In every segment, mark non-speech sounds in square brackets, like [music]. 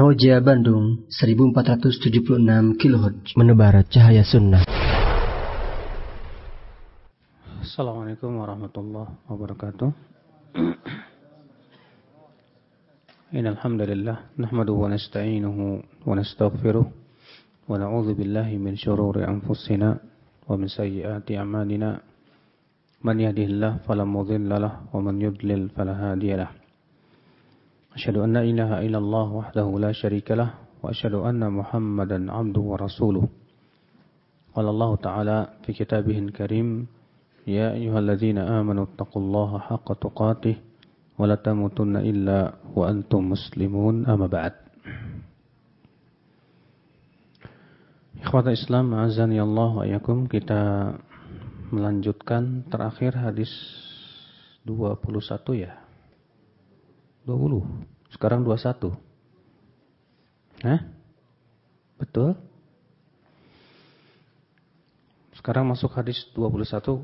Roja Bandung 1476 kHz menebar cahaya sunnah. Assalamualaikum warahmatullahi wabarakatuh. [clears throat] Innal hamdalillah nahmaduhu wa nasta'inuhu wa nastaghfiruh wa na'udzu billahi min shururi anfusina wa min sayyiati a'malina. Man yahdihillahu fala mudilla lahu wa man yudlil fala hadiya lahu. أشهد أن لا إله إلا الله وحده لا شريك له وأشهد أن محمدا عبده ورسوله قال الله تعالى في كتابه الكريم يا أيها الذين آمنوا اتقوا الله حق تقاته ولا تموتن إلا وأنتم مسلمون أما بعد Ikhwata Islam, azani Allah ayakum. Kita melanjutkan terakhir hadis 21 ya. 20. Sekarang 21. Hah? Betul? Sekarang masuk hadis 21.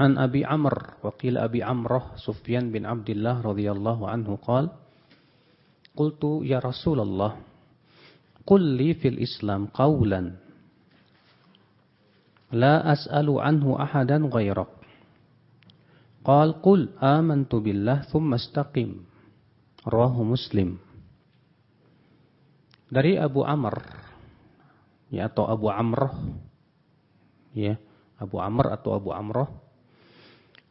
An Abi Amr, wakil Abi Amrah Sufyan bin Abdullah radhiyallahu anhu qal Qultu ya Rasulullah Qul li fil Islam qawlan La as'alu anhu ahadan ghairak Qal qul amantu billah thumma istaqim. Rawahu Muslim. Dari Abu Amr ya atau Abu Amrah ya, Abu Amr atau Abu Amrah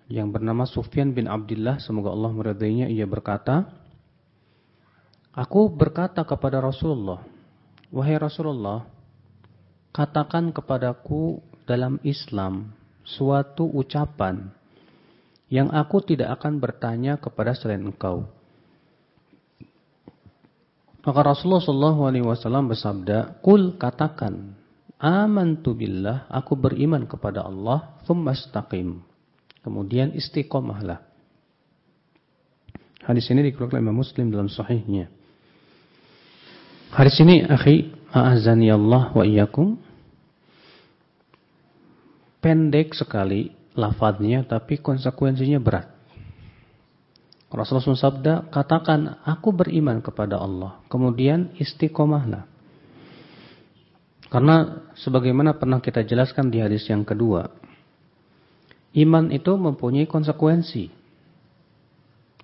yang bernama Sufyan bin Abdullah semoga Allah meridainya ia berkata Aku berkata kepada Rasulullah Wahai Rasulullah katakan kepadaku dalam Islam suatu ucapan yang aku tidak akan bertanya kepada selain engkau. Maka Rasulullah Shallallahu Alaihi Wasallam bersabda, "Kul katakan, amantu billah, aku beriman kepada Allah, thumastaqim. Kemudian istiqomahlah. Hadis ini dikeluarkan Imam Muslim dalam sahihnya. Hadis ini, akhi, a'azani Allah wa iyyakum. Pendek sekali lafadznya tapi konsekuensinya berat. Rasulullah sabda, katakan aku beriman kepada Allah. Kemudian istiqomahlah. Karena sebagaimana pernah kita jelaskan di hadis yang kedua. Iman itu mempunyai konsekuensi.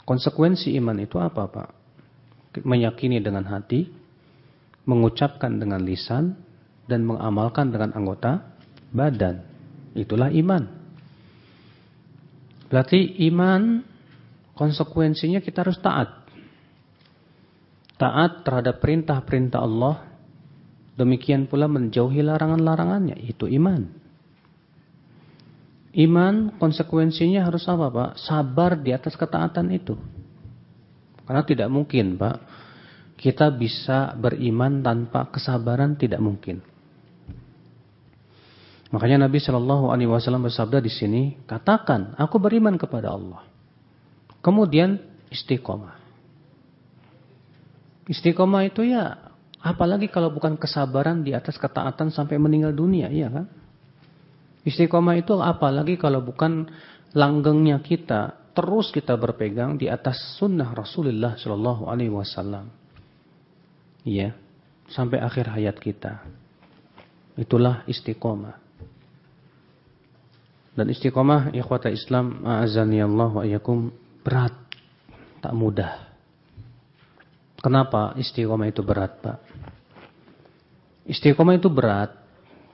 Konsekuensi iman itu apa Pak? Meyakini dengan hati, mengucapkan dengan lisan, dan mengamalkan dengan anggota badan. Itulah iman. Berarti iman konsekuensinya kita harus taat. Taat terhadap perintah-perintah Allah. Demikian pula menjauhi larangan-larangannya. Itu iman. Iman konsekuensinya harus apa Pak? Sabar di atas ketaatan itu. Karena tidak mungkin Pak. Kita bisa beriman tanpa kesabaran tidak mungkin. Makanya Nabi Shallallahu Alaihi Wasallam bersabda di sini, katakan, aku beriman kepada Allah. Kemudian istiqomah. Istiqomah itu ya, apalagi kalau bukan kesabaran di atas ketaatan sampai meninggal dunia, iya kan? Istiqomah itu apalagi kalau bukan langgengnya kita, terus kita berpegang di atas sunnah Rasulullah Shallallahu Alaihi Wasallam. Iya, sampai akhir hayat kita. Itulah istiqomah. Dan istiqomah ikhwata Islam a'azani Allah wa iyyakum berat, tak mudah. Kenapa istiqomah itu berat, Pak? Istiqomah itu berat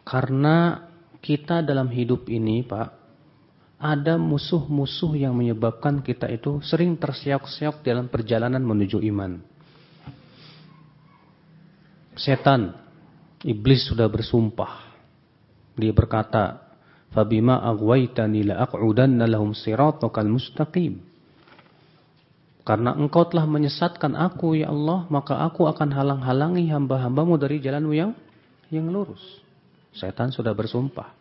karena kita dalam hidup ini, Pak, ada musuh-musuh yang menyebabkan kita itu sering terseok-seok dalam perjalanan menuju iman. Setan, iblis sudah bersumpah. Dia berkata, Fabima aghwaytani la aq'udanna lahum siratakal mustaqim. Karena engkau telah menyesatkan aku ya Allah, maka aku akan halang-halangi hamba-hambamu dari jalanmu yang yang lurus. Setan sudah bersumpah.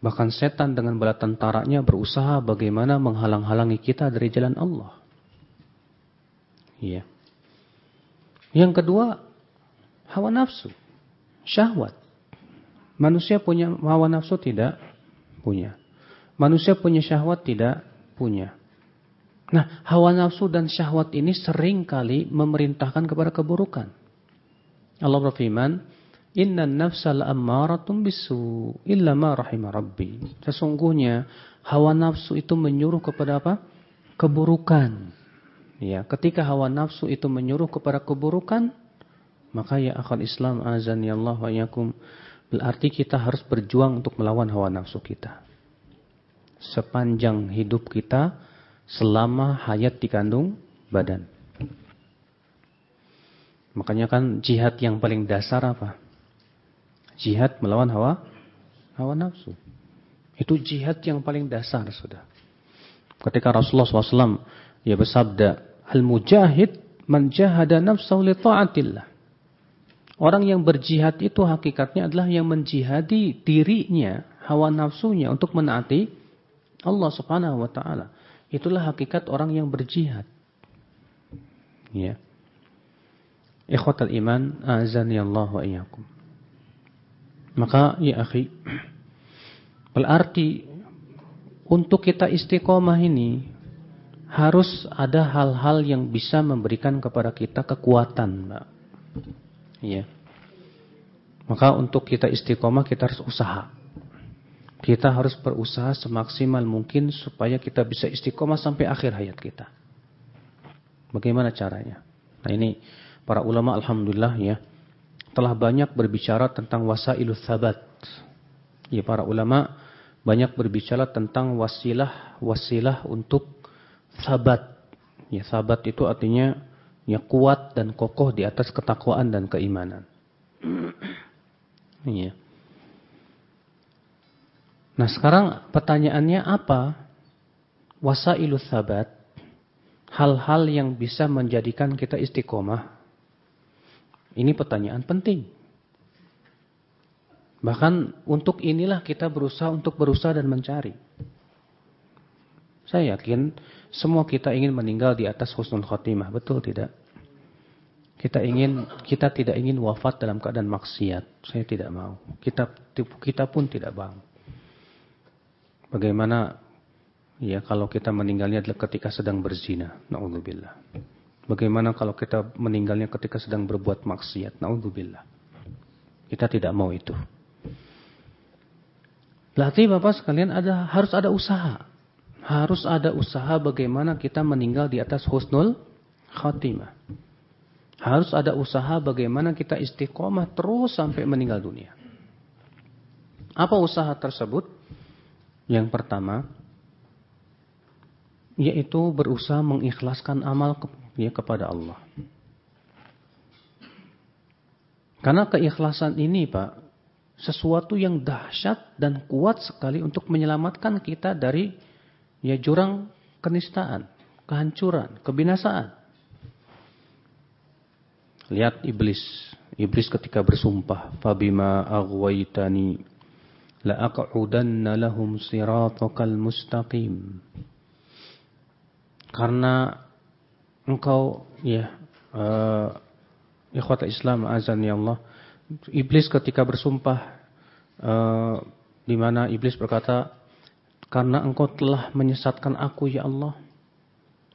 Bahkan setan dengan bala tentaranya berusaha bagaimana menghalang-halangi kita dari jalan Allah. Iya. Yang kedua, hawa nafsu, syahwat. Manusia punya hawa nafsu tidak? Punya. Manusia punya syahwat tidak? Punya. Nah, hawa nafsu dan syahwat ini sering kali memerintahkan kepada keburukan. Allah berfirman, Inna nafsal ammaratum bisu illa ma rahima rabbi. Sesungguhnya hawa nafsu itu menyuruh kepada apa? Keburukan. Ya, ketika hawa nafsu itu menyuruh kepada keburukan, maka ya akal Islam azan ya Allah wa yakum berarti kita harus berjuang untuk melawan hawa nafsu kita. Sepanjang hidup kita selama hayat dikandung badan. Makanya kan jihad yang paling dasar apa? Jihad melawan hawa hawa nafsu. Itu jihad yang paling dasar sudah. Ketika Rasulullah SAW ya bersabda, Al-mujahid man jahada nafsahu li ta'atillah. Orang yang berjihad itu hakikatnya adalah yang menjihadi dirinya, hawa nafsunya untuk menaati Allah Subhanahu wa taala. Itulah hakikat orang yang berjihad. Ya. Ikhwatal iman, azani Allah wa iyyakum. Maka ya akhi, berarti untuk kita istiqomah ini harus ada hal-hal yang bisa memberikan kepada kita kekuatan, Mbak. Iya. Maka untuk kita istiqomah kita harus usaha. Kita harus berusaha semaksimal mungkin supaya kita bisa istiqomah sampai akhir hayat kita. Bagaimana caranya? Nah ini para ulama alhamdulillah ya telah banyak berbicara tentang wasailu sabat. Ya para ulama banyak berbicara tentang wasilah-wasilah untuk sabat. Ya sabat itu artinya ya kuat dan kokoh di atas ketakwaan dan keimanan. ya. Nah sekarang pertanyaannya apa? Wasailu sabat. Hal-hal yang bisa menjadikan kita istiqomah ini pertanyaan penting. Bahkan untuk inilah kita berusaha untuk berusaha dan mencari. Saya yakin semua kita ingin meninggal di atas husnul khotimah, betul tidak? Kita ingin kita tidak ingin wafat dalam keadaan maksiat. Saya tidak mau. Kita kita pun tidak mau. Bagaimana ya kalau kita meninggalnya adalah ketika sedang berzina. Nauzubillah. Bagaimana kalau kita meninggalnya ketika sedang berbuat maksiat? Naudzubillah. Kita tidak mau itu. Berarti Bapak sekalian ada harus ada usaha. Harus ada usaha bagaimana kita meninggal di atas husnul khatimah. Harus ada usaha bagaimana kita istiqomah terus sampai meninggal dunia. Apa usaha tersebut? Yang pertama, yaitu berusaha mengikhlaskan amal ya kepada Allah. Karena keikhlasan ini Pak, sesuatu yang dahsyat dan kuat sekali untuk menyelamatkan kita dari ya jurang kenistaan, kehancuran, kebinasaan. Lihat iblis. Iblis ketika bersumpah, "Fabima aghwaytani la aq'udanna lahum siratakal mustaqim." Karena engkau ya uh, ikhwata Islam azan ya Allah iblis ketika bersumpah uh, di mana iblis berkata karena engkau telah menyesatkan aku ya Allah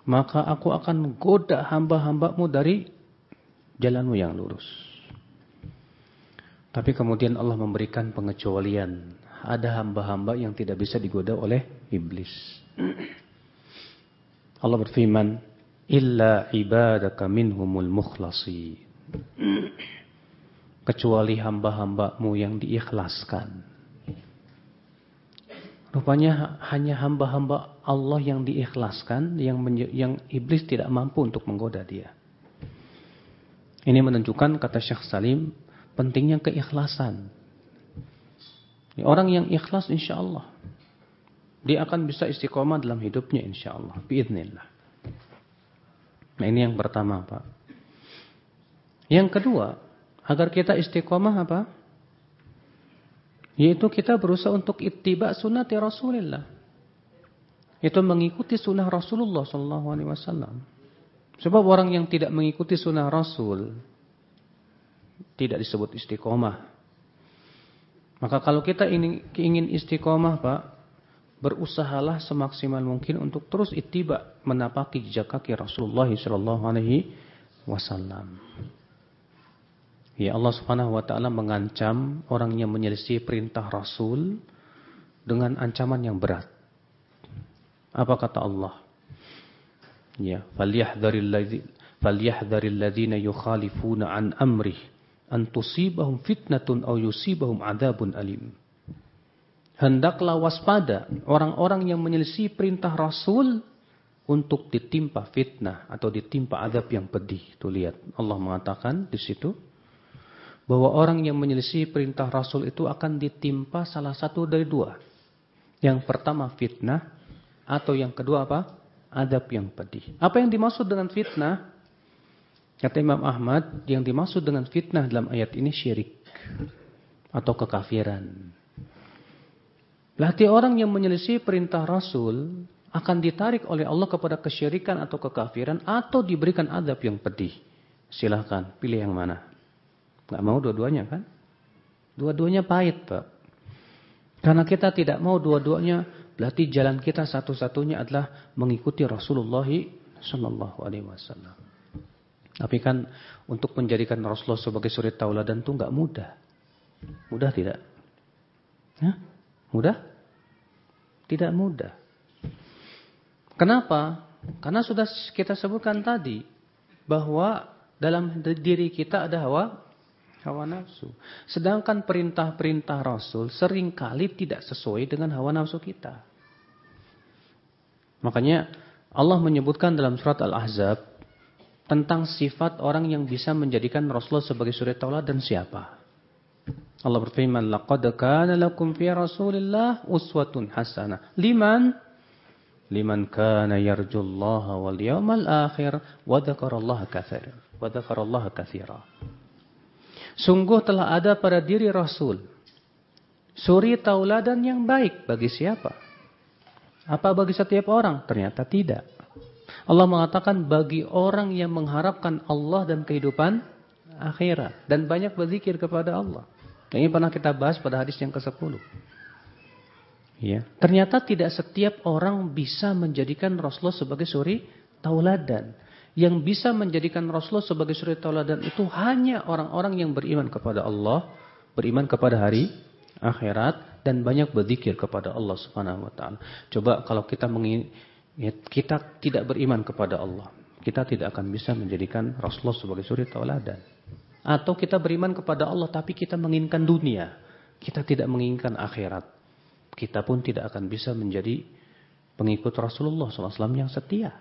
maka aku akan goda hamba-hambamu dari jalanmu yang lurus. Tapi kemudian Allah memberikan pengecualian. Ada hamba-hamba yang tidak bisa digoda oleh iblis. Allah berfirman illa ibadaka minhumul mukhlasi kecuali hamba-hambamu yang diikhlaskan rupanya hanya hamba-hamba Allah yang diikhlaskan yang yang iblis tidak mampu untuk menggoda dia ini menunjukkan kata Syekh Salim pentingnya keikhlasan orang yang ikhlas insya Allah dia akan bisa istiqomah dalam hidupnya insya Allah biidnillah Nah ini yang pertama Pak. Yang kedua, agar kita istiqomah apa? Yaitu kita berusaha untuk ittiba sunnah Rasulullah. Itu mengikuti sunnah Rasulullah Sallallahu Alaihi Wasallam. Sebab orang yang tidak mengikuti sunnah Rasul tidak disebut istiqomah. Maka kalau kita ingin, ingin istiqomah Pak, berusahalah semaksimal mungkin untuk terus ittiba menapaki jejak kaki Rasulullah sallallahu alaihi wasallam. Ya Allah Subhanahu wa taala mengancam orang yang menyelisih perintah Rasul dengan ancaman yang berat. Apa kata Allah? Ya, falyahdharil ladzi falyahdharil ladzina yukhalifuna an amrih an tusibahum fitnatun aw yusibahum adzabun alim. Hendaklah waspada orang-orang yang menyelisih perintah Rasul untuk ditimpa fitnah atau ditimpa adab yang pedih. Tuh lihat, Allah mengatakan di situ bahwa orang yang menyelisih perintah Rasul itu akan ditimpa salah satu dari dua. Yang pertama fitnah atau yang kedua apa? Adab yang pedih. Apa yang dimaksud dengan fitnah? Kata Imam Ahmad, yang dimaksud dengan fitnah dalam ayat ini syirik atau kekafiran. Berarti orang yang menyelisih perintah Rasul akan ditarik oleh Allah kepada kesyirikan atau kekafiran atau diberikan adab yang pedih. Silahkan pilih yang mana. Nggak mau dua-duanya kan? Dua-duanya pahit Pak. Karena kita tidak mau dua-duanya, berarti jalan kita satu-satunya adalah mengikuti Rasulullah Sallallahu Alaihi Wasallam. Tapi kan untuk menjadikan Rasulullah sebagai suri tauladan itu nggak mudah. Mudah tidak? Hah? Mudah? Tidak mudah. Kenapa? Karena sudah kita sebutkan tadi bahwa dalam diri kita ada hawa hawa nafsu. Sedangkan perintah-perintah Rasul sering kali tidak sesuai dengan hawa nafsu kita. Makanya Allah menyebutkan dalam surat Al-Ahzab tentang sifat orang yang bisa menjadikan Rasulullah sebagai suri tauladan siapa. Allah berfirman, "Laqad kana lakum fi Rasulillah uswatun hasanah liman liman kana yarjullaha wal yawmal akhir wa dzakarallaha katsiran wa dzakarallaha katsiran." Sungguh telah ada pada diri Rasul. Suri tauladan yang baik bagi siapa? Apa bagi setiap orang? Ternyata tidak. Allah mengatakan bagi orang yang mengharapkan Allah dan kehidupan akhirat. Dan banyak berzikir kepada Allah. Ini pernah kita bahas pada hadis yang ke-10. Ya. Ternyata tidak setiap orang bisa menjadikan Rasulullah sebagai suri tauladan yang bisa menjadikan Rasulullah sebagai suri tauladan itu hanya orang-orang yang beriman kepada Allah, beriman kepada hari akhirat dan banyak berzikir kepada Allah Subhanahu wa taala. Coba kalau kita mengin, kita tidak beriman kepada Allah, kita tidak akan bisa menjadikan Rasulullah sebagai suri tauladan. Atau kita beriman kepada Allah tapi kita menginginkan dunia, kita tidak menginginkan akhirat. Kita pun tidak akan bisa menjadi pengikut Rasulullah SAW yang setia.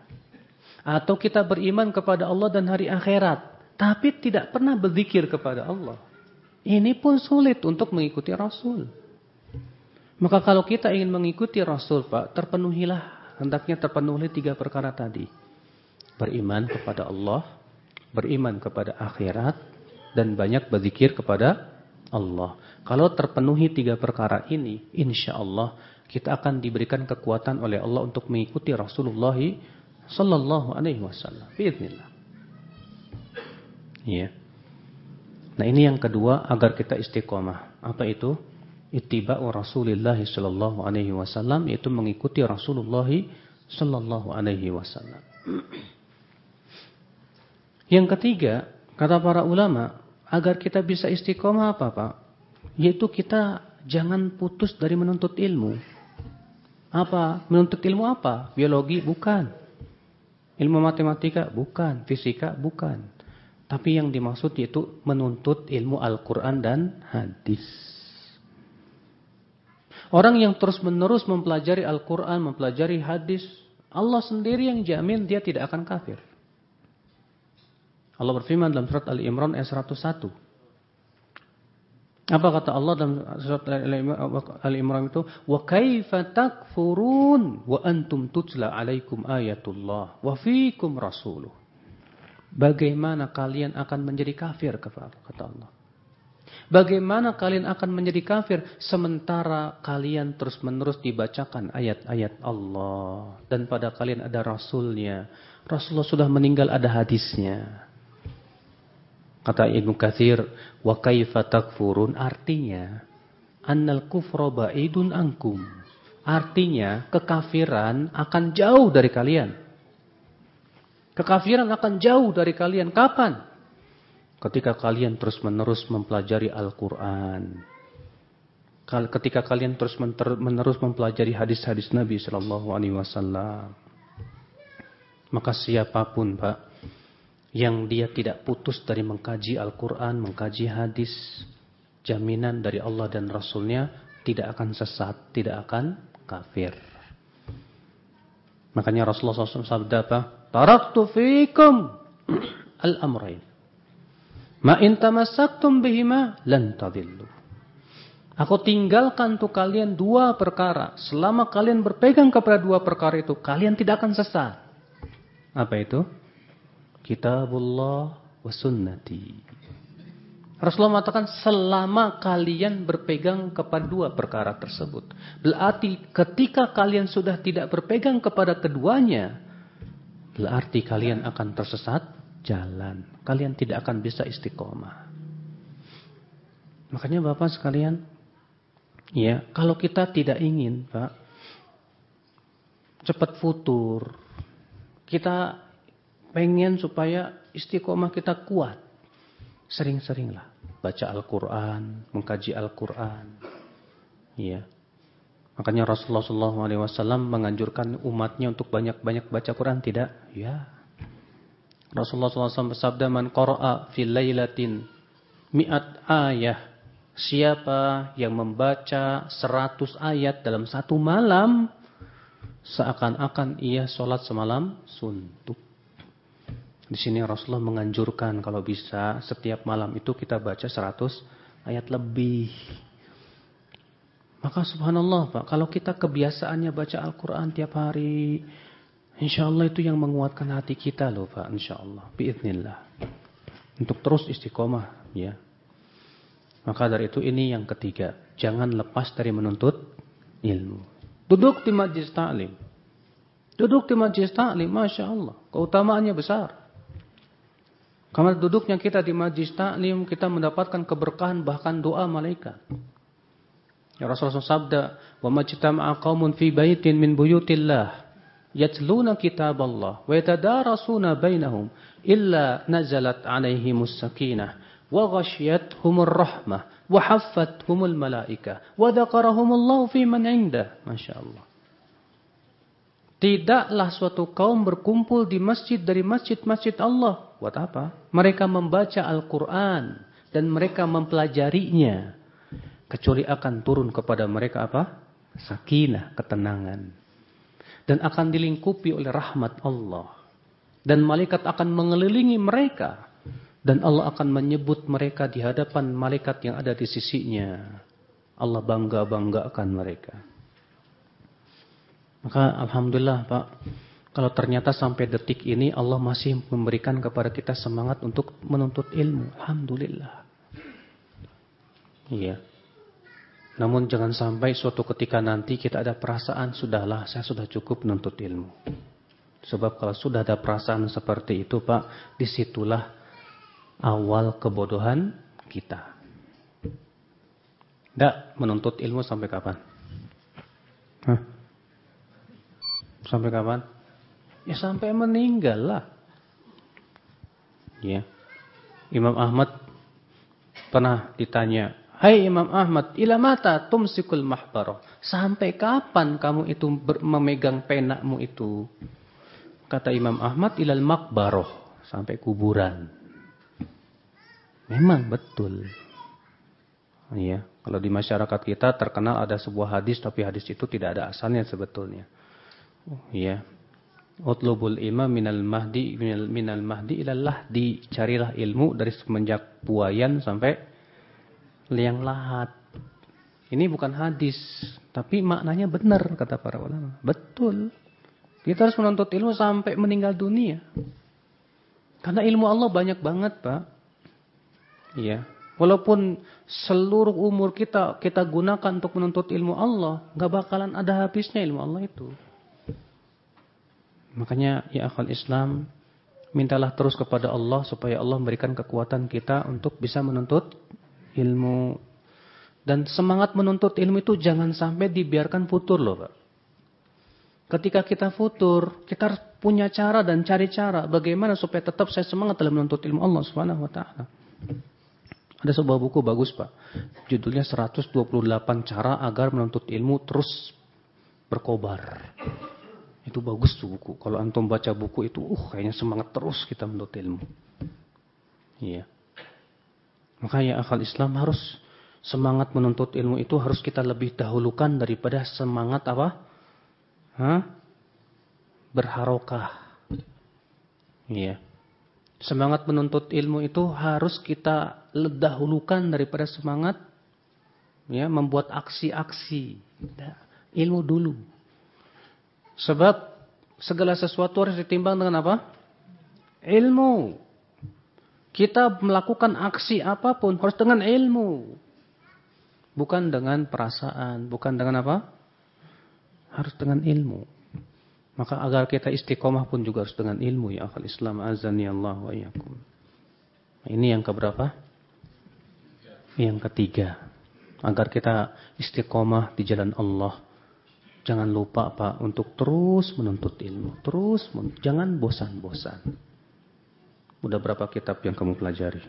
Atau kita beriman kepada Allah dan hari akhirat. Tapi tidak pernah berzikir kepada Allah. Ini pun sulit untuk mengikuti Rasul. Maka kalau kita ingin mengikuti Rasul Pak, terpenuhilah, hendaknya terpenuhi tiga perkara tadi. Beriman kepada Allah, beriman kepada akhirat, dan banyak berzikir kepada Allah. Kalau terpenuhi tiga perkara ini, insya Allah kita akan diberikan kekuatan oleh Allah untuk mengikuti Rasulullah sallallahu alaihi wasallam. Bismillah. Iya. Nah, ini yang kedua agar kita istiqomah. Apa itu? Ittiba'u Rasulillah sallallahu alaihi wasallam itu mengikuti Rasulullah sallallahu alaihi wasallam. Yang ketiga, kata para ulama, agar kita bisa istiqomah apa, Pak? Yaitu kita jangan putus dari menuntut ilmu. Apa? Menuntut ilmu apa? Biologi bukan. Ilmu matematika bukan, fisika bukan. Tapi yang dimaksud yaitu menuntut ilmu Al-Quran dan hadis. Orang yang terus-menerus mempelajari Al-Quran, mempelajari hadis, Allah sendiri yang jamin dia tidak akan kafir. Allah berfirman dalam surat Al-Imran ayat 101. Apa kata Allah dalam surat Al-Imran itu? Wa kaifa takfurun wa antum tutla alaikum ayatullah wa fiikum rasuluh. Bagaimana kalian akan menjadi kafir kata Allah. Bagaimana kalian akan menjadi kafir sementara kalian terus-menerus dibacakan ayat-ayat Allah dan pada kalian ada rasulnya. Rasulullah sudah meninggal ada hadisnya. Kata Ibnu Katsir, wa kaifa takfurun artinya annal kufra ba'idun ankum. Artinya kekafiran akan jauh dari kalian. Kekafiran akan jauh dari kalian. Kapan? Ketika kalian terus-menerus mempelajari Al-Quran. Ketika kalian terus-menerus mempelajari hadis-hadis Nabi Shallallahu Alaihi Wasallam. Maka siapa pun Pak, yang dia tidak putus dari mengkaji Al-Quran, mengkaji hadis, jaminan dari Allah dan Rasulnya tidak akan sesat, tidak akan kafir. Makanya Rasulullah SAW sabda apa? Taraktu fikum al-amrain. Ma in bihima lan. Aku tinggalkan untuk kalian dua perkara. Selama kalian berpegang kepada dua perkara itu, kalian tidak akan sesat. Apa itu? Kitabullah wa sunnati. Rasulullah mengatakan selama kalian berpegang kepada dua perkara tersebut. Berarti ketika kalian sudah tidak berpegang kepada keduanya, berarti kalian akan tersesat jalan. Kalian tidak akan bisa istiqomah. Makanya Bapak sekalian, ya, kalau kita tidak ingin, Pak, cepat futur, kita pengen supaya istiqomah kita kuat. Sering-seringlah baca Al-Quran, mengkaji Al-Quran. Ya. Makanya Rasulullah SAW menganjurkan umatnya untuk banyak-banyak baca Quran, tidak? Ya. Rasulullah SAW bersabda, Man qara'a fil laylatin mi'at ayah. Siapa yang membaca seratus ayat dalam satu malam, seakan-akan ia sholat semalam suntuk. Di sini Rasulullah menganjurkan kalau bisa setiap malam itu kita baca 100 ayat lebih. Maka subhanallah Pak, kalau kita kebiasaannya baca Al-Quran tiap hari, insya Allah itu yang menguatkan hati kita loh Pak, insya Allah. Biiznillah. Untuk terus istiqomah ya. Maka dari itu ini yang ketiga, jangan lepas dari menuntut ilmu. Duduk di majlis ta'lim. Duduk di majlis ta'lim, Masya Allah. Keutamaannya besar. Karena duduknya kita di majlis taklim, kita mendapatkan keberkahan bahkan doa malaikat. Ya Rasulullah sabda, "Wa majtama'a qaumun fi baitin min buyutillah yatluna kitaballah wa yatadarasuna bainahum illa nazalat 'alaihimus sakinah wa ghasyiyatuhumur rahmah wa haffathumul malaika wa dzakarahumullahu fi man 'indah." Masyaallah. Tidaklah suatu kaum berkumpul di masjid dari masjid-masjid Allah. Buat apa? Mereka membaca Al-Quran dan mereka mempelajarinya. Kecuali akan turun kepada mereka apa? Sakinah, ketenangan. Dan akan dilingkupi oleh rahmat Allah. Dan malaikat akan mengelilingi mereka. Dan Allah akan menyebut mereka di hadapan malaikat yang ada di sisinya. Allah bangga-banggakan mereka. Maka Alhamdulillah Pak, kalau ternyata sampai detik ini Allah masih memberikan kepada kita semangat untuk menuntut ilmu. Alhamdulillah. Iya. Namun jangan sampai suatu ketika nanti kita ada perasaan, sudahlah saya sudah cukup menuntut ilmu. Sebab kalau sudah ada perasaan seperti itu Pak, di situlah awal kebodohan kita. Tidak menuntut ilmu sampai kapan? Hah? Sampai kapan? Ya sampai meninggal lah. Ya. Imam Ahmad pernah ditanya, Hai Imam Ahmad, ila mata tumsikul mahbarah. Sampai kapan kamu itu memegang penakmu itu? Kata Imam Ahmad, ilal makbaroh. Sampai kuburan. Memang betul. Ya, kalau di masyarakat kita terkenal ada sebuah hadis, tapi hadis itu tidak ada asalnya sebetulnya. Ya. Utlubul imam minal mahdi minal, minal mahdi ilal lahdi. Carilah ilmu dari semenjak buayan sampai liang lahat. Ini bukan hadis, tapi maknanya benar kata para ulama. Betul. Kita harus menuntut ilmu sampai meninggal dunia. Karena ilmu Allah banyak banget, Pak. Iya. Walaupun seluruh umur kita kita gunakan untuk menuntut ilmu Allah, nggak bakalan ada habisnya ilmu Allah itu. Makanya ya akal Islam, mintalah terus kepada Allah supaya Allah memberikan kekuatan kita untuk bisa menuntut ilmu. Dan semangat menuntut ilmu itu jangan sampai dibiarkan futur loh Pak. Ketika kita futur, kita harus punya cara dan cari cara bagaimana supaya tetap saya semangat dalam menuntut ilmu Allah Subhanahu wa taala. Ada sebuah buku bagus, Pak. Judulnya 128 cara agar menuntut ilmu terus berkobar. Itu bagus tuh buku. Kalau antum baca buku itu, uh kayaknya semangat terus kita menuntut ilmu. Iya. Makanya akal Islam harus semangat menuntut ilmu itu harus kita lebih dahulukan daripada semangat apa? Hah? Berharokah. Iya. Semangat menuntut ilmu itu harus kita dahulukan daripada semangat ya membuat aksi-aksi. Ilmu dulu. Sebab segala sesuatu harus ditimbang dengan apa? Ilmu. Kita melakukan aksi apa pun harus dengan ilmu. Bukan dengan perasaan, bukan dengan apa? Harus dengan ilmu. Maka agar kita istiqomah pun juga harus dengan ilmu ya akal Islam azani Allah wa iyyakum. Ini yang keberapa? Yang ketiga. Agar kita istiqomah di jalan Allah. Jangan lupa Pak untuk terus menuntut ilmu. Terus, jangan bosan-bosan. Udah berapa kitab yang kamu pelajari?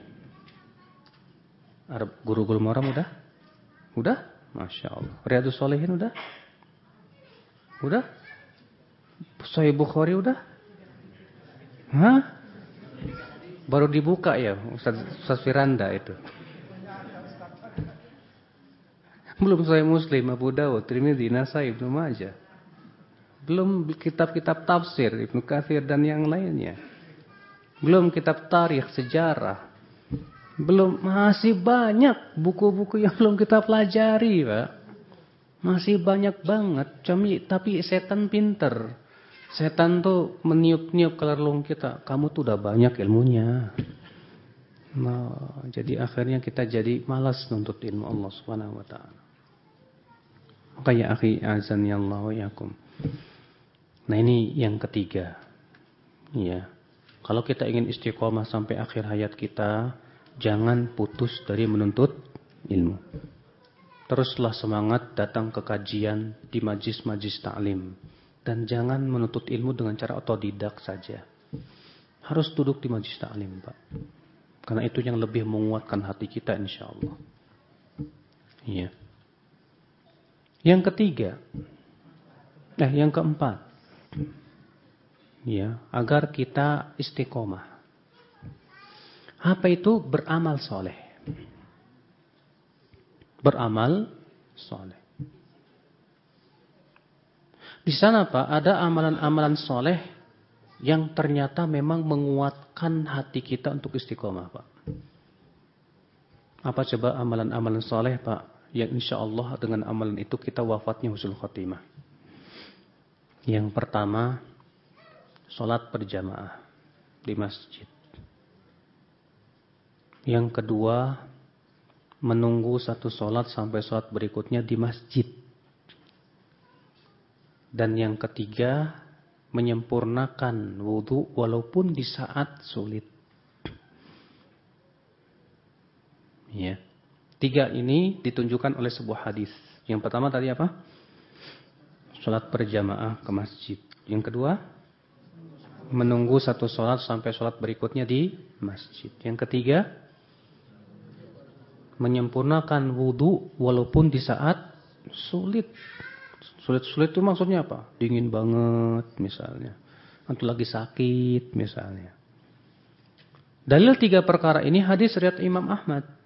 Guru-guru Maram udah? Udah? Masya Allah. Riyadus Solehin udah? Udah? Sahih Bukhari udah? Hah? Baru dibuka ya Ustaz, Ustaz Firanda itu. Belum Sahih Muslim, Abu Dawud, Trimidi, Nasai, Ibnu Majah. Belum kitab-kitab tafsir Ibnu Katsir dan yang lainnya. Belum kitab tarikh, sejarah. Belum masih banyak buku-buku yang belum kita pelajari, Pak. Masih banyak banget. Tapi setan pinter. Setan tuh meniup-niup kelerlung kita. Kamu tuh udah banyak ilmunya. Nah, jadi akhirnya kita jadi malas nuntut ilmu Allah Subhanahu wa taala. Maka ya akhi azan ya Allah yakum. Nah, ini yang ketiga. Iya. Kalau kita ingin istiqomah sampai akhir hayat kita, jangan putus dari menuntut ilmu. Teruslah semangat datang ke kajian di majlis-majlis taklim. Dan jangan menuntut ilmu dengan cara otodidak saja. Harus duduk di majlis taklim, Pak. Karena itu yang lebih menguatkan hati kita insya Allah. Iya. Yang ketiga. Nah, yang keempat. Ya, agar kita istiqomah. Apa itu beramal soleh? Beramal soleh. Di sana Pak ada amalan-amalan soleh yang ternyata memang menguatkan hati kita untuk istiqomah Pak. Apa coba amalan-amalan soleh Pak? Yang insya Allah dengan amalan itu kita wafatnya husul khotimah. Yang pertama, sholat berjamaah di masjid. Yang kedua, menunggu satu sholat sampai sholat berikutnya di masjid. Dan yang ketiga, menyempurnakan wudhu walaupun di saat sulit. Ya. Tiga ini ditunjukkan oleh sebuah hadis. Yang pertama tadi apa? Sholat berjamaah ke masjid. Yang kedua, menunggu satu sholat sampai sholat berikutnya di masjid. Yang ketiga, menyempurnakan wudhu walaupun di saat sulit. Sulit-sulit itu maksudnya apa? Dingin banget misalnya. Atau lagi sakit misalnya. Dalil tiga perkara ini hadis riat Imam Ahmad.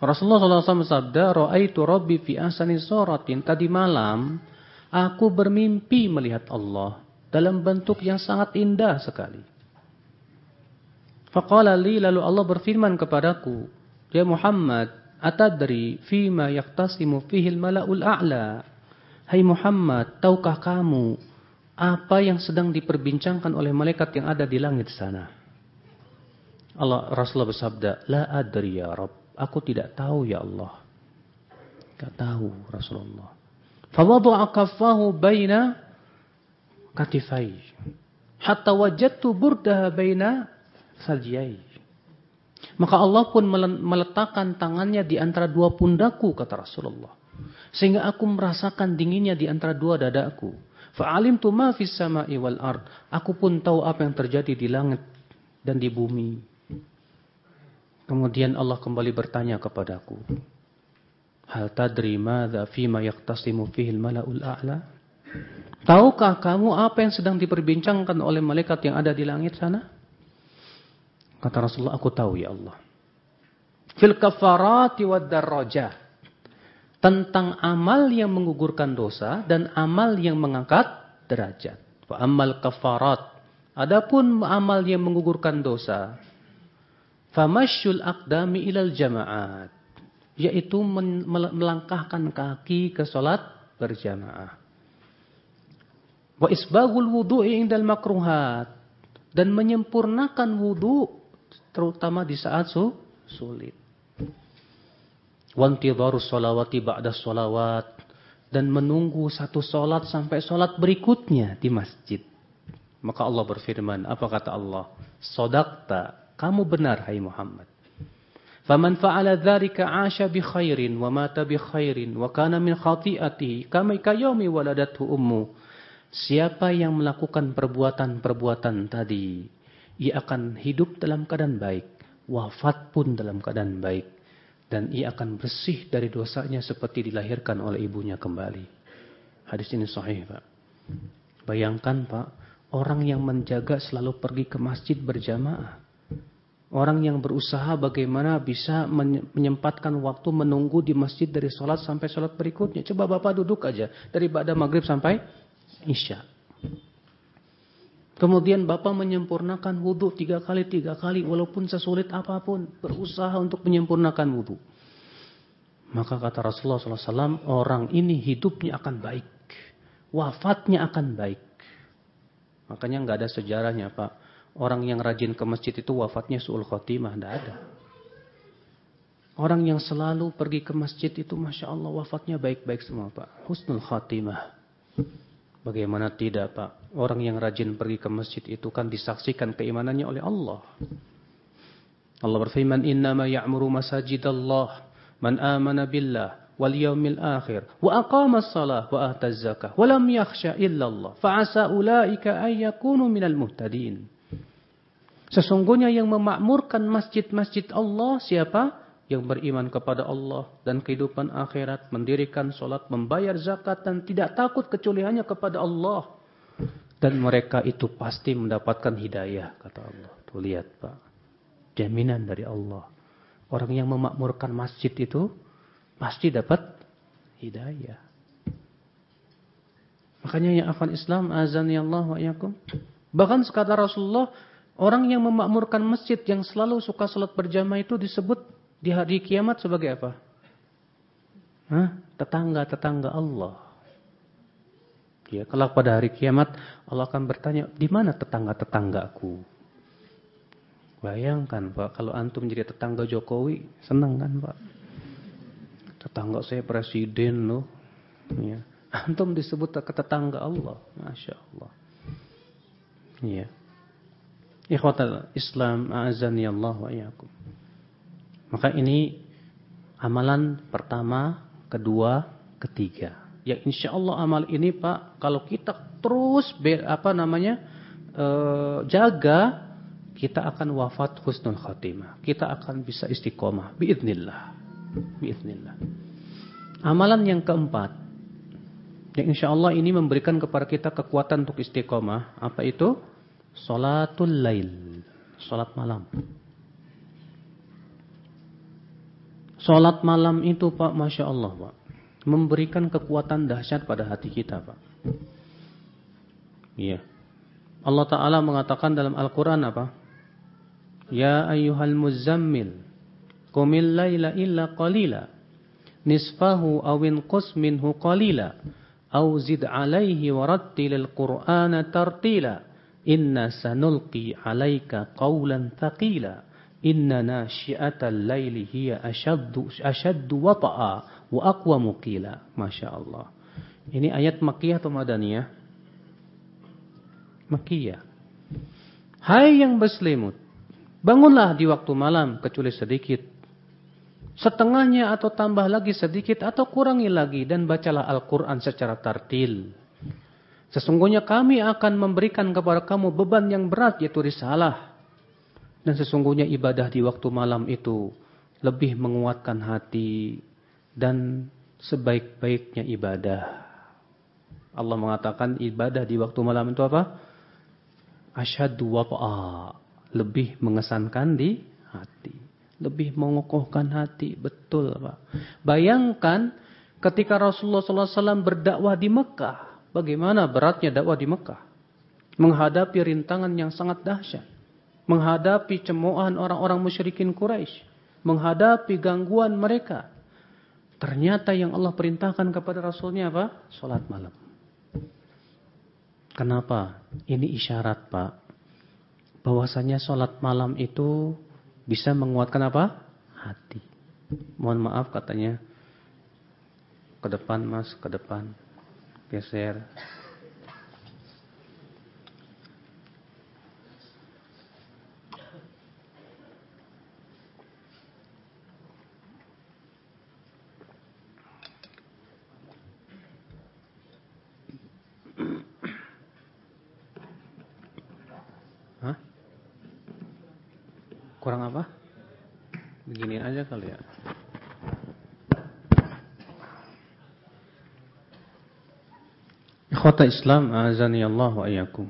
Rasulullah SAW bersabda, Ra'aitu Rabbi fi asani soratin. Tadi malam, aku bermimpi melihat Allah. Dalam bentuk yang sangat indah sekali. Faqala li, lalu Allah berfirman kepadaku, Ya Muhammad, Atadri fima yaktasimu fihil mala'ul a'la. Hai Muhammad, tahukah kamu apa yang sedang diperbincangkan oleh malaikat yang ada di langit sana? Allah Rasulullah bersabda, La adri ya Rabb. Aku tidak tahu ya Allah. Tidak tahu Rasulullah. Fawadu'a kaffahu baina katifai. Hatta wajadtu burdaha baina saljai. Maka Allah pun meletakkan tangannya di antara dua pundaku, kata Rasulullah. Sehingga aku merasakan dinginnya di antara dua dadaku. Fa'alim tu ma fis sama'i wal. Aku pun tahu apa yang terjadi di langit dan di bumi. Kemudian Allah kembali bertanya kepadaku. Hal tadri madza fima yaqtasimu fihi al-mala'ul a'la? Tahukah kamu apa yang sedang diperbincangkan oleh malaikat yang ada di langit sana? Kata Rasulullah, aku tahu ya Allah. Fil kafarati wad darajat. Tentang amal yang menggugurkan dosa dan amal yang mengangkat derajat. Amal kafarat. Adapun amal yang menggugurkan dosa. Famashul aqdami ilal jamaat. Yaitu melangkahkan kaki ke solat berjamaah. Wa isbagul wudu'i indal makruhat. Dan menyempurnakan wudu terutama di saat su, sulit. Wantidharus solawati ba'da solawat. Dan menunggu satu solat sampai solat berikutnya di masjid. Maka Allah berfirman, apa kata Allah? Sodakta, kamu benar hai Muhammad. Faman fa'ala dzalika 'asha bi khairin wa mata bi khairin wa kana min khati'atihi kama ummu Siapa yang melakukan perbuatan-perbuatan tadi, ia akan hidup dalam keadaan baik, wafat pun dalam keadaan baik, dan ia akan bersih dari dosanya seperti dilahirkan oleh ibunya kembali. Hadis ini sahih, Pak. Bayangkan, Pak, orang yang menjaga selalu pergi ke masjid berjamaah. Orang yang berusaha bagaimana bisa menyempatkan waktu menunggu di masjid dari sholat sampai sholat berikutnya. Coba Bapak duduk aja. Dari pada maghrib sampai Isya. Kemudian Bapak menyempurnakan wudhu tiga kali, tiga kali. Walaupun sesulit apa pun. Berusaha untuk menyempurnakan wudhu. Maka kata Rasulullah SAW, orang ini hidupnya akan baik. Wafatnya akan baik. Makanya nggak ada sejarahnya Pak. Orang yang rajin ke masjid itu wafatnya su'ul khotimah. Tidak ada. Orang yang selalu pergi ke masjid itu Masya Allah wafatnya baik-baik semua Pak. Husnul khotimah. Bagaimana tidak Pak? Orang yang rajin pergi ke masjid itu kan disaksikan keimanannya oleh Allah. Allah berfirman, "Innama ya'muru masajidallah man amana billah wal yawmil akhir wa aqama as-salah wa ata az-zakah wa lam yakhsha illa Allah fa'asa ulaika ay yakunu minal muhtadin." Sesungguhnya yang memakmurkan masjid-masjid Allah siapa? yang beriman kepada Allah dan kehidupan akhirat, mendirikan solat, membayar zakat dan tidak takut kecuali hanya kepada Allah. Dan mereka itu pasti mendapatkan hidayah, kata Allah. Tuh lihat Pak, jaminan dari Allah. Orang yang memakmurkan masjid itu pasti dapat hidayah. Makanya yang akan Islam azan ya Allah wa yakum. Bahkan sekadar Rasulullah, orang yang memakmurkan masjid yang selalu suka salat berjamaah itu disebut di hari kiamat sebagai apa? Tetangga-tetangga Allah. Ya, kalau pada hari kiamat Allah akan bertanya, di mana tetangga-tetanggaku? Bayangkan Pak, kalau antum jadi tetangga Jokowi, senang kan Pak? Tetangga saya presiden loh. Ya. Antum disebut ke tetangga Allah. Masya Allah. Ya. Ikhwatal Islam, a'azani Allah wa iyakum. Maka ini amalan pertama, kedua, ketiga. Ya insya Allah amal ini Pak, kalau kita terus be, apa namanya e, jaga, kita akan wafat husnul khatimah. Kita akan bisa istiqomah. Biiznillah. Biiznillah. Amalan yang keempat. Yang insya Allah ini memberikan kepada kita kekuatan untuk istiqomah. Apa itu? Salatul lail. Salat malam. Sholat malam itu Pak, Masya Allah Pak. Memberikan kekuatan dahsyat pada hati kita Pak. Iya. Allah Ta'ala mengatakan dalam Al-Quran apa? Ya ayyuhal muzammil. Qumil layla illa qalila. Nisfahu awin qus minhu qalila. Au zid alaihi warattilil qur'ana tartila. Inna sanulqi alaika qawlan thaqila. Inna nasyiatal laili hiya ashaddu ashaddu wata'a wa aqwamu qila. Masya Allah. Ini ayat Makkiyah atau Madaniyah? Makkiyah. Hai yang berselimut. Bangunlah di waktu malam kecuali sedikit. Setengahnya atau tambah lagi sedikit atau kurangi lagi dan bacalah Al-Quran secara tartil. Sesungguhnya kami akan memberikan kepada kamu beban yang berat yaitu risalah. Dan sesungguhnya ibadah di waktu malam itu lebih menguatkan hati dan sebaik-baiknya ibadah. Allah mengatakan ibadah di waktu malam itu apa? Asyadu wafa'a. Lebih mengesankan di hati. Lebih mengokohkan hati. Betul Pak. Bayangkan ketika Rasulullah SAW berdakwah di Mekah. Bagaimana beratnya dakwah di Mekah. Menghadapi rintangan yang sangat dahsyat. Menghadapi cemoohan orang-orang musyrikin Quraisy. Menghadapi gangguan mereka. Ternyata yang Allah perintahkan kepada Rasulnya apa? Salat malam. Kenapa? Ini isyarat Pak. Bahwasanya salat malam itu bisa menguatkan apa? Hati. Mohon maaf katanya. Ke depan mas, ke depan. Geser. Kurang apa? Begini aja kali ya. Ikhwata Islam, azani Allah wa iyyakum.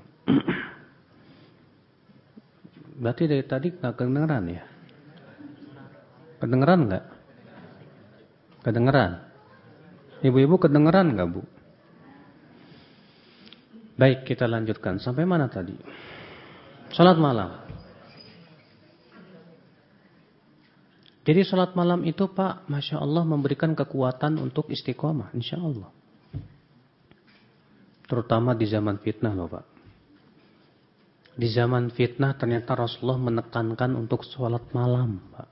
Berarti dari tadi nggak kedengeran ya? Kedengeran nggak? Kedengeran? Ibu-ibu kedengeran nggak bu? Baik, kita lanjutkan. Sampai mana tadi? Salat malam. Jadi sholat malam itu Pak, Masya Allah memberikan kekuatan untuk istiqomah, Insya Allah. Terutama di zaman fitnah loh Pak. Di zaman fitnah ternyata Rasulullah menekankan untuk sholat malam Pak.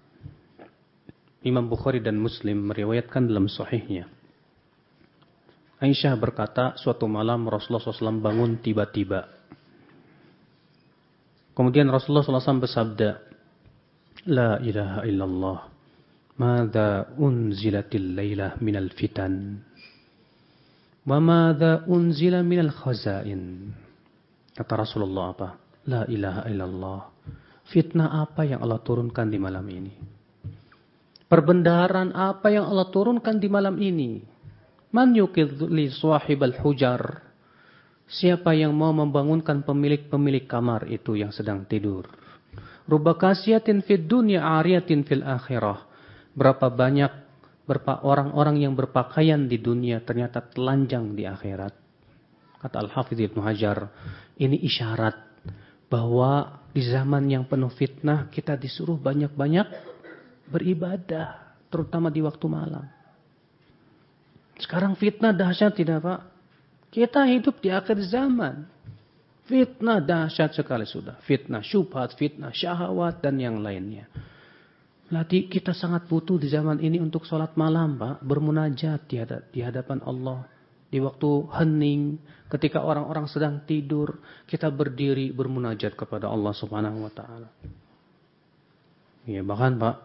Imam Bukhari dan Muslim meriwayatkan dalam sahihnya. Aisyah berkata, suatu malam Rasulullah SAW bangun tiba-tiba. Kemudian Rasulullah SAW bersabda, La ilaha illallah, Mada unzilatil laylah minal fitan. Wa madza unzila minal khazain. Kata Rasulullah apa? La ilaha illallah. Fitnah apa yang Allah turunkan di malam ini? Perbendaharaan apa yang Allah turunkan di malam ini? Man yukidli sahibal hujar. Siapa yang mau membangunkan pemilik-pemilik kamar itu yang sedang tidur? Rubakasiatin fid dunya ariatin fil akhirah. Berapa banyak orang-orang yang berpakaian di dunia ternyata telanjang di akhirat. Kata Al-Hafidh Ibn Hajar, ini isyarat bahwa di zaman yang penuh fitnah kita disuruh banyak-banyak beribadah, terutama di waktu malam. Sekarang fitnah dahsyat tidak Pak? Kita hidup di akhir zaman. Fitnah dahsyat sekali sudah. Fitnah syubhat, fitnah syahwat, dan yang lainnya. Berarti kita sangat butuh di zaman ini untuk sholat malam, Pak. Bermunajat di hadapan Allah. Di waktu hening, ketika orang-orang sedang tidur, kita berdiri bermunajat kepada Allah subhanahu wa ta'ala. Ya, bahkan Pak,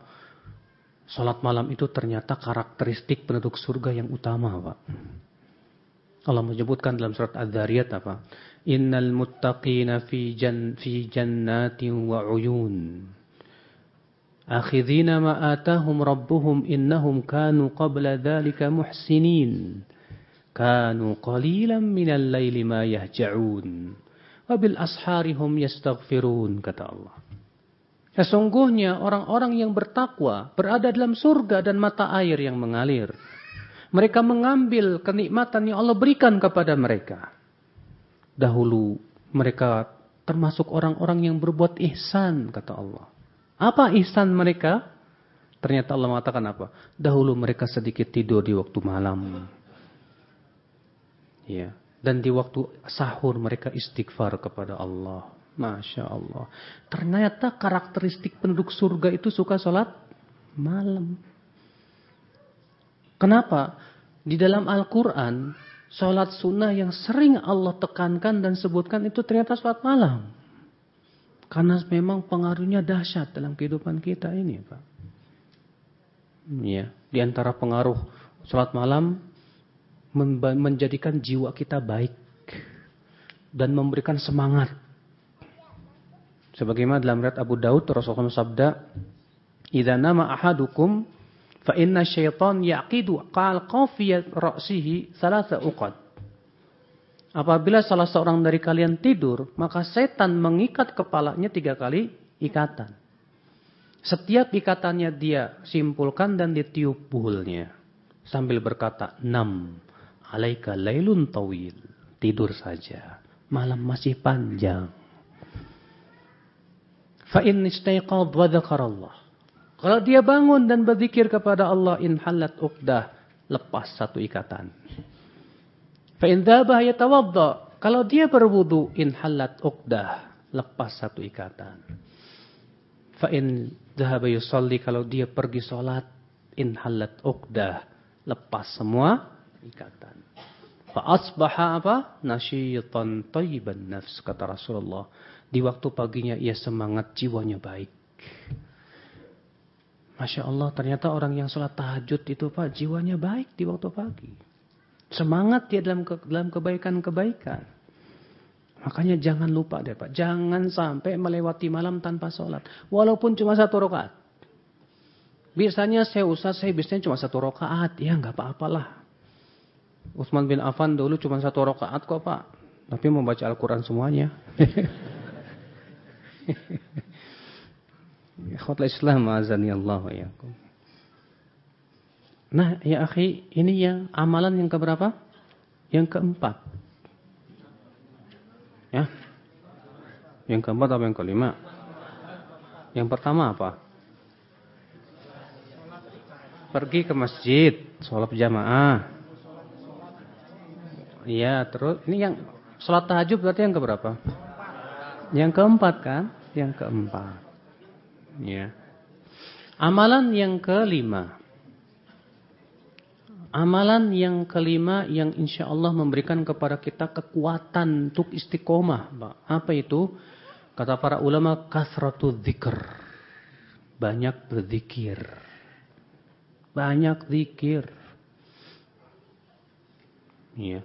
sholat malam itu ternyata karakteristik penduduk surga yang utama, Pak. Allah menyebutkan dalam surat Ad-Dhariyat apa? Innal muttaqina fi jan fi jannatin wa uyun. Akhidhina ma atahum rabbuhum innahum kanu qabla dhalika muhsinin. Kanu qalilan minal layli ma yahja'un. Wabil asharihum yastaghfirun kata Allah. Sesungguhnya orang-orang yang bertakwa berada dalam surga dan mata air yang mengalir. Mereka mengambil kenikmatan yang Allah berikan kepada mereka. Dahulu mereka termasuk orang-orang yang berbuat ihsan, kata Allah. Apa ihsan mereka? Ternyata Allah mengatakan apa? Dahulu mereka sedikit tidur di waktu malam. Ya. Dan di waktu sahur mereka istighfar kepada Allah. Masya Allah. Ternyata karakteristik penduduk surga itu suka sholat malam. Kenapa? Di dalam Al-Quran, sholat sunnah yang sering Allah tekankan dan sebutkan itu ternyata sholat malam. Karena memang pengaruhnya dahsyat dalam kehidupan kita ini, Pak. Ya, di antara pengaruh salat malam menjadikan jiwa kita baik dan memberikan semangat. Sebagaimana dalam riwayat Abu Daud Rasulullah sabda, "Idza nama ahadukum fa inna syaitan yaqidu qal qafiyat ra'sihi thalatha uqad." Apabila salah seorang dari kalian tidur, maka setan mengikat kepalanya tiga kali ikatan. Setiap ikatannya dia simpulkan dan ditiup buhulnya. Sambil berkata, Nam, alaika lailun tawil. Tidur saja. Malam masih panjang. Fa'in istaiqad wa Allah. Kalau dia bangun dan berzikir kepada Allah, in halat uqdah. Lepas satu ikatan. Fa'in dhabah yatawadda. Kalau dia berwudu, in halat uqdah. Lepas satu ikatan. Fa'in dhaba yusalli. Kalau dia pergi sholat, in halat uqdah. Lepas semua ikatan. Fa'asbaha apa? Nasyitan tayyiban nafs. Kata Rasulullah. Di waktu paginya ia semangat, jiwanya baik. Masya Allah, ternyata orang yang sholat tahajud itu Pak, jiwanya baik di waktu pagi. Semangat dia dalam ke, dalam kebaikan-kebaikan. Makanya jangan lupa deh Pak. Jangan sampai melewati malam tanpa sholat. Walaupun cuma satu rakaat. Biasanya saya usah, saya biasanya cuma satu rakaat. Ya nggak apa-apalah. Utsman bin Affan dulu cuma satu rakaat kok Pak. Tapi membaca Al-Quran semuanya. [laughs] Ikhwatul Islam azani Allah Nah, ya akhi, ini yang amalan yang keberapa? Yang keempat. Ya. Yang keempat apa yang kelima? Yang pertama apa? Pergi ke masjid, sholat jamaah. Iya, terus ini yang sholat tahajud berarti yang keberapa? Yang keempat kan? Yang keempat. Ya. Amalan yang kelima. Amalan yang kelima yang insya Allah memberikan kepada kita kekuatan untuk istiqomah. Apa itu? Kata para ulama, kasratu dzikr. Banyak berzikir. Banyak zikir. Iya.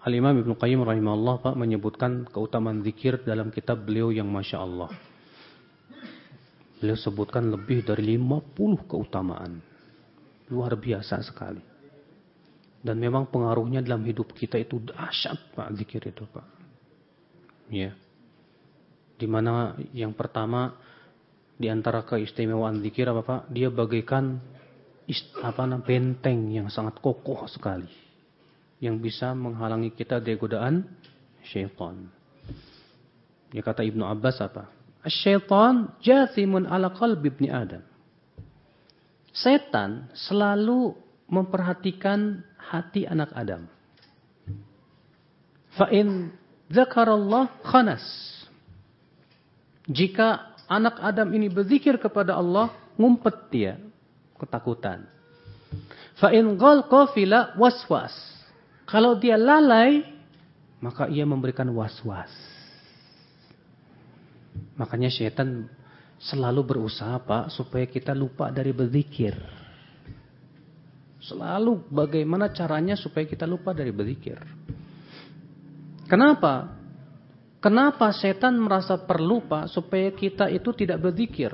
Al-Imam Ibn Qayyim rahimahullah Pak menyebutkan keutamaan zikir dalam kitab beliau yang Masya Allah. Beliau sebutkan lebih dari 50 keutamaan. Luar biasa sekali. Dan memang pengaruhnya dalam hidup kita itu dahsyat Pak zikir itu Pak. Ya. Di mana yang pertama di antara keistimewaan zikir apa Pak? Dia bagaikan apa benteng yang sangat kokoh sekali. Yang bisa menghalangi kita dari godaan syaitan. Ya kata Ibnu Abbas apa? Syaitan jathimun ala qalbi ibni Adam. Setan selalu memperhatikan hati anak Adam. Fa'in zakarallah khanas. Jika anak Adam ini berzikir kepada Allah, ngumpet dia. Ketakutan. Fa'in waswas. Kalau dia lalai, maka ia memberikan waswas. Makanya syaitan selalu berusaha Pak supaya kita lupa dari berzikir. Selalu bagaimana caranya supaya kita lupa dari berzikir. Kenapa? Kenapa setan merasa perlu Pak supaya kita itu tidak berzikir?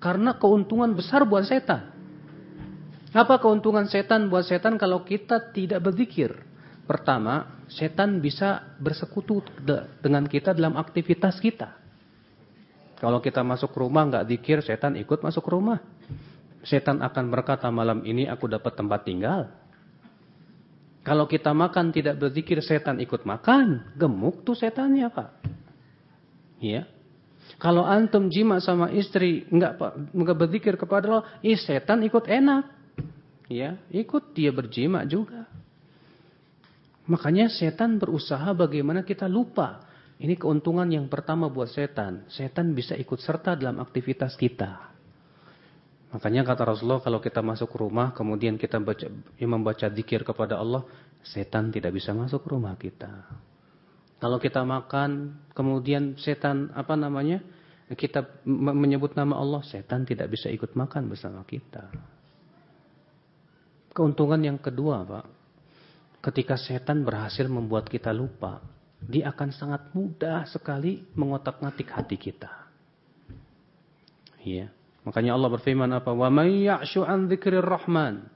Karena keuntungan besar buat setan. Apa keuntungan setan buat setan kalau kita tidak berzikir? Pertama, setan bisa bersekutu dengan kita dalam aktivitas kita. Kalau kita masuk rumah nggak dikir, setan ikut masuk rumah. Setan akan berkata malam ini aku dapat tempat tinggal. Kalau kita makan tidak berzikir, setan ikut makan. Gemuk tuh setannya pak. Iya. Kalau antum jima sama istri nggak nggak berzikir kepada Allah, ih setan ikut enak. Ya, ikut dia berjima juga. Makanya setan berusaha bagaimana kita lupa ini keuntungan yang pertama buat setan. Setan bisa ikut serta dalam aktivitas kita. Makanya kata Rasulullah kalau kita masuk rumah kemudian kita baca, membaca zikir kepada Allah, setan tidak bisa masuk rumah kita. Kalau kita makan, kemudian setan apa namanya? Kita menyebut nama Allah, setan tidak bisa ikut makan bersama kita. Keuntungan yang kedua, Pak. Ketika setan berhasil membuat kita lupa, dia akan sangat mudah sekali mengotak-ngatik hati kita. Iya. Makanya Allah berfirman apa? Wa may ya'shu an dzikrir rahman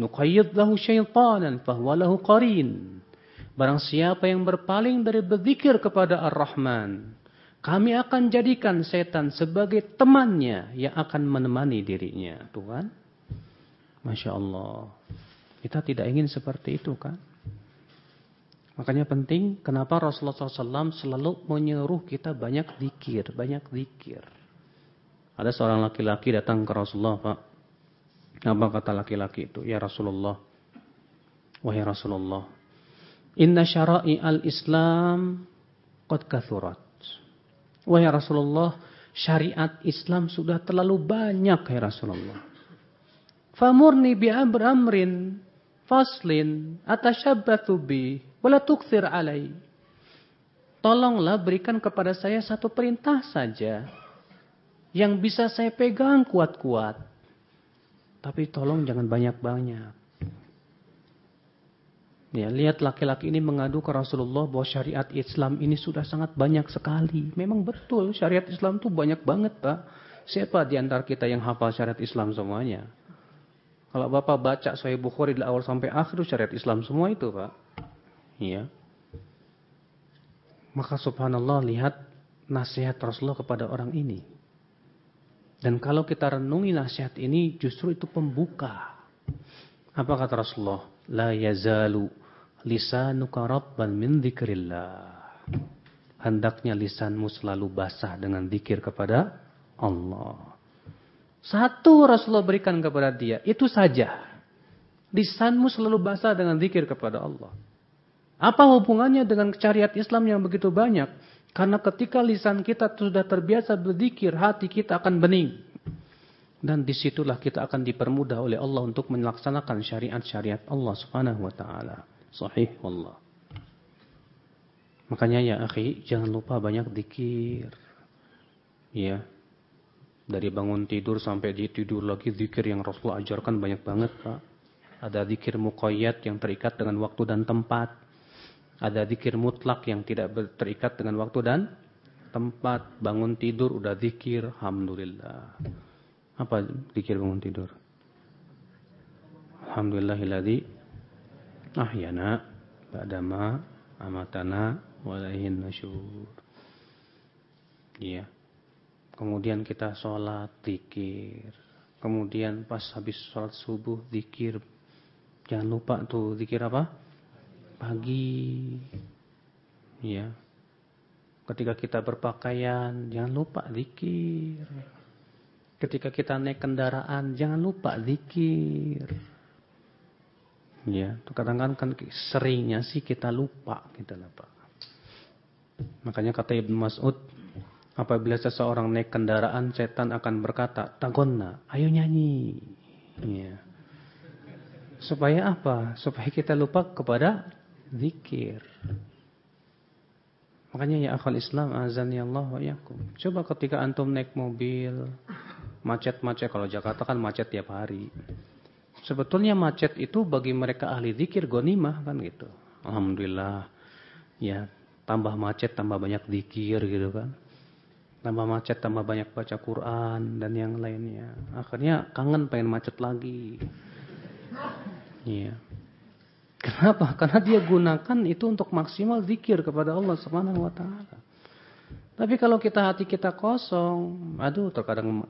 nuqayyid lahu syaitanan fahuwa lahu qarin. Barang siapa yang berpaling dari berzikir kepada Ar-Rahman, kami akan jadikan setan sebagai temannya yang akan menemani dirinya. Tuhan, Masya Allah. Kita tidak ingin seperti itu kan? Makanya penting kenapa Rasulullah SAW selalu menyuruh kita banyak zikir, banyak zikir. Ada seorang laki-laki datang ke Rasulullah, Pak. Apa kata laki-laki itu? Ya Rasulullah. Wahai Rasulullah. Inna syara'i al-Islam qad kathurat. Wahai Rasulullah, syariat Islam sudah terlalu banyak, ya Rasulullah. Famurni bi amrin faslin atashabbathu bi wala tukthir alai. Tolonglah berikan kepada saya satu perintah saja yang bisa saya pegang kuat-kuat. Tapi tolong jangan banyak-banyak. Ya, lihat laki-laki ini mengadu ke Rasulullah bahwa syariat Islam ini sudah sangat banyak sekali. Memang betul syariat Islam itu banyak banget, Pak. Siapa di antara kita yang hafal syariat Islam semuanya? Kalau Bapak baca Sahih Bukhari dari awal sampai akhir syariat Islam semua itu, Pak. Ya. Maka subhanallah lihat nasihat Rasulullah kepada orang ini. Dan kalau kita renungi nasihat ini justru itu pembuka. Apa kata Rasulullah? La yazalu lisanuka rabban min dzikrillah. Hendaknya lisanmu selalu basah dengan zikir kepada Allah. Satu Rasulullah berikan kepada dia, itu saja. Lisanmu selalu basah dengan zikir kepada Allah. Apa hubungannya dengan syariat Islam yang begitu banyak? Karena ketika lisan kita sudah terbiasa berzikir, hati kita akan bening. Dan di situlah kita akan dipermudah oleh Allah untuk melaksanakan syariat-syariat Allah subhanahu wa ta'ala. Sahih wallah. Makanya ya akhi, jangan lupa banyak zikir. Ya. Dari bangun tidur sampai di tidur lagi zikir yang Rasulullah ajarkan banyak banget Pak. Ada zikir muqayyad yang terikat dengan waktu dan tempat. Ada zikir mutlak yang tidak terikat dengan waktu dan tempat. Bangun tidur udah zikir. Alhamdulillah. Apa zikir bangun tidur? Alhamdulillahilladzi ahyana ba'dama amatana walaihin nasyur. Iya. Kemudian kita sholat, zikir. Kemudian pas habis sholat subuh, zikir. Jangan lupa tuh, zikir apa? Pagi. Ya. Ketika kita berpakaian, jangan lupa zikir. Ketika kita naik kendaraan, jangan lupa zikir. Ya, kadang-kadang kan seringnya sih kita lupa kita gitu lupa. Makanya kata Ibnu Mas'ud, apabila seseorang naik kendaraan, setan akan berkata, "Tagonna, ayo nyanyi." Ya. Supaya apa? Supaya kita lupa kepada zikir. Makanya ya akal Islam azani Allah wa yakum. Coba ketika antum naik mobil macet-macet kalau Jakarta kan macet tiap hari. Sebetulnya macet itu bagi mereka ahli zikir gonimah kan gitu. Alhamdulillah. Ya, tambah macet tambah banyak zikir gitu kan. Tambah macet tambah banyak baca Quran dan yang lainnya. Akhirnya kangen pengen macet lagi. Iya. Kenapa? Karena dia gunakan itu untuk maksimal zikir kepada Allah Subhanahu wa taala. Tapi kalau kita hati kita kosong, aduh terkadang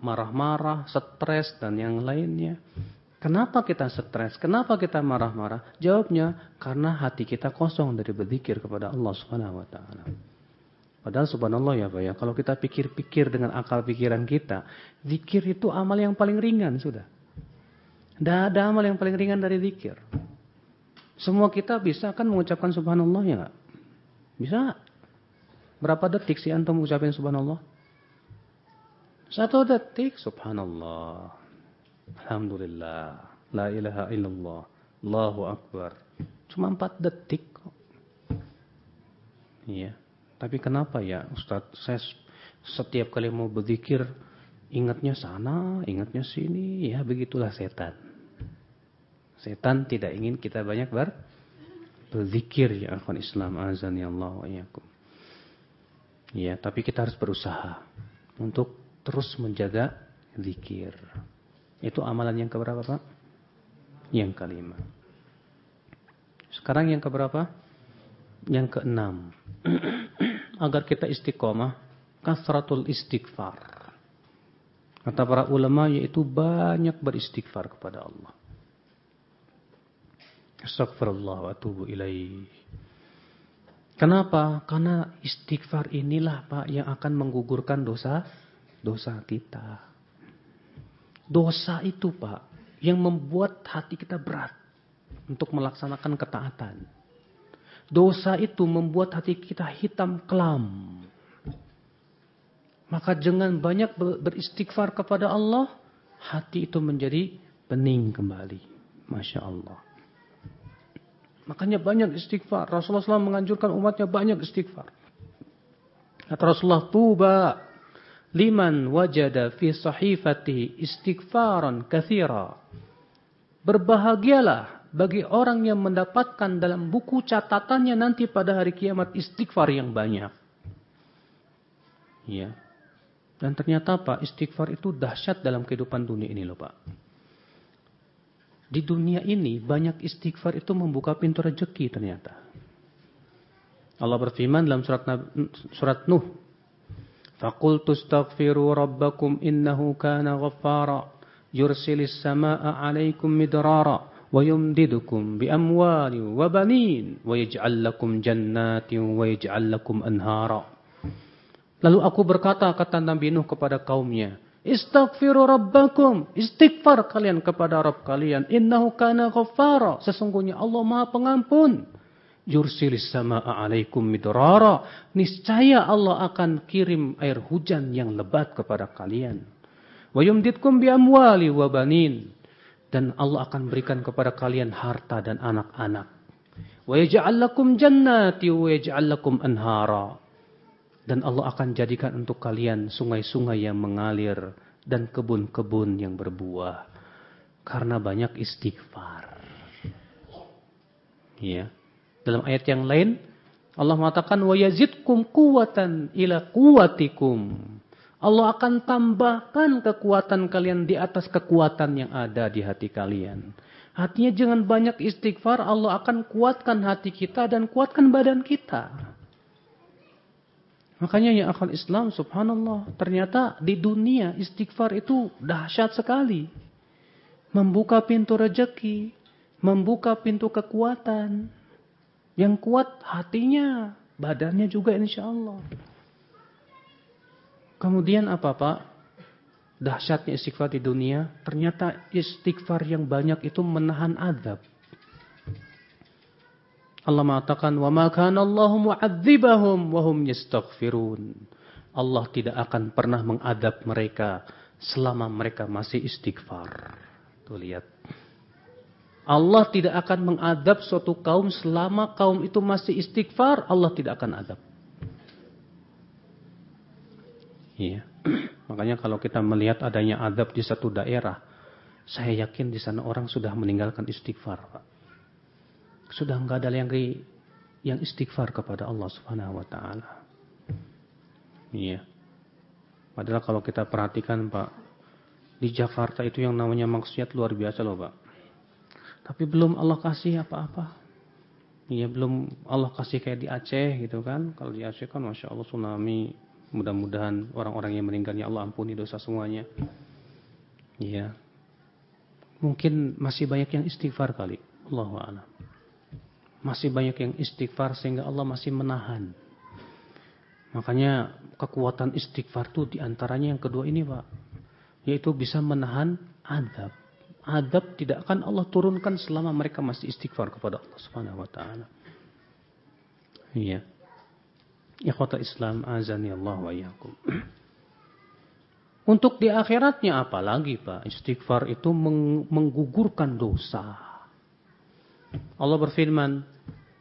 marah-marah, stres dan yang lainnya. Kenapa kita stres? Kenapa kita marah-marah? Jawabnya karena hati kita kosong dari berzikir kepada Allah Subhanahu wa taala. Padahal subhanallah ya Pak ya, kalau kita pikir-pikir dengan akal pikiran kita, zikir itu amal yang paling ringan sudah. Tidak ada amal yang paling ringan dari zikir. Semua kita bisa kan mengucapkan subhanallah ya? Bisa Berapa detik sih antum mengucapkan subhanallah? Satu detik subhanallah. Alhamdulillah. La ilaha illallah. Allahu akbar. Cuma empat detik kok. Iya. Tapi kenapa ya Ustaz? Saya setiap kali mau berzikir ingatnya sana, ingatnya sini. Ya begitulah setan. Setan tidak ingin kita banyak ber berzikir ya akhwan Islam azan ya Allah wa. Ya, tapi kita harus berusaha untuk terus menjaga zikir. Itu amalan yang keberapa, Pak? Yang kelima. Sekarang yang keberapa? Yang keenam. [clears throat] Agar kita istiqomah, kasratul istighfar. Kata para ulama yaitu banyak beristighfar kepada Allah. Astagfirullah wa atubu ilaih. Kenapa? Karena istighfar inilah Pak yang akan menggugurkan dosa dosa kita. Dosa itu Pak yang membuat hati kita berat untuk melaksanakan ketaatan. Dosa itu membuat hati kita hitam kelam. Maka jangan banyak beristighfar kepada Allah, hati itu menjadi bening kembali. Masya Allah. Makanya banyak istighfar. Rasulullah SAW menganjurkan umatnya banyak istighfar. Kata Rasulullah, Tuba liman wajada fi sahifati istighfaran kathira. Berbahagialah bagi orang yang mendapatkan dalam buku catatannya nanti pada hari kiamat istighfar yang banyak. Ya. Dan ternyata Pak, istighfar itu dahsyat dalam kehidupan dunia ini loh Pak. Di dunia ini banyak istighfar itu membuka pintu rezeki ternyata. Allah berfirman dalam surat surat Nuh, "Faqultu astaghfiru rabbakum innahu kana ghaffara yursilis samaa'a 'alaikum midrara wa yumdidukum bi amwali wa banin wa yaj'al lakum jannatin wa yaj'al lakum anhara." Lalu aku berkata kata Nabi Nuh kepada kaumnya, Istaghfiru rabbakum, istighfar kalian kepada Rabb kalian. Innahu kana ghaffara, sesungguhnya Allah Maha Pengampun. Yursilis sama'a alaikum midrara, niscaya Allah akan kirim air hujan yang lebat kepada kalian. Wa yumditkum bi amwali wa banin dan Allah akan berikan kepada kalian harta dan anak-anak. Wa yaj'al lakum jannati wa yaj'al lakum anhara. Dan Allah akan jadikan untuk kalian sungai-sungai yang mengalir dan kebun-kebun yang berbuah karena banyak istighfar. Ya. Dalam ayat yang lain Allah mengatakan yazidkum quwwatan ila quwwatikum. Allah akan tambahkan kekuatan kalian di atas kekuatan yang ada di hati kalian. Hatinya jangan banyak istighfar, Allah akan kuatkan hati kita dan kuatkan badan kita. Makanya ya akal Islam subhanallah. Ternyata di dunia istighfar itu dahsyat sekali. Membuka pintu rejeki. Membuka pintu kekuatan. Yang kuat hatinya. Badannya juga insya Allah. Kemudian apa Pak? Dahsyatnya istighfar di dunia, ternyata istighfar yang banyak itu menahan adab. Allah mengatakan, "Wa ma kana Allahu mu'adzibahum wa hum yastaghfirun." Allah tidak akan pernah mengadab mereka selama mereka masih istighfar. Tuh lihat. Allah tidak akan mengadab suatu kaum selama kaum itu masih istighfar, Allah tidak akan adab. Iya. [clears throat] Makanya kalau kita melihat adanya adab di satu daerah, saya yakin di sana orang sudah meninggalkan istighfar, Pak. Sudah enggak ada yang yang istighfar kepada Allah Subhanahu wa taala. Iya. Padahal kalau kita perhatikan, Pak, di Jakarta itu yang namanya maksiat luar biasa loh, Pak. Tapi belum Allah kasih apa-apa. Iya, belum Allah kasih kayak di Aceh gitu kan. Kalau di Aceh kan Masya Allah tsunami Mudah-mudahan orang-orang yang meninggal ya Allah ampuni dosa semuanya. Iya. Mungkin masih banyak yang istighfar kali. Allahu a'lam. Masih banyak yang istighfar sehingga Allah masih menahan. Makanya kekuatan istighfar itu di antaranya yang kedua ini Pak. Yaitu bisa menahan adab. Adab tidak akan Allah turunkan selama mereka masih istighfar kepada Allah Subhanahu wa taala. Iya. Ikhwata Islam azani Allah wa yakum. [clears throat] Untuk di akhiratnya apalagi Pak? Istighfar itu menggugurkan dosa. Allah berfirman,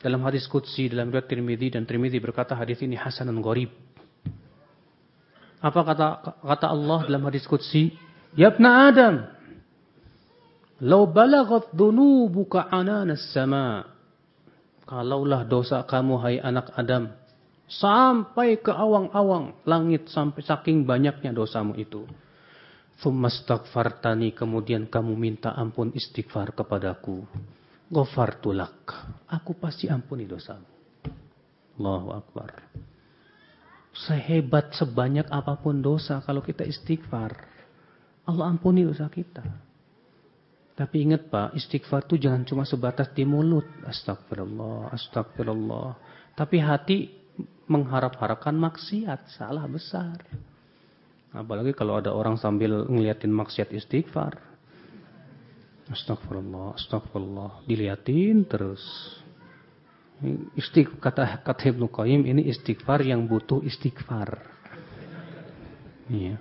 Dalam hadis Qudsi, dalam riwayat Tirmidzi dan Tirmidzi berkata hadis ini hasanun gharib. Apa kata kata Allah dalam hadis Qudsi? Ya ibna Adam, Lau dhunubuka ananas sama. Kalaulah dosa kamu hai anak Adam. Sampai ke awang-awang langit. Sampai saking banyaknya dosamu itu. Thummastagfartani. Kemudian kamu minta ampun istighfar kepadaku. Ghafartulak. Aku pasti ampuni dosamu. Allahu Akbar. Sehebat sebanyak apa pun dosa kalau kita istighfar. Allah ampuni dosa kita. Tapi ingat Pak, istighfar itu jangan cuma sebatas di mulut. Astagfirullah, astagfirullah. Tapi hati mengharap-harapkan maksiat. Salah besar. Apalagi kalau ada orang sambil ngeliatin maksiat istighfar. Astagfirullah, astagfirullah. Diliatin terus. Istighfar, kata, kata Ibnu Qayyim ini istighfar yang butuh istighfar. Iya.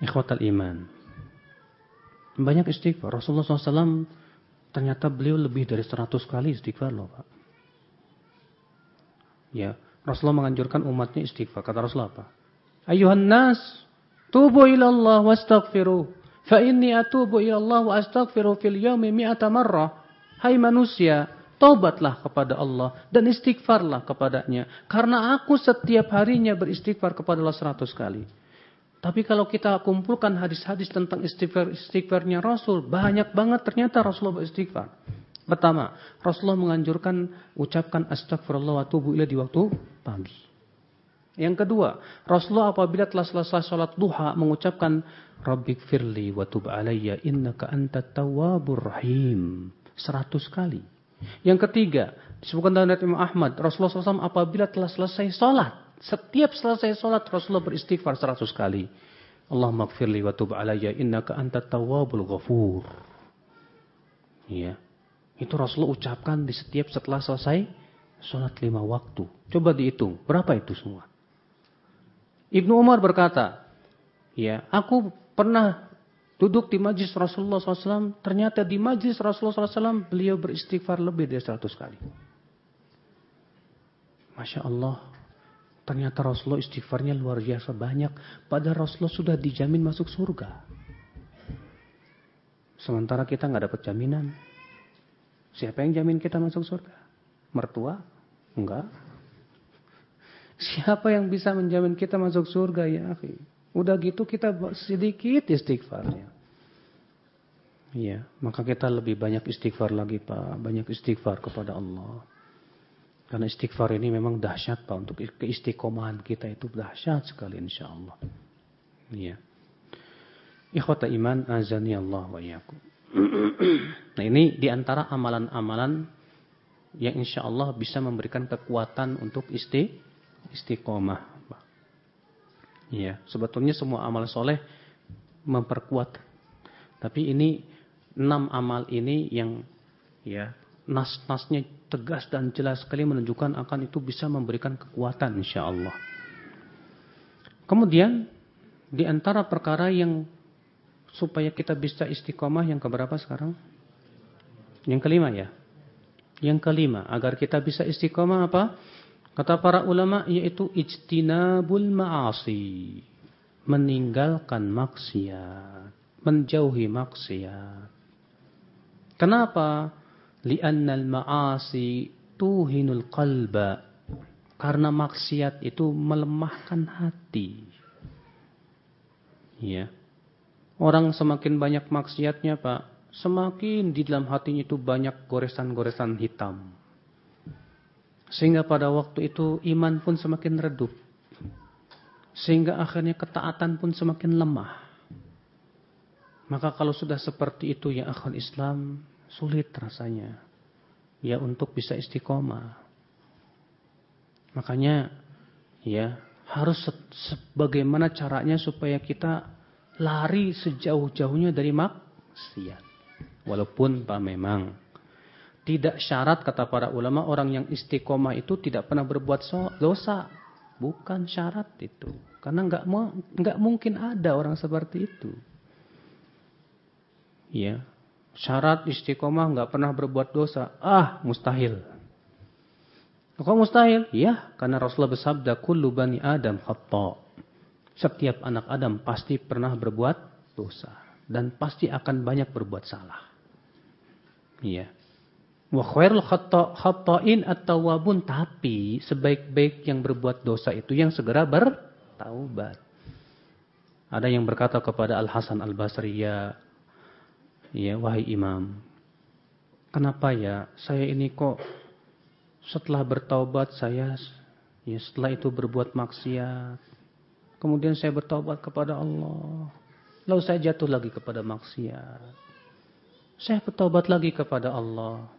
Ikhwatal iman. Banyak istighfar. Rasulullah SAW ternyata beliau lebih dari 100 kali istighfar loh Pak. Ya, Rasulullah menganjurkan umatnya istighfar. Kata Rasulullah apa? Ayuhan nas, tubu ilallah wastaghfiru. Fa inni atubu ilallah wa astaghfiru fil yaumi mi'ata marrah. Hai manusia, taubatlah kepada Allah dan istighfarlah kepadanya. Karena aku setiap harinya beristighfar kepada Allah seratus kali. Tapi kalau kita kumpulkan hadis-hadis tentang istighfar istighfarnya Rasul, banyak banget ternyata Rasulullah beristighfar. Pertama, Rasulullah menganjurkan ucapkan astagfirullah wa tubu di waktu pagi. Yang kedua, Rasulullah apabila telah selesai sholat duha mengucapkan Rabbik firli wa tub alayya innaka anta tawwabur rahim. Seratus kali. Yang ketiga, disebutkan dalam Imam Ahmad, Rasulullah SAW apabila telah selesai sholat, setiap selesai sholat Rasulullah beristighfar seratus kali. Allah magfirli wa tub alayya innaka anta tawwabul ghafur. Ya. Itu Rasulullah ucapkan di setiap setelah selesai sholat lima waktu. Coba dihitung. Berapa itu semua? Ibnu Umar berkata, ya, aku pernah duduk di majlis Rasulullah SAW. Ternyata di majlis Rasulullah SAW beliau beristighfar lebih dari seratus kali. Masya Allah. Ternyata Rasulullah istighfarnya luar biasa banyak. Padahal Rasulullah sudah dijamin masuk surga. Sementara kita nggak dapat jaminan. Siapa yang jamin kita masuk surga? Mertua? Enggak. Siapa yang bisa menjamin kita masuk surga ya akhi? Udah gitu kita sedikit istighfarnya. Iya, maka kita lebih banyak istighfar lagi Pak, banyak istighfar kepada Allah. Karena istighfar ini memang dahsyat Pak. Untuk keistiqomahan kita itu dahsyat sekali insya Allah. Iya. Ikhwata iman azani Allah wa iyakum. [clears throat] nah ini di antara amalan-amalan yang insya Allah bisa memberikan kekuatan untuk isti istiqomah. Iya, sebetulnya semua amal soleh memperkuat. Tapi ini enam amal ini yang ya nas-nasnya tegas dan jelas sekali menunjukkan akan itu bisa memberikan kekuatan insya Allah. Kemudian di antara perkara yang supaya kita bisa istiqomah yang keberapa sekarang? Yang kelima ya. Yang kelima agar kita bisa istiqomah apa? Kata para ulama yaitu ijtinabul ma'asi. Meninggalkan maksiat. Menjauhi maksiat. Kenapa? li'annal ma'asi tuhinul qalba karena maksiat itu melemahkan hati ya orang semakin banyak maksiatnya Pak semakin di dalam hatinya itu banyak goresan-goresan hitam sehingga pada waktu itu iman pun semakin redup sehingga akhirnya ketaatan pun semakin lemah maka kalau sudah seperti itu ya akhul Islam Sulit rasanya. Ya untuk bisa istiqomah. Makanya ya harus sebagaimana caranya supaya kita lari sejauh-jauhnya dari maksiat. Walaupun Pak memang tidak syarat kata para ulama orang yang istiqomah itu tidak pernah berbuat dosa. Bukan syarat itu. Karena nggak nggak mungkin ada orang seperti itu. Ya, Syarat istiqomah nggak pernah berbuat dosa. Ah, mustahil. Kok mustahil? Ya, karena Rasulullah bersabda, "Kullu bani Adam khata." Setiap anak Adam pasti pernah berbuat dosa dan pasti akan banyak berbuat salah. Iya. Wa khairul khata'in at-tawwabun tapi sebaik-baik yang berbuat dosa itu yang segera bertaubat. Ada yang berkata kepada Al Hasan Al Basri, ya Ya, wahai imam. Kenapa ya saya ini kok setelah bertaubat saya ya setelah itu berbuat maksiat. Kemudian saya bertaubat kepada Allah. Lalu saya jatuh lagi kepada maksiat. Saya bertaubat lagi kepada Allah.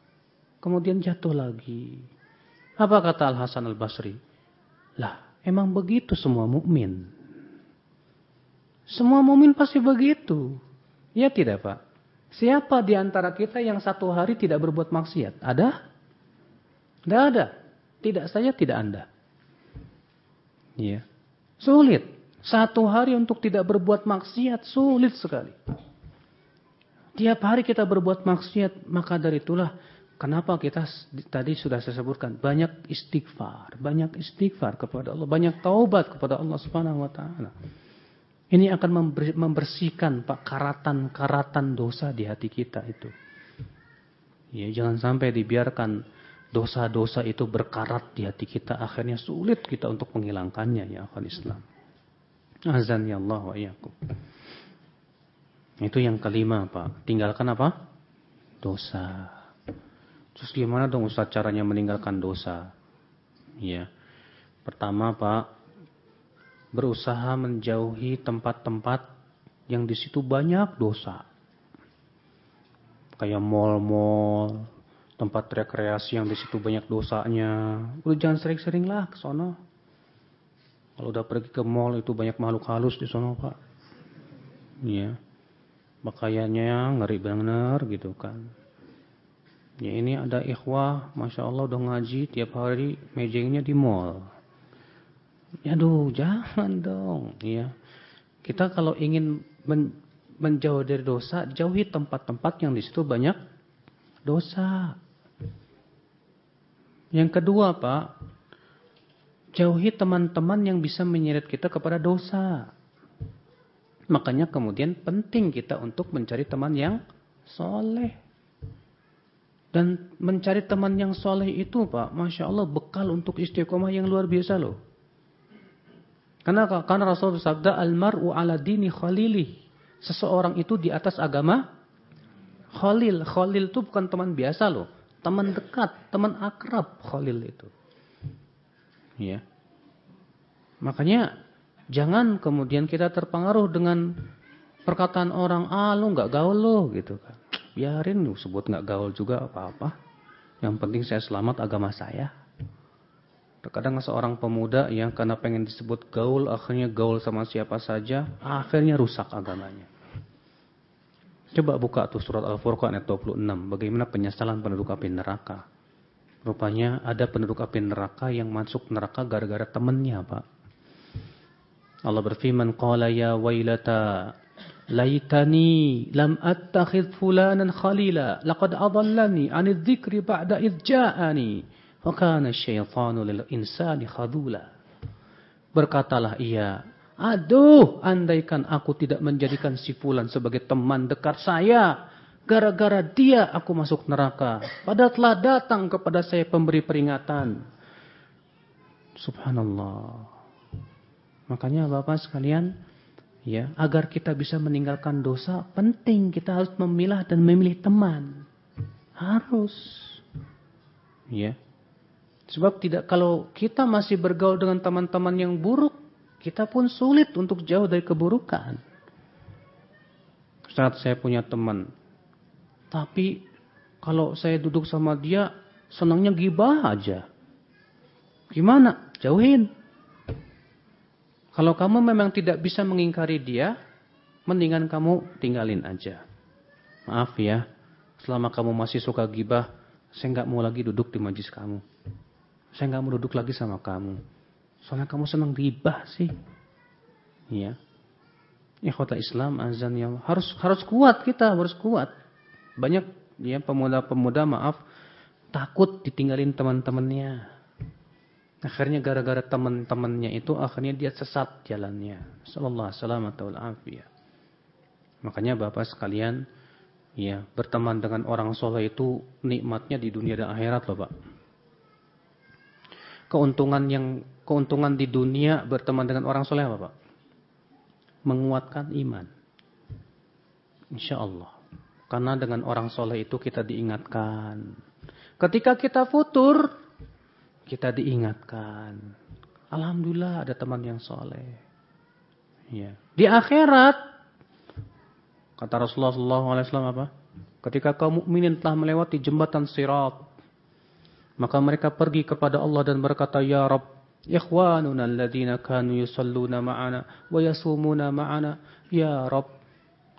Kemudian jatuh lagi. Apa kata Al Hasan Al Basri? Lah, emang begitu semua mukmin. Semua mukmin pasti begitu. Ya tidak, Pak? Siapa di antara kita yang satu hari tidak berbuat maksiat? Ada? Tidak ada. Tidak saja tidak Anda. Iya. Sulit. Satu hari untuk tidak berbuat maksiat sulit sekali. Tiap hari kita berbuat maksiat, maka dari itulah kenapa kita tadi sudah saya sebutkan banyak istighfar, banyak istighfar kepada Allah, banyak taubat kepada Allah Subhanahu wa taala. Ini akan membersihkan Pak karatan-karatan dosa di hati kita itu. Ya, jangan sampai dibiarkan dosa-dosa itu berkarat di hati kita. Akhirnya sulit kita untuk menghilangkannya ya akhwan Islam. Azan ya Allah wa iyakum. Itu yang kelima Pak. Tinggalkan apa? Dosa. Terus gimana dong Ustaz caranya meninggalkan dosa? Ya. Pertama Pak, berusaha menjauhi tempat-tempat yang di situ banyak dosa. Kayak mall-mall, tempat rekreasi yang di situ banyak dosanya. Udah jangan sering-sering lah ke sono. Kalau udah pergi ke mall itu banyak makhluk halus di sono, Pak. Iya. Pakaiannya ngeri bener gitu kan. Ya ini ada ikhwah, Masya Allah udah ngaji tiap hari mejengnya di mall. Ya Aduh, [laughs] jangan dong. Ya. Kita kalau ingin men menjauh dari dosa, jauhi tempat-tempat yang di situ banyak dosa. Yang kedua, Pak, jauhi teman-teman yang bisa menyeret kita kepada dosa. Makanya kemudian penting kita untuk mencari teman yang soleh. Dan mencari teman yang soleh itu, Pak, Masya Allah bekal untuk istiqomah yang luar biasa loh. Karena karena Rasul bersabda almaru ala dini khalili. Seseorang itu di atas agama khalil. Khalil itu bukan teman biasa loh, teman dekat, teman akrab khalil itu. Ya. Makanya jangan kemudian kita terpengaruh dengan perkataan orang, ah lu nggak gaul lo gitu kan. Biarin sebut nggak gaul juga apa-apa. Yang penting saya selamat agama saya. Terkadang seorang pemuda yang karena pengen disebut gaul, akhirnya gaul sama siapa saja, akhirnya rusak agamanya. Coba buka tuh surat Al-Furqan ayat 26. Bagaimana penyesalan penduduk api neraka. Rupanya ada penduduk api neraka yang masuk neraka gara-gara temannya, Pak. Allah berfirman, Qala ya wailata, laitani lam attakhid fulanan khalila, laqad adallani anid dzikri ba'da idh ja'ani. Wakana syaitanu lil insani khadula. Berkatalah ia, aduh andaikan aku tidak menjadikan si fulan sebagai teman dekat saya. Gara-gara dia aku masuk neraka. Padahal telah datang kepada saya pemberi peringatan. Subhanallah. Makanya Bapak sekalian, ya, agar kita bisa meninggalkan dosa, penting kita harus memilah dan memilih teman. Harus. Ya. Sebab tidak kalau kita masih bergaul dengan teman-teman yang buruk, kita pun sulit untuk jauh dari keburukan. Saat saya punya teman, tapi kalau saya duduk sama dia, senangnya gibah aja. Gimana? Jauhin. Kalau kamu memang tidak bisa mengingkari dia, mendingan kamu tinggalin aja. Maaf ya, selama kamu masih suka gibah, saya nggak mau lagi duduk di majlis kamu. Saya nggak mau duduk lagi sama kamu. Soalnya kamu senang ribah sih. Iya. Ikhwata Islam azan yang harus harus kuat kita, harus kuat. Banyak ya pemuda-pemuda maaf takut ditinggalin teman-temannya. Akhirnya gara-gara teman-temannya itu akhirnya dia sesat jalannya. Sallallahu alaihi Makanya Bapak sekalian ya berteman dengan orang soleh itu nikmatnya di dunia dan akhirat loh Pak. Keuntungan yang keuntungan di dunia berteman dengan orang soleh apa Pak? Menguatkan iman. Insya Allah. Karena dengan orang soleh itu kita diingatkan. Ketika kita futur, kita diingatkan. Alhamdulillah ada teman yang soleh. Ya. Di akhirat, kata Rasulullah SAW apa? Ketika kaum mukminin telah melewati jembatan sirat, maka mereka pergi kepada Allah dan berkata, Ya Rabb, ikhwanuna alladhina kanu yusalluna ma'ana wa yasumuna ma'ana. Ya Rabb,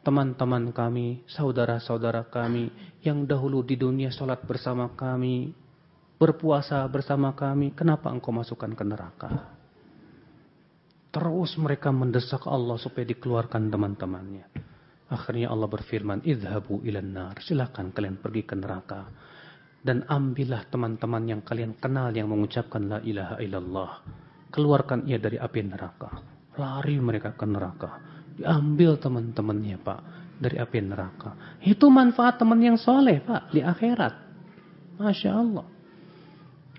teman-teman kami, saudara-saudara kami yang dahulu di dunia sholat bersama kami, berpuasa bersama kami, kenapa engkau masukkan ke neraka? Terus mereka mendesak Allah supaya dikeluarkan teman-temannya. Akhirnya Allah berfirman, "Idhabu ilan nar." Silakan kalian pergi ke neraka. Dan ambillah teman-teman yang kalian kenal yang mengucapkan la ilaha illallah. Keluarkan ia dari api neraka. Lari mereka ke neraka. Diambil teman-temannya, Pak, dari api neraka. Itu manfaat teman yang soleh, Pak, di akhirat. Masya Allah.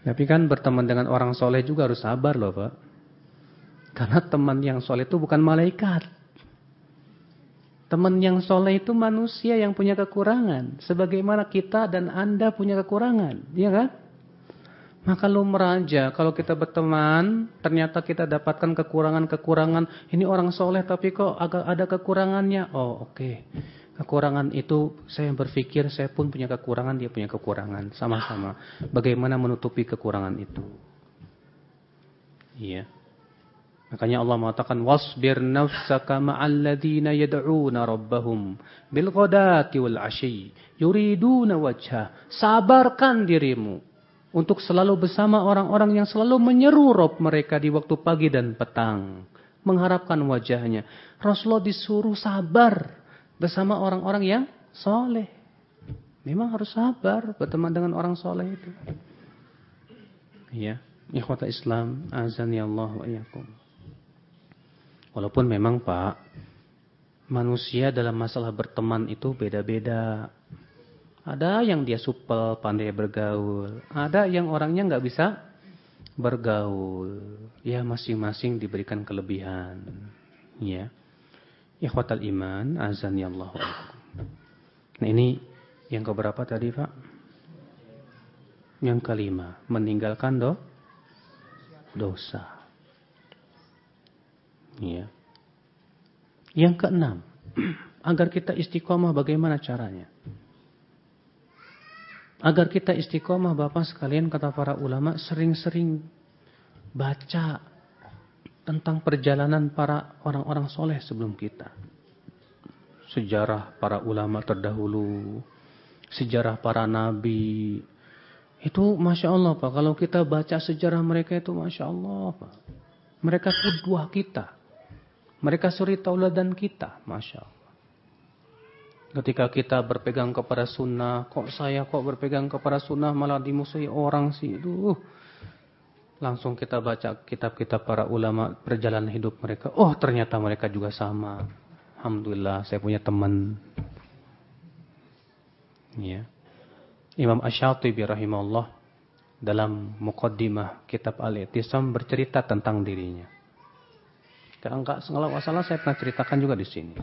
Tapi kan berteman dengan orang soleh juga harus sabar loh Pak. Karena teman yang soleh itu bukan malaikat. Teman yang soleh itu manusia yang punya kekurangan. Sebagaimana kita dan Anda punya kekurangan. Iya kan? Maka lu meraja, kalau kita berteman, ternyata kita dapatkan kekurangan-kekurangan. Ini orang soleh tapi kok agak ada kekurangannya. Oh oke. Okay. Kekurangan itu saya berpikir saya pun punya kekurangan, dia punya kekurangan. Sama-sama. Bagaimana menutupi kekurangan itu. Iya. Makanya Allah mengatakan wasbir nafsaka ma'al ladzina yad'una rabbahum bil ghadati wal 'ashi yuriduna wajha. Sabarkan dirimu untuk selalu bersama orang-orang yang selalu menyeru Rob mereka di waktu pagi dan petang, mengharapkan wajahnya. Rasulullah disuruh sabar bersama orang-orang yang soleh. Memang harus sabar berteman dengan orang soleh itu. Ya, ikhwata Islam, azan ya Allah wa iyakum. Walaupun memang Pak, manusia dalam masalah berteman itu beda-beda. Ada yang dia supel, pandai bergaul. Ada yang orangnya nggak bisa bergaul. Ya masing-masing diberikan kelebihan. Ya. Ikhwatal iman, azan ya Allah. Nah ini yang keberapa tadi Pak? Yang kelima, meninggalkan do dosa. Ya. Yang keenam, [clears throat] agar kita istiqomah bagaimana caranya? Agar kita istiqomah Bapak sekalian kata para ulama sering-sering baca tentang perjalanan para orang-orang soleh sebelum kita. Sejarah para ulama terdahulu, sejarah para nabi. Itu Masya Allah Pak, kalau kita baca sejarah mereka itu Masya Allah Pak. Mereka kudwah kita. Mereka suri tauladan kita, Masya Allah. Ketika kita berpegang kepada sunnah, kok saya kok berpegang kepada sunnah malah dimusuhi orang sih. Duh, Langsung kita baca kitab-kitab para ulama perjalanan hidup mereka. Oh ternyata mereka juga sama. Alhamdulillah saya punya teman. Ya. Imam Ash-Shatibi rahimahullah dalam muqaddimah kitab Al-I'tisam bercerita tentang dirinya. Kalau enggak salah salah saya pernah ceritakan juga di sini.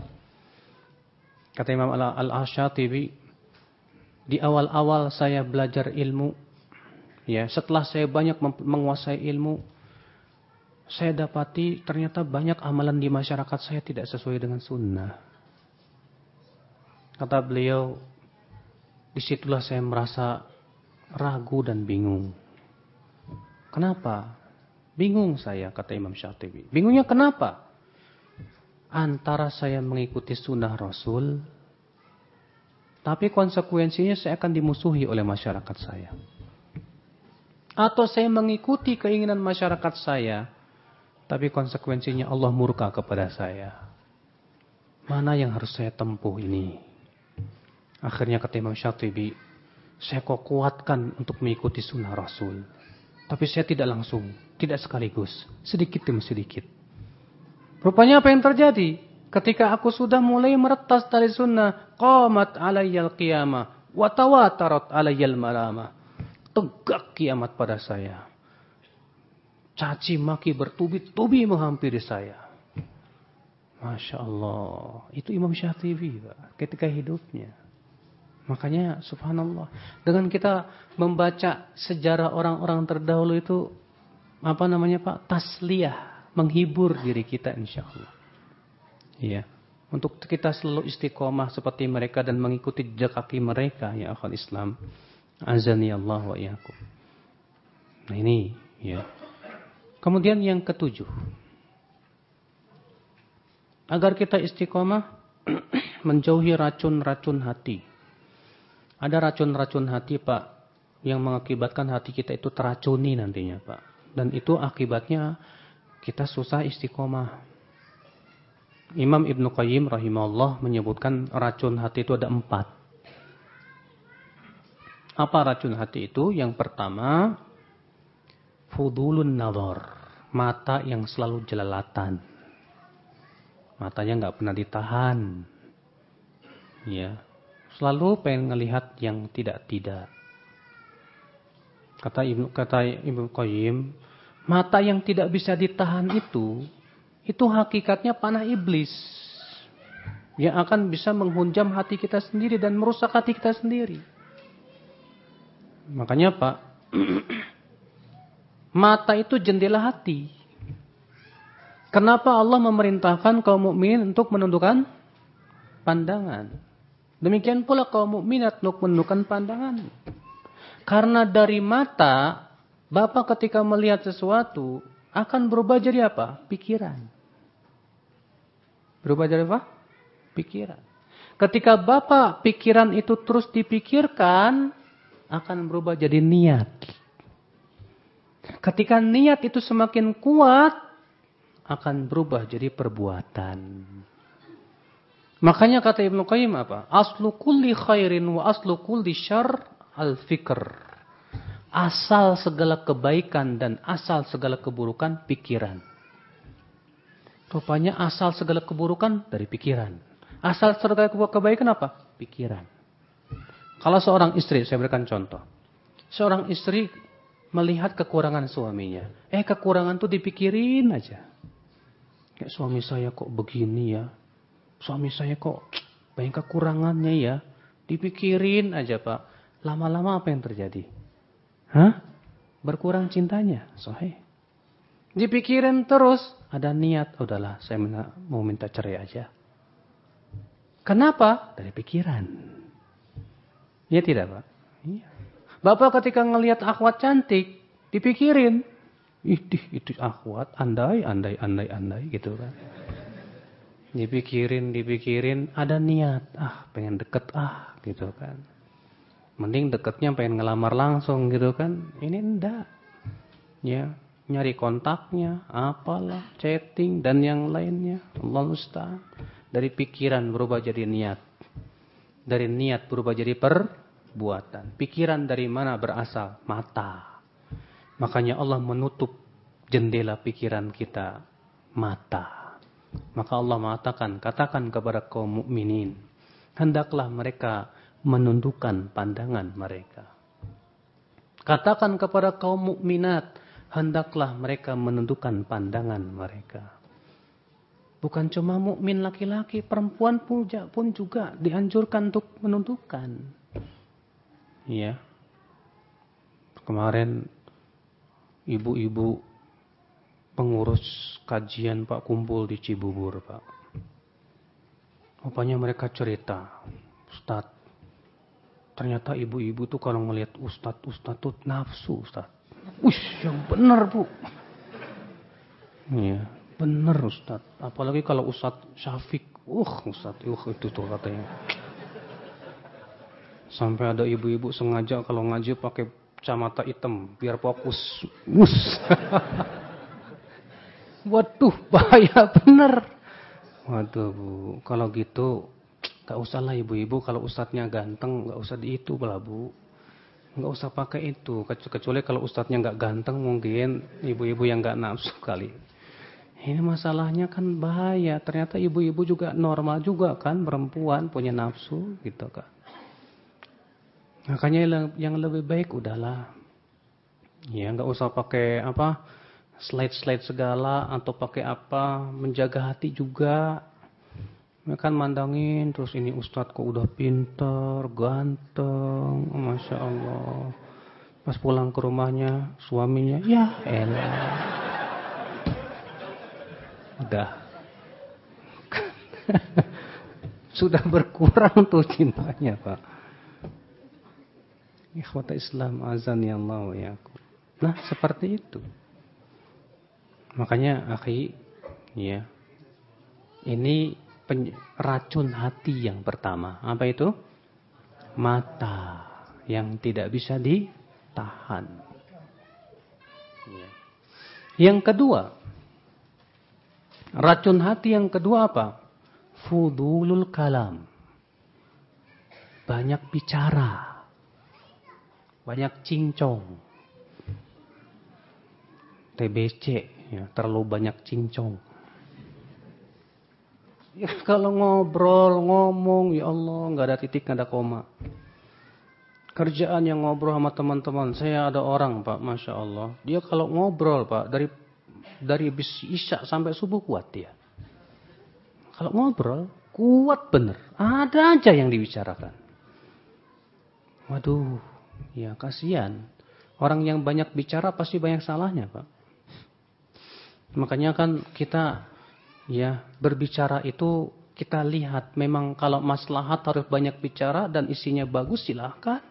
Kata Imam Al-Shatibi, di awal-awal saya belajar ilmu, Ya, setelah saya banyak menguasai ilmu, saya dapati ternyata banyak amalan di masyarakat saya tidak sesuai dengan sunnah. Kata beliau, di situlah saya merasa ragu dan bingung. Kenapa? Bingung saya, kata Imam Syatibi. Bingungnya kenapa? Antara saya mengikuti sunnah Rasul, tapi konsekuensinya saya akan dimusuhi oleh masyarakat saya. Atau saya mengikuti keinginan masyarakat saya. Tapi konsekuensinya Allah murka kepada saya. Mana yang harus saya tempuh ini? Akhirnya kata Imam Syatibi, saya kok kuatkan untuk mengikuti sunnah Rasul. Tapi saya tidak langsung, tidak sekaligus, sedikit demi sedikit. Rupanya apa yang terjadi? Ketika aku sudah mulai meretas dari sunnah, qamat alayyal qiyamah, wa tawatarat alayyal malama. Tegak kiamat pada saya. Caci maki bertubi-tubi menghampiri saya. Masya Allah. Itu Imam Syafi'i Pak, ketika hidupnya. Makanya subhanallah. Dengan kita membaca sejarah orang-orang terdahulu itu apa namanya Pak? Tasliyah, menghibur diri kita insya Allah. Iya. Untuk kita selalu istiqomah seperti mereka dan mengikuti jejak kaki mereka ya akal Islam. Azani Allah wa iyyakum. Nah ini ya. Kemudian yang ketujuh. Agar kita istiqomah [clears throat] menjauhi racun-racun hati. Ada racun-racun hati Pak yang mengakibatkan hati kita itu teracuni nantinya Pak. Dan itu akibatnya kita susah istiqomah. Imam Ibn Qayyim rahimahullah menyebutkan racun hati itu ada empat. Apa racun hati itu? Yang pertama, fudulun nazar. Mata yang selalu jelalatan. Matanya nggak pernah ditahan. Ya, Selalu pengen ngelihat yang tidak-tidak. Kata Ibnu kata Ibnu Qayyim, mata yang tidak bisa ditahan itu itu hakikatnya panah iblis. Yang akan bisa menghunjam hati kita sendiri dan merusak hati kita sendiri. Makanya Pak, [clears throat] mata itu jendela hati. Kenapa Allah memerintahkan kaum mukminin untuk menundukkan pandangan? Demikian pula kaum mukminat untuk menundukkan pandangan. Karena dari mata, Bapak ketika melihat sesuatu akan berubah jadi apa? Pikiran. Berubah jadi apa? Pikiran. Ketika Bapak pikiran itu terus dipikirkan, akan berubah jadi niat. Ketika niat itu semakin kuat, akan berubah jadi perbuatan. Makanya kata Ibnu Qayyim apa? Aslu kulli khairin wa aslu kulli syar al-fikr. Asal segala kebaikan dan asal segala keburukan pikiran. Rupanya asal segala keburukan dari pikiran. Asal segala kebaikan apa? Pikiran. Kalau seorang istri, saya berikan contoh. Seorang istri melihat kekurangan suaminya. Eh kekurangan tuh dipikirin aja. Kayak suami saya kok begini ya suami saya kok banyak kekurangannya ya. Dipikirin aja pak. Lama-lama apa yang terjadi? Hah? Berkurang cintanya. Sohe. Dipikirin terus. Ada niat. Udahlah saya mau minta cerai aja. Kenapa? Dari pikiran. Iya tidak pak? Iya. Bapak ketika ngelihat akhwat cantik. Dipikirin. Idih, itu akhwat. Andai, andai, andai, andai gitu kan. Dipikirin, dipikirin, ada niat. Ah, pengen deket ah, gitu kan. Mending deketnya pengen ngelamar langsung gitu kan. Ini enggak. Ya, nyari kontaknya, apalah, chatting, dan yang lainnya. Allah. Dari pikiran berubah jadi niat. Dari niat berubah jadi perbuatan. Pikiran dari mana berasal? Mata. Makanya Allah menutup jendela pikiran kita. Mata. Maka Allah mengatakan, katakan kepada kaum mukminin, hendaklah mereka menundukkan pandangan mereka. Katakan kepada kaum mukminat, hendaklah mereka menundukkan pandangan mereka. Bukan cuma mukmin laki-laki, perempuan pun juga dianjurkan untuk menundukkan. Iya. Kemarin ibu-ibu pengurus kajian Pak kumpul di Cibubur Pak. Rupanya mereka cerita, Ustad, ternyata ibu-ibu tuh kalau ngelihat Ustad, Ustad tuh nafsu Ustad. Wih, yang benar Bu. Iya, benar Ustad. Apalagi kalau Ustad Syafiq, uh Ustad, uh itu tuh katanya. Sampai ada ibu-ibu sengaja kalau ngaji pakai kacamata hitam biar fokus. Mus. [laughs] Waduh, bahaya bener. Waduh, Bu. Kalau gitu Gak usah lah ibu-ibu kalau ustadznya ganteng, gak usah di itu lah bu. Gak usah pakai itu. Kecuali kalau ustadznya gak ganteng mungkin ibu-ibu yang gak nafsu kali. Ini masalahnya kan bahaya. Ternyata ibu-ibu juga normal juga kan perempuan punya nafsu gitu kan. Makanya yang lebih baik udahlah. Ya nggak usah pakai apa slide-slide segala atau pakai apa menjaga hati juga Ya kan mandangin terus ini ustadz kok udah pinter, ganteng, masya Allah. Pas pulang ke rumahnya suaminya, ya elah. Udah. [laughs] Sudah berkurang tuh cintanya pak. Ikhwata Islam azan ya Allah ya aku. Nah seperti itu. Makanya akhi, ya, ini racun hati yang pertama. Apa itu? Mata yang tidak bisa ditahan. Ya. Yang kedua, racun hati yang kedua apa? Fudulul kalam. Banyak bicara. Banyak cincong. TBC, ya, terlalu banyak cincong. Ya, [laughs] kalau ngobrol, ngomong, ya Allah, nggak ada titik, nggak ada koma. Kerjaan yang ngobrol sama teman-teman, saya ada orang Pak, Masya Allah. Dia kalau ngobrol Pak, dari dari isya sampai subuh kuat dia. Kalau ngobrol, kuat bener. Ada aja yang dibicarakan. Waduh, ya kasihan. Orang yang banyak bicara pasti banyak salahnya Pak. Makanya kan kita ya berbicara itu kita lihat memang kalau maslahat harus banyak bicara dan isinya bagus silahkan.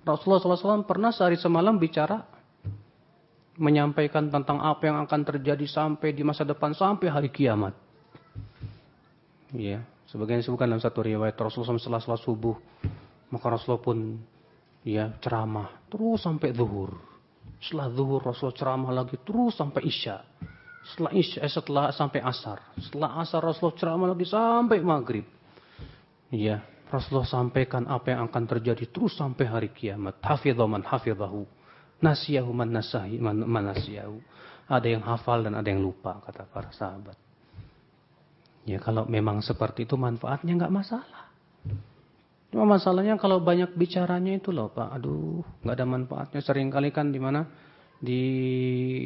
Rasulullah SAW pernah sehari semalam bicara menyampaikan tentang apa yang akan terjadi sampai di masa depan sampai hari kiamat. Ya, sebagian disebutkan dalam satu riwayat Rasulullah setelah salat subuh maka Rasulullah pun ya ceramah terus sampai zuhur. Setelah zuhur Rasul ceramah lagi terus sampai isya. Setelah isya, eh, setelah sampai asar. Setelah asar Rasulullah ceramah lagi sampai maghrib. Iya, Rasulullah sampaikan apa yang akan terjadi terus sampai hari kiamat. Hafidhahu man hafidhahu. Nasiyahu man nasahi man, man nasiyahu. Ada yang hafal dan ada yang lupa kata para sahabat. Ya kalau memang seperti itu manfaatnya nggak masalah. Cuma masalahnya kalau banyak bicaranya itu loh Pak. Aduh, nggak ada manfaatnya. Sering kali kan di mana? di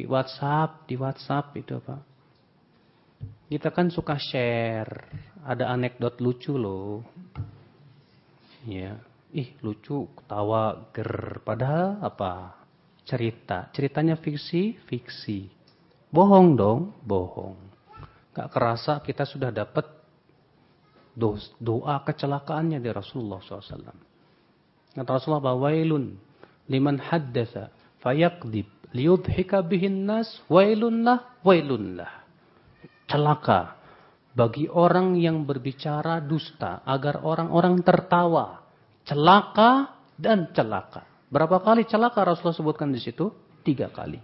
WhatsApp, di WhatsApp itu Pak. Kita kan suka share, ada anekdot lucu loh. Ya, ih lucu, ketawa, ger. Padahal apa? Cerita. Ceritanya fiksi, fiksi. Bohong dong, bohong. Gak kerasa kita sudah dapat doa kecelakaannya dari Rasulullah SAW. Kata Rasulullah wailun liman haddasa fayakdib liyudhika bihin nas wailunlah wailunlah. Celaka bagi orang yang berbicara dusta agar orang-orang tertawa. Celaka dan celaka. Berapa kali celaka Rasulullah sebutkan di situ? Tiga kali.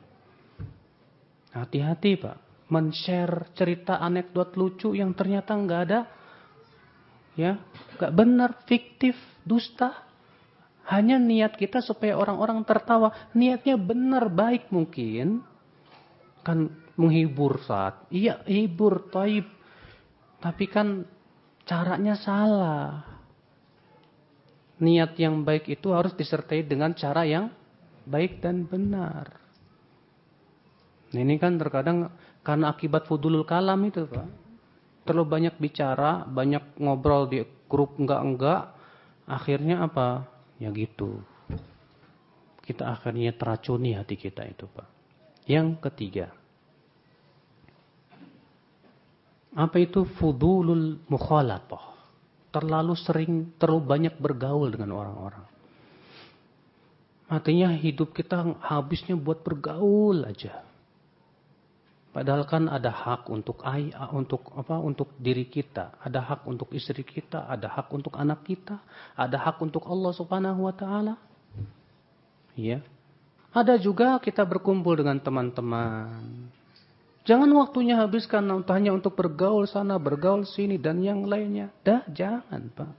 Hati-hati Pak. Men-share cerita anekdot lucu yang ternyata nggak ada. Ya, nggak benar, fiktif, dusta. Hanya niat kita supaya orang-orang tertawa. Niatnya benar, baik mungkin. Kan menghibur saat. Iya, hibur, taib. Tapi kan caranya salah. Niat yang baik itu harus disertai dengan cara yang baik dan benar. Nah, ini kan terkadang karena akibat fudulul kalam itu Pak. Terlalu banyak bicara, banyak ngobrol di grup enggak-enggak. Akhirnya apa? Ya gitu. Kita akhirnya teracuni hati kita itu Pak. Yang ketiga. Apa itu fudulul mukhalatah? Terlalu sering, terlalu banyak bergaul dengan orang-orang. Artinya hidup kita habisnya buat bergaul aja. Padahal kan ada hak untuk ayah, untuk apa? Untuk diri kita, ada hak untuk istri kita, ada hak untuk anak kita, ada hak untuk Allah Subhanahu wa taala. Ya. Ada juga kita berkumpul dengan teman-teman. Jangan waktunya habiskan hanya untuk bergaul sana, bergaul sini, dan yang lainnya. Dah, jangan Pak.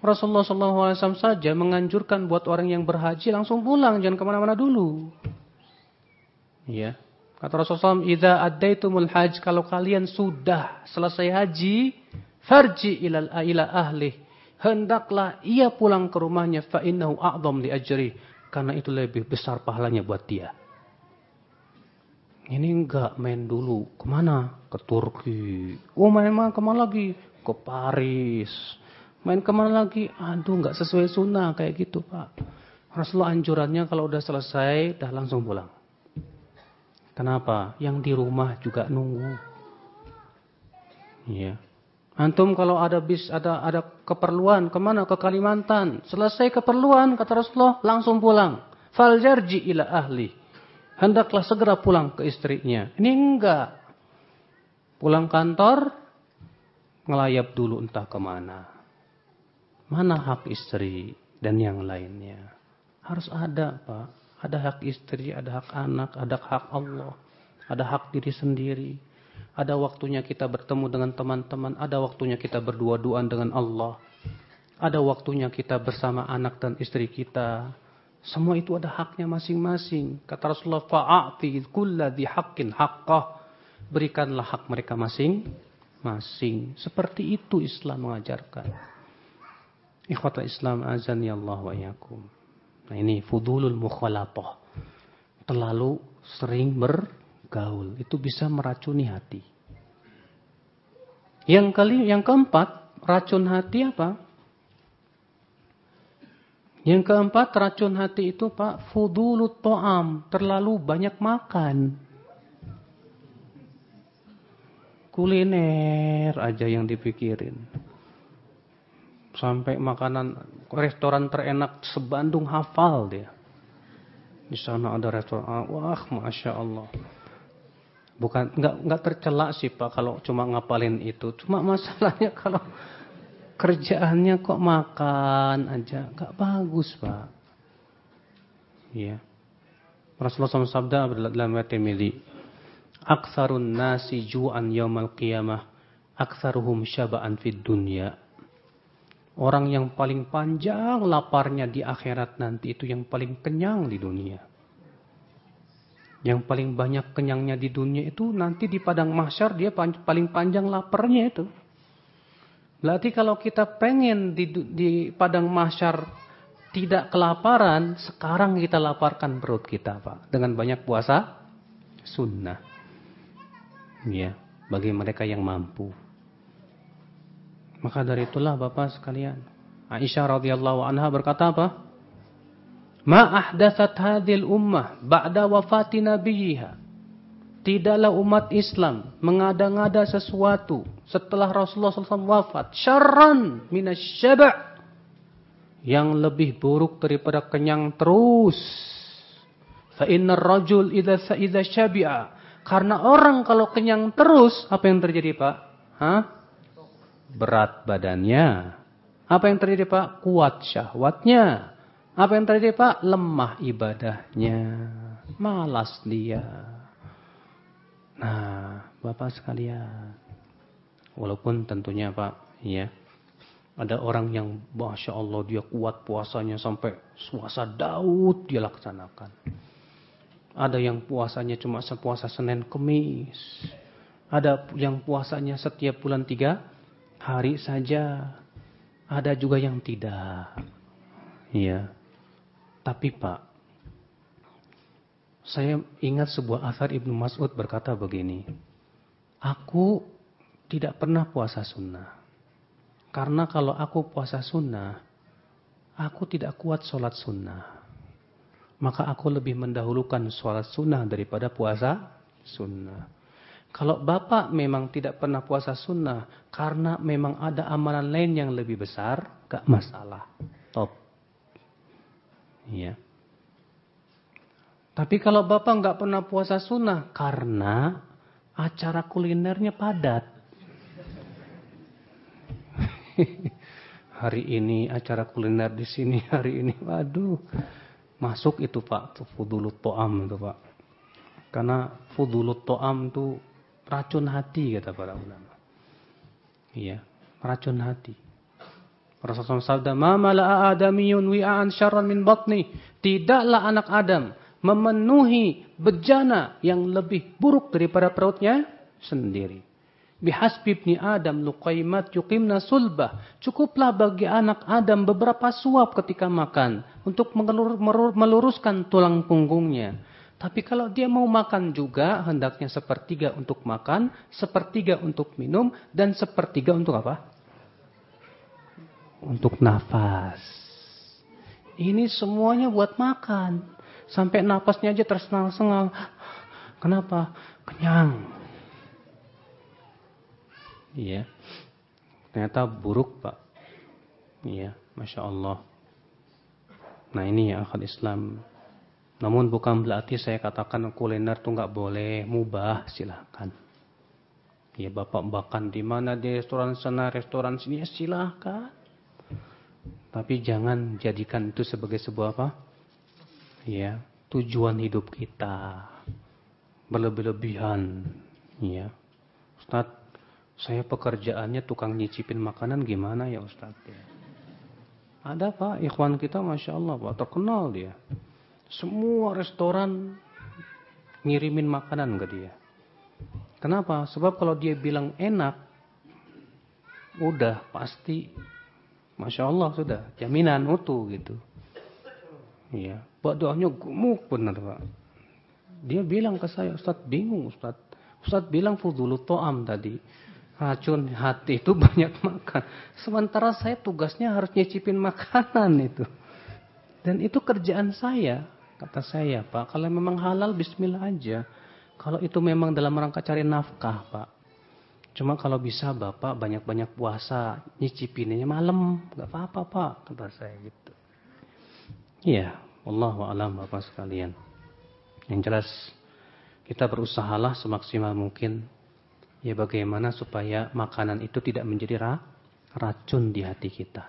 Rasulullah SAW saja menganjurkan buat orang yang berhaji langsung pulang, jangan ke mana-mana dulu. Ya, kata Rasulullah "Idza addaitumul hajj kalau kalian sudah selesai haji, farji ilal ila ahli. Hendaklah ia pulang ke rumahnya fa innahu a'dham li ajri, karena itu lebih besar pahalanya buat dia. Ini enggak main dulu. Ke mana? Ke Turki. Oh main mana ke mana lagi? Ke Paris. Main ke mana lagi? Aduh enggak sesuai sunnah kayak gitu pak. Rasulullah anjurannya kalau udah selesai, dah langsung pulang. Kenapa? Yang di rumah juga nunggu. Iya. Antum kalau ada bis, ada ada keperluan, ke mana? Ke Kalimantan. Selesai keperluan, kata Rasulullah, langsung pulang. Faljarji ila ahli hendaklah segera pulang ke istrinya. Ini enggak. Pulang kantor, ngelayap dulu entah ke mana. Mana hak istri dan yang lainnya. Harus ada Pak. Ada hak istri, ada hak anak, ada hak Allah. Ada hak diri sendiri. Ada waktunya kita bertemu dengan teman-teman. Ada waktunya kita berdua-duaan dengan Allah. Ada waktunya kita bersama anak dan istri kita. Semua itu ada haknya masing-masing. Kata Rasulullah, fa'ati kulla di haqqin haqqah. Berikanlah hak mereka masing-masing. Seperti itu Islam mengajarkan. Ikhwata Islam azan ya Allah wa yakum. Nah ini fudulul mukhalatah. Terlalu sering bergaul. Itu bisa meracuni hati. Yang kali, yang keempat, racun hati apa? Yang keempat racun hati itu Pak fudulut to'am. Terlalu banyak makan. Kuliner aja yang dipikirin. Sampai makanan restoran terenak sebandung hafal dia. Di sana ada restoran, ah, wah masya Allah. Bukan nggak nggak tercela sih pak kalau cuma ngapalin itu. Cuma masalahnya [laughs] kalau kerjaannya kok makan aja, gak bagus pak. Ya. Rasulullah SAW sabda dalam riwayat Tirmidzi, "Aktsarun nasi ju'an yaumal qiyamah, aktsaruhum syaba'an fid dunya." Orang yang paling panjang laparnya di akhirat nanti itu yang paling kenyang di dunia. Yang paling banyak kenyangnya di dunia itu nanti di padang mahsyar dia paling panjang laparnya itu. Berarti kalau kita pengen di, di padang mahsyar tidak kelaparan, sekarang kita laparkan perut kita, Pak, dengan banyak puasa sunnah. Ya, bagi mereka yang mampu. Maka dari itulah Bapak sekalian, Aisyah radhiyallahu anha berkata apa? Ma ahdatsat hadhil ummah ba'da wafati nabiyha Tidaklah umat Islam mengada-ngada sesuatu setelah Rasulullah SAW wafat. Syarran minasyaba' yang lebih buruk daripada kenyang terus. Fa innar rajul idza idza syabi'a. Karena orang kalau kenyang terus, apa yang terjadi, Pak? Hah? Berat badannya. Apa yang terjadi, Pak? Kuat syahwatnya. Apa yang terjadi, Pak? Lemah ibadahnya. Malas dia. Nah, Bapak sekalian, walaupun tentunya Pak, ya, ada orang yang Masya Allah dia kuat puasanya sampai puasa Daud dia laksanakan. Ada yang puasanya cuma sepuasa Senin Kemis. Ada yang puasanya setiap bulan tiga hari saja. Ada juga yang tidak. Ya. Tapi Pak, saya ingat sebuah asar Ibnu Mas'ud berkata begini. Aku tidak pernah puasa sunnah. Karena kalau aku puasa sunnah, aku tidak kuat sholat sunnah. Maka aku lebih mendahulukan sholat sunnah daripada puasa sunnah. Kalau bapak memang tidak pernah puasa sunnah, karena memang ada amalan lain yang lebih besar, gak masalah. Top. Iya. Tapi kalau Bapak nggak pernah puasa sunnah karena acara kulinernya padat. [laughs] hari ini acara kuliner di sini, [laughs] hari ini waduh. Masuk itu Pak, fudulut to'am itu Pak. Karena fudulut to'am itu racun hati kata para ulama. Iya, racun hati. Rasulullah sabda, "Ma mala'a adamiyun wi'an syarran min batni." Tidaklah anak Adam memenuhi bejana yang lebih buruk daripada perutnya sendiri. Bihasbi ibni Adam luqaimat yuqimna sulbah. Cukuplah bagi anak Adam beberapa suap ketika makan untuk meluruskan tulang punggungnya. Tapi kalau dia mau makan juga, hendaknya sepertiga untuk makan, sepertiga untuk minum, dan sepertiga untuk apa? Untuk nafas. Ini semuanya buat makan. Sampai nafasnya aja tersengal-sengal. Kenapa? Kenyang. Iya. Ternyata buruk, Pak. Iya, Masya Allah. Nah ini ya akal Islam. Namun bukan berarti saya katakan kuliner tuh nggak boleh, mubah, silahkan. Ya bapak makan di mana di restoran sana, restoran sini, ya silahkan. Tapi jangan jadikan itu sebagai sebuah apa? Ya, tujuan hidup kita. Berlebih-lebihan. Ya. Ustaz, saya pekerjaannya tukang nyicipin makanan gimana ya Ustaz? Ya. Ada pak, ikhwan kita Masya Allah pak, terkenal dia. Semua restoran ngirimin makanan ke dia. Kenapa? Sebab kalau dia bilang enak, udah pasti, masya Allah sudah jaminan utuh gitu. Iya, buat doanya gemuk bener pak. Dia bilang ke saya, Ustaz bingung Ustaz. Ustaz bilang fudulu to'am tadi. Racun hati itu [laughs] banyak makan. Sementara saya tugasnya harus nyicipin makanan itu. Dan itu kerjaan saya. Kata saya, Pak, kalau memang halal bismillah aja. Kalau itu memang dalam rangka cari nafkah, Pak. Cuma kalau bisa Bapak banyak-banyak puasa, nyicipinnya malam, nggak apa-apa, Pak, kata saya gitu. Iya, Allah alam Bapak sekalian. Yang jelas kita berusahalah semaksimal mungkin ya bagaimana supaya makanan itu tidak menjadi ra racun di hati kita.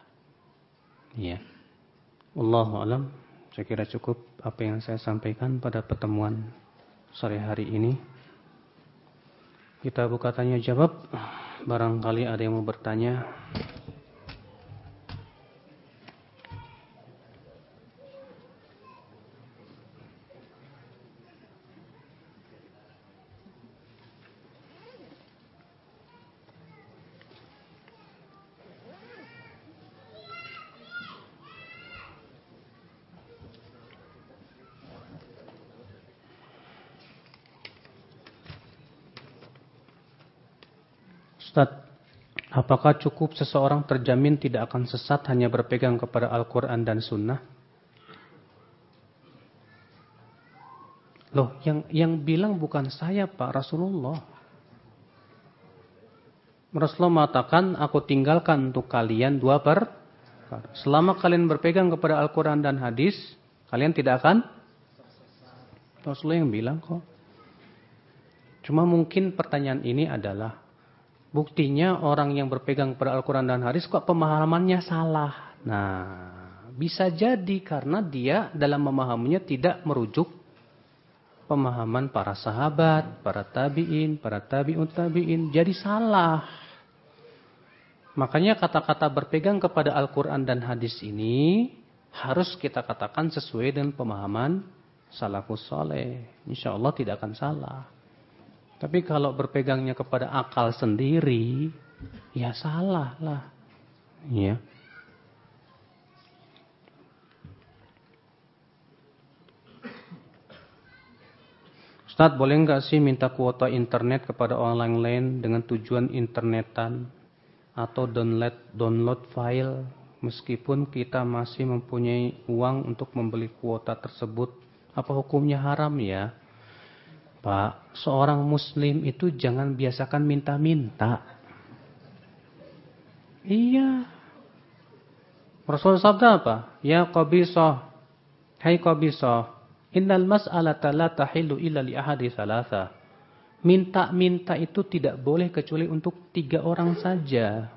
Iya. Allah alam. Saya kira cukup apa yang saya sampaikan pada pertemuan sore hari ini. Kita buka tanya jawab. Barangkali ada yang mau bertanya. Ustaz, apakah cukup seseorang terjamin tidak akan sesat hanya berpegang kepada Al-Quran dan Sunnah? Loh, yang yang bilang bukan saya Pak Rasulullah. Rasulullah mengatakan, aku tinggalkan untuk kalian dua per. Selama kalian berpegang kepada Al-Quran dan hadis, kalian tidak akan. Rasulullah yang bilang kok. Cuma mungkin pertanyaan ini adalah, Buktinya orang yang berpegang pada Al-Quran dan hadis kok pemahamannya salah. Nah, bisa jadi karena dia dalam memahaminya tidak merujuk pemahaman para sahabat, para tabi'in, para tabi'un tabi'in. Jadi salah. Makanya kata-kata berpegang kepada Al-Quran dan hadis ini harus kita katakan sesuai dengan pemahaman salafus soleh. Insya Allah tidak akan salah. Tapi kalau berpegangnya kepada akal sendiri, ya salah lah. Ya. Ustadz boleh nggak sih minta kuota internet kepada orang lain dengan tujuan internetan atau download download file meskipun kita masih mempunyai uang untuk membeli kuota tersebut apa hukumnya haram ya? Pak, seorang muslim itu jangan biasakan minta-minta. Iya. Rasul sabda apa? Ya qabisah. Hai qabisah. Innal mas'alata la tahilu illa li ahadi salasa. Minta-minta itu tidak boleh kecuali untuk tiga orang saja.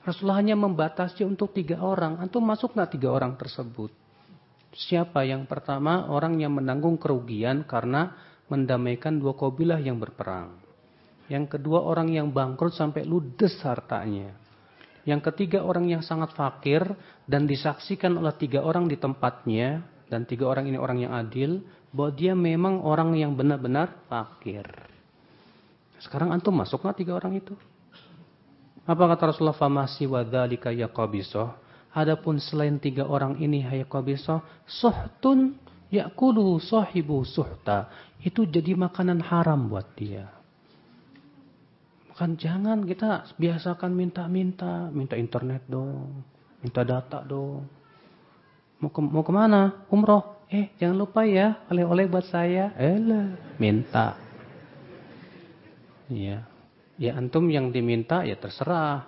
Rasulullah hanya membatasi untuk tiga orang. Antum masuk nggak tiga orang tersebut? Siapa yang pertama? Orang yang menanggung kerugian karena mendamaikan dua kabilah yang berperang. Yang kedua orang yang bangkrut sampai ludes hartanya. Yang ketiga orang yang sangat fakir dan disaksikan oleh tiga orang di tempatnya dan tiga orang ini orang yang adil bahwa dia memang orang yang benar-benar fakir. Sekarang antum masuk nggak tiga orang itu? Apa kata Rasulullah famasi wadzalika yaqabisoh? Adapun selain tiga orang ini hayaqabisoh, suhtun yakulu sahibu suhta. Itu jadi makanan haram buat dia. Kan jangan kita biasakan minta-minta, minta internet dong, minta data dong. Mau ke, mau ke mana? Umroh. Eh, jangan lupa ya, oleh-oleh buat saya. Eh, minta. Iya. Ya antum yang diminta ya terserah.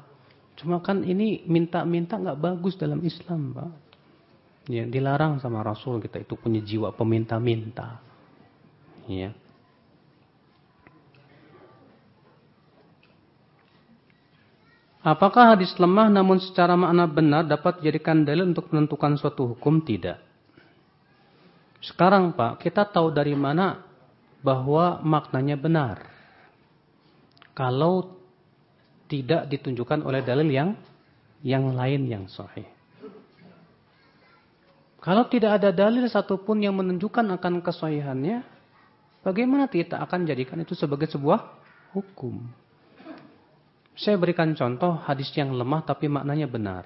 Cuma kan ini minta-minta nggak bagus dalam Islam, Pak. Ya, dilarang sama Rasul kita itu punya jiwa peminta-minta. Ya. Apakah hadis lemah namun secara makna benar dapat dijadikan dalil untuk menentukan suatu hukum? Tidak. Sekarang Pak, kita tahu dari mana bahwa maknanya benar. Kalau tidak ditunjukkan oleh dalil yang yang lain yang sahih. Kalau tidak ada dalil satupun yang menunjukkan akan kesahihannya, bagaimana kita akan jadikan itu sebagai sebuah hukum? Saya berikan contoh hadis yang lemah tapi maknanya benar.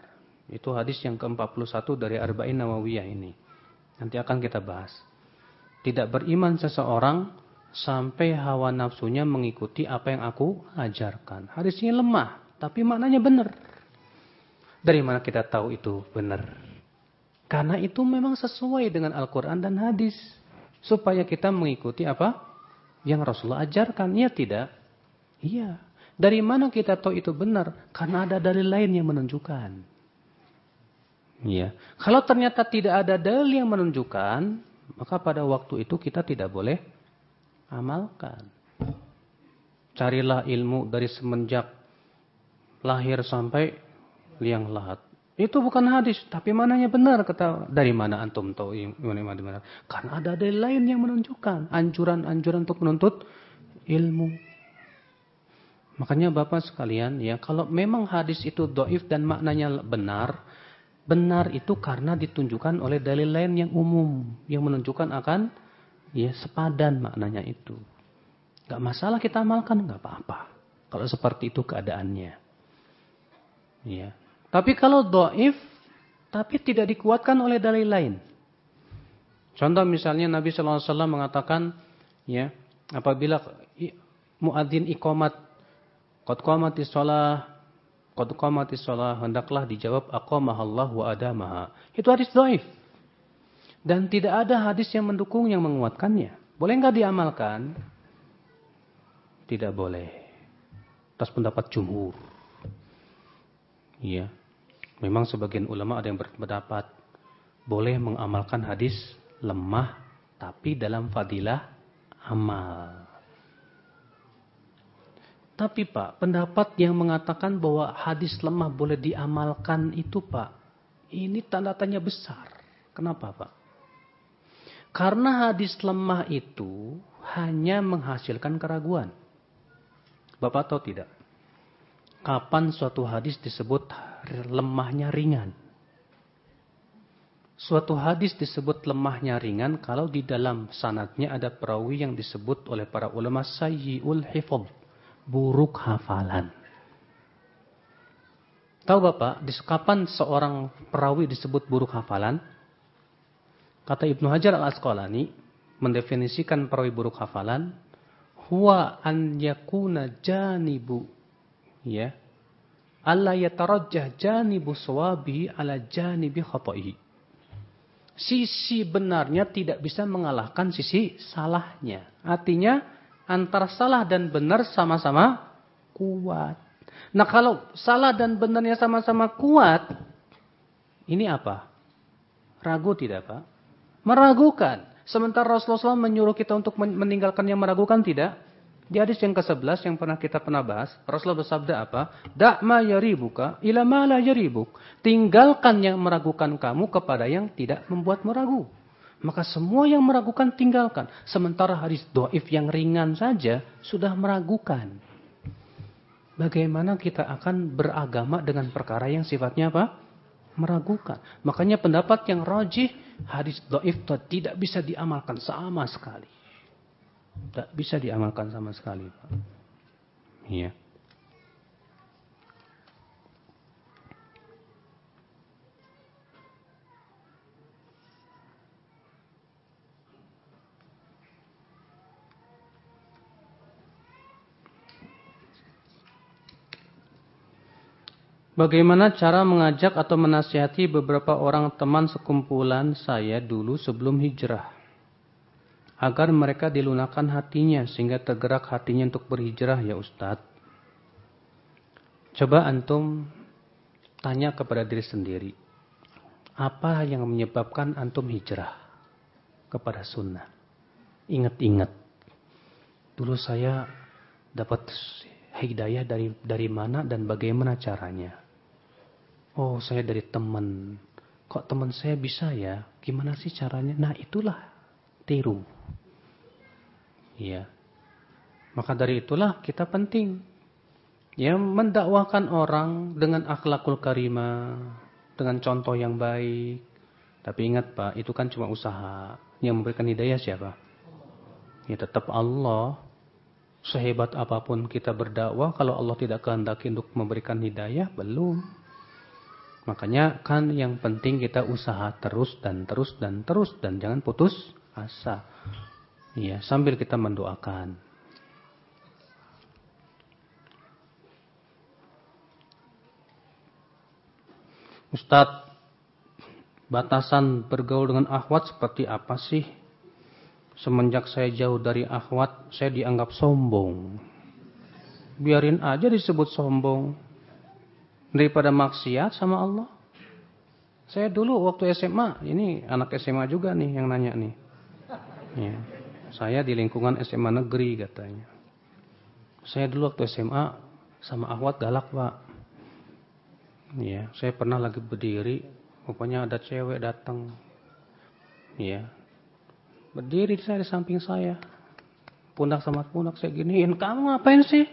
Itu hadis yang ke-41 dari Arba'in Nawawiyah ini. Nanti akan kita bahas. Tidak beriman seseorang sampai hawa nafsunya mengikuti apa yang aku ajarkan. Hadisnya lemah, tapi maknanya benar. Dari mana kita tahu itu benar? Karena itu memang sesuai dengan Al-Quran dan hadis. Supaya kita mengikuti apa? Yang Rasulullah ajarkan. Ya tidak? Iya. Dari mana kita tahu itu benar? Karena ada dalil lain yang menunjukkan. Ya. Kalau ternyata tidak ada dalil yang menunjukkan, maka pada waktu itu kita tidak boleh amalkan. Carilah ilmu dari semenjak lahir sampai liang lahat. Itu bukan hadis, tapi mananya benar kata dari mana antum tahu mana benar? Karena ada dalil lain yang menunjukkan anjuran-anjuran untuk menuntut ilmu. Makanya Bapak sekalian ya, kalau memang hadis itu doif dan maknanya benar, benar itu karena ditunjukkan oleh dalil lain yang umum, yang menunjukkan akan ya sepadan maknanya itu. Gak masalah kita amalkan, gak apa-apa. Kalau seperti itu keadaannya. Ya. Tapi kalau doif, tapi tidak dikuatkan oleh dalil lain. Contoh misalnya Nabi SAW mengatakan, ya, apabila muadzin ikomat Qad qamatis shalah Qad qamatis shalah hendaklah dijawab aqamahallah wa adamaha. Itu hadis dhaif. Dan tidak ada hadis yang mendukung yang menguatkannya. Boleh enggak diamalkan? Tidak boleh. Atas pendapat jumhur. Iya. Memang sebagian ulama ada yang berpendapat boleh mengamalkan hadis lemah tapi dalam fadilah amal. Tapi Pak, pendapat yang mengatakan bahwa hadis lemah boleh diamalkan itu Pak, ini tanda tanya besar. Kenapa Pak? Karena hadis lemah itu hanya menghasilkan keraguan. Bapak tahu tidak? Kapan suatu hadis disebut lemahnya ringan? Suatu hadis disebut lemahnya ringan kalau di dalam sanatnya ada perawi yang disebut oleh para ulama sayyiul hifadh buruk hafalan. Tahu Bapak, di kapan seorang perawi disebut buruk hafalan? Kata Ibnu Hajar al-Asqalani mendefinisikan perawi buruk hafalan, huwa an yakuna janibu ya alla yatarajjah janibu sawabi ala janibi khata'ihi. Sisi benarnya tidak bisa mengalahkan sisi salahnya. Artinya antara salah dan benar sama-sama kuat. Nah kalau salah dan benarnya sama-sama kuat, ini apa? Ragu tidak Pak? Meragukan. Sementara Rasulullah SAW menyuruh kita untuk meninggalkan yang meragukan tidak? Di hadis yang ke-11 yang pernah kita pernah bahas, Rasulullah bersabda apa? Da'ma yaribuka ila ma la yaribuk. Tinggalkan yang meragukan kamu kepada yang tidak membuat meragu. Maka semua yang meragukan tinggalkan. Sementara hadis doif yang ringan saja sudah meragukan. Bagaimana kita akan beragama dengan perkara yang sifatnya apa? Meragukan. Makanya pendapat yang rajih hadis doif tidak bisa diamalkan sama sekali. Tidak bisa diamalkan sama sekali. Iya. Bagaimana cara mengajak atau menasihati beberapa orang teman sekumpulan saya dulu sebelum hijrah? Agar mereka dilunakkan hatinya sehingga tergerak hatinya untuk berhijrah ya Ustadz. Coba antum tanya kepada diri sendiri. Apa yang menyebabkan antum hijrah kepada sunnah? Ingat-ingat. Dulu saya dapat hidayah dari dari mana dan bagaimana caranya. Oh, saya dari teman. Kok teman saya bisa ya? Gimana sih caranya? Nah, itulah tiru. Ya. Maka dari itulah kita penting ya mendakwakan orang dengan akhlakul karimah, dengan contoh yang baik. Tapi ingat Pak, itu kan cuma usaha. Yang memberikan hidayah siapa? Ya tetap Allah. Sehebat apa pun kita berdakwah, kalau Allah tidak kehendaki untuk memberikan hidayah, belum. Makanya kan yang penting kita usaha terus dan terus dan terus dan jangan putus asa. Iya, sambil kita mendoakan. Ustadz, batasan bergaul dengan akhwat seperti apa sih? Semenjak saya jauh dari akhwat, saya dianggap sombong. Biarin aja disebut sombong daripada maksiat sama Allah. Saya dulu waktu SMA, ini anak SMA juga nih yang nanya nih. Ya, saya di lingkungan SMA negeri katanya. Saya dulu waktu SMA sama Ahwat galak pak. Ya, saya pernah lagi berdiri, rupanya ada cewek datang. Ya, berdiri saya di samping saya. Pundak sama pundak saya giniin, kamu ngapain sih?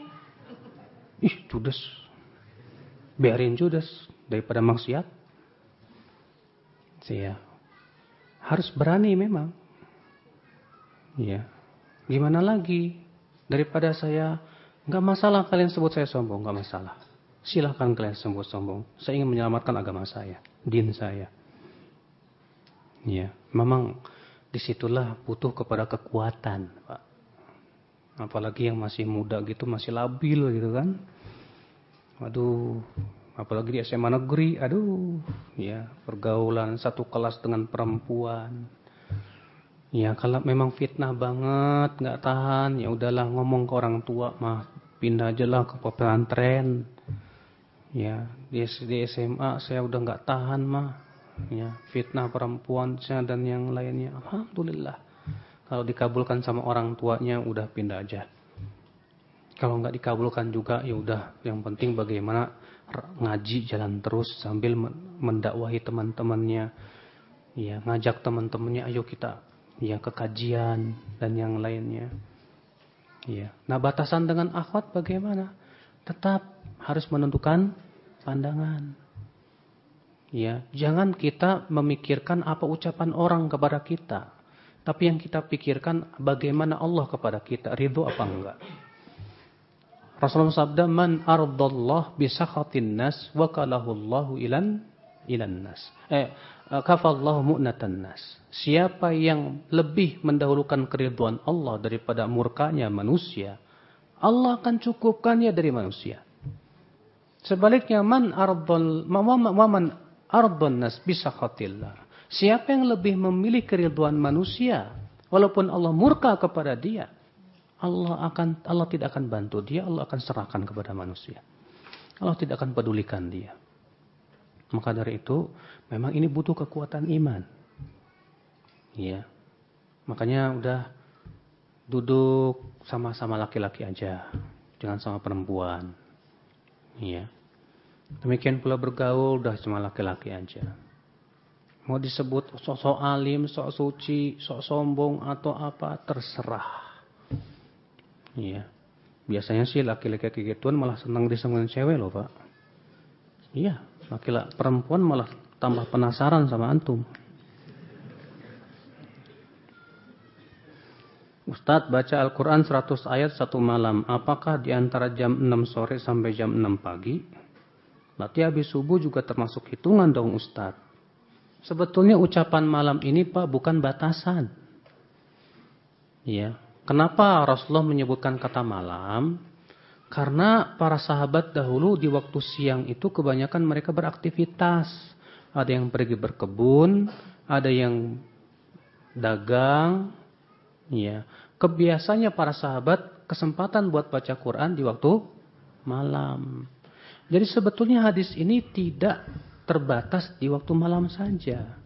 Ih, judes biarin Judas daripada maksiat. Saya harus berani memang. Ya. Gimana lagi? Daripada saya nggak masalah kalian sebut saya sombong, nggak masalah. Silahkan kalian sebut sombong. Saya ingin menyelamatkan agama saya, din saya. Ya, memang di situlah butuh kepada kekuatan, Pak. Apalagi yang masih muda gitu, masih labil gitu kan. Aduh, apalagi di SMA negeri, aduh, ya pergaulan satu kelas dengan perempuan. Ya kalau memang fitnah banget, nggak tahan, ya udahlah ngomong ke orang tua mah pindah aja lah ke pesantren. Ya di, di SMA saya udah nggak tahan mah, ya fitnah perempuan dan yang lainnya. Alhamdulillah. Kalau dikabulkan sama orang tuanya udah pindah aja. Kalau nggak dikabulkan juga ya udah yang penting bagaimana ngaji jalan terus sambil mendakwahi teman-temannya. Ya, ngajak teman-temannya ayo kita ya ke kajian dan yang lainnya. Ya. Nah, batasan dengan akhwat bagaimana? Tetap harus menentukan pandangan. Ya, jangan kita memikirkan apa ucapan orang kepada kita. Tapi yang kita pikirkan bagaimana Allah kepada kita, ridho apa enggak. Rasulullah sabda man ardallah bisakhatin nas wakalahullahu ilan ilan nas. Eh kafallahu mu'natan nas. Siapa yang lebih mendahulukan keriduan Allah daripada murkanya manusia, Allah akan cukupkannya dari manusia. Sebaliknya man ardal man ardon nas bisakhatillah. Siapa yang lebih memilih keriduan manusia walaupun Allah murka kepada dia, Allah akan Allah tidak akan bantu dia, Allah akan serahkan kepada manusia. Allah tidak akan pedulikan dia. Maka dari itu, memang ini butuh kekuatan iman. Ya. Makanya udah duduk sama-sama laki-laki aja, jangan sama perempuan. Ya. Demikian pula bergaul udah cuma laki-laki aja. Mau disebut sok-sok alim, sok suci, sok sombong atau apa terserah. Iya. Biasanya sih laki-laki gituan malah senang disengin cewek loh, Pak. Iya, laki-laki perempuan malah tambah penasaran sama antum. Ustadz baca Al-Quran 100 ayat satu malam. Apakah di antara jam 6 sore sampai jam 6 pagi? Berarti habis subuh juga termasuk hitungan dong Ustadz. Sebetulnya ucapan malam ini Pak bukan batasan. Ya. Kenapa Rasulullah menyebutkan kata malam? Karena para sahabat dahulu di waktu siang itu kebanyakan mereka beraktivitas. Ada yang pergi berkebun, ada yang dagang, ya kebiasaannya para sahabat kesempatan buat baca Quran di waktu malam. Jadi sebetulnya hadis ini tidak terbatas di waktu malam saja.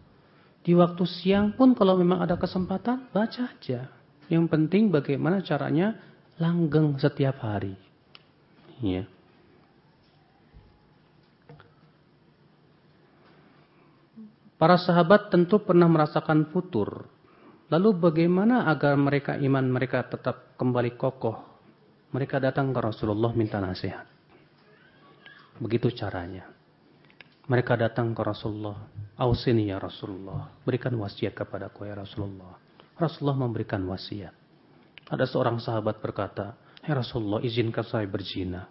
Di waktu siang pun kalau memang ada kesempatan baca aja. Yang penting bagaimana caranya langgeng setiap hari. Ya. Para sahabat tentu pernah merasakan futur Lalu bagaimana agar mereka iman mereka tetap kembali kokoh? Mereka datang ke Rasulullah minta nasihat. Begitu caranya. Mereka datang ke Rasulullah. Ausini ya Rasulullah. Berikan wasiat kepada kau ya Rasulullah. Rasulullah memberikan wasiat. Ada seorang sahabat berkata, Hey Rasulullah izinkan saya berzina.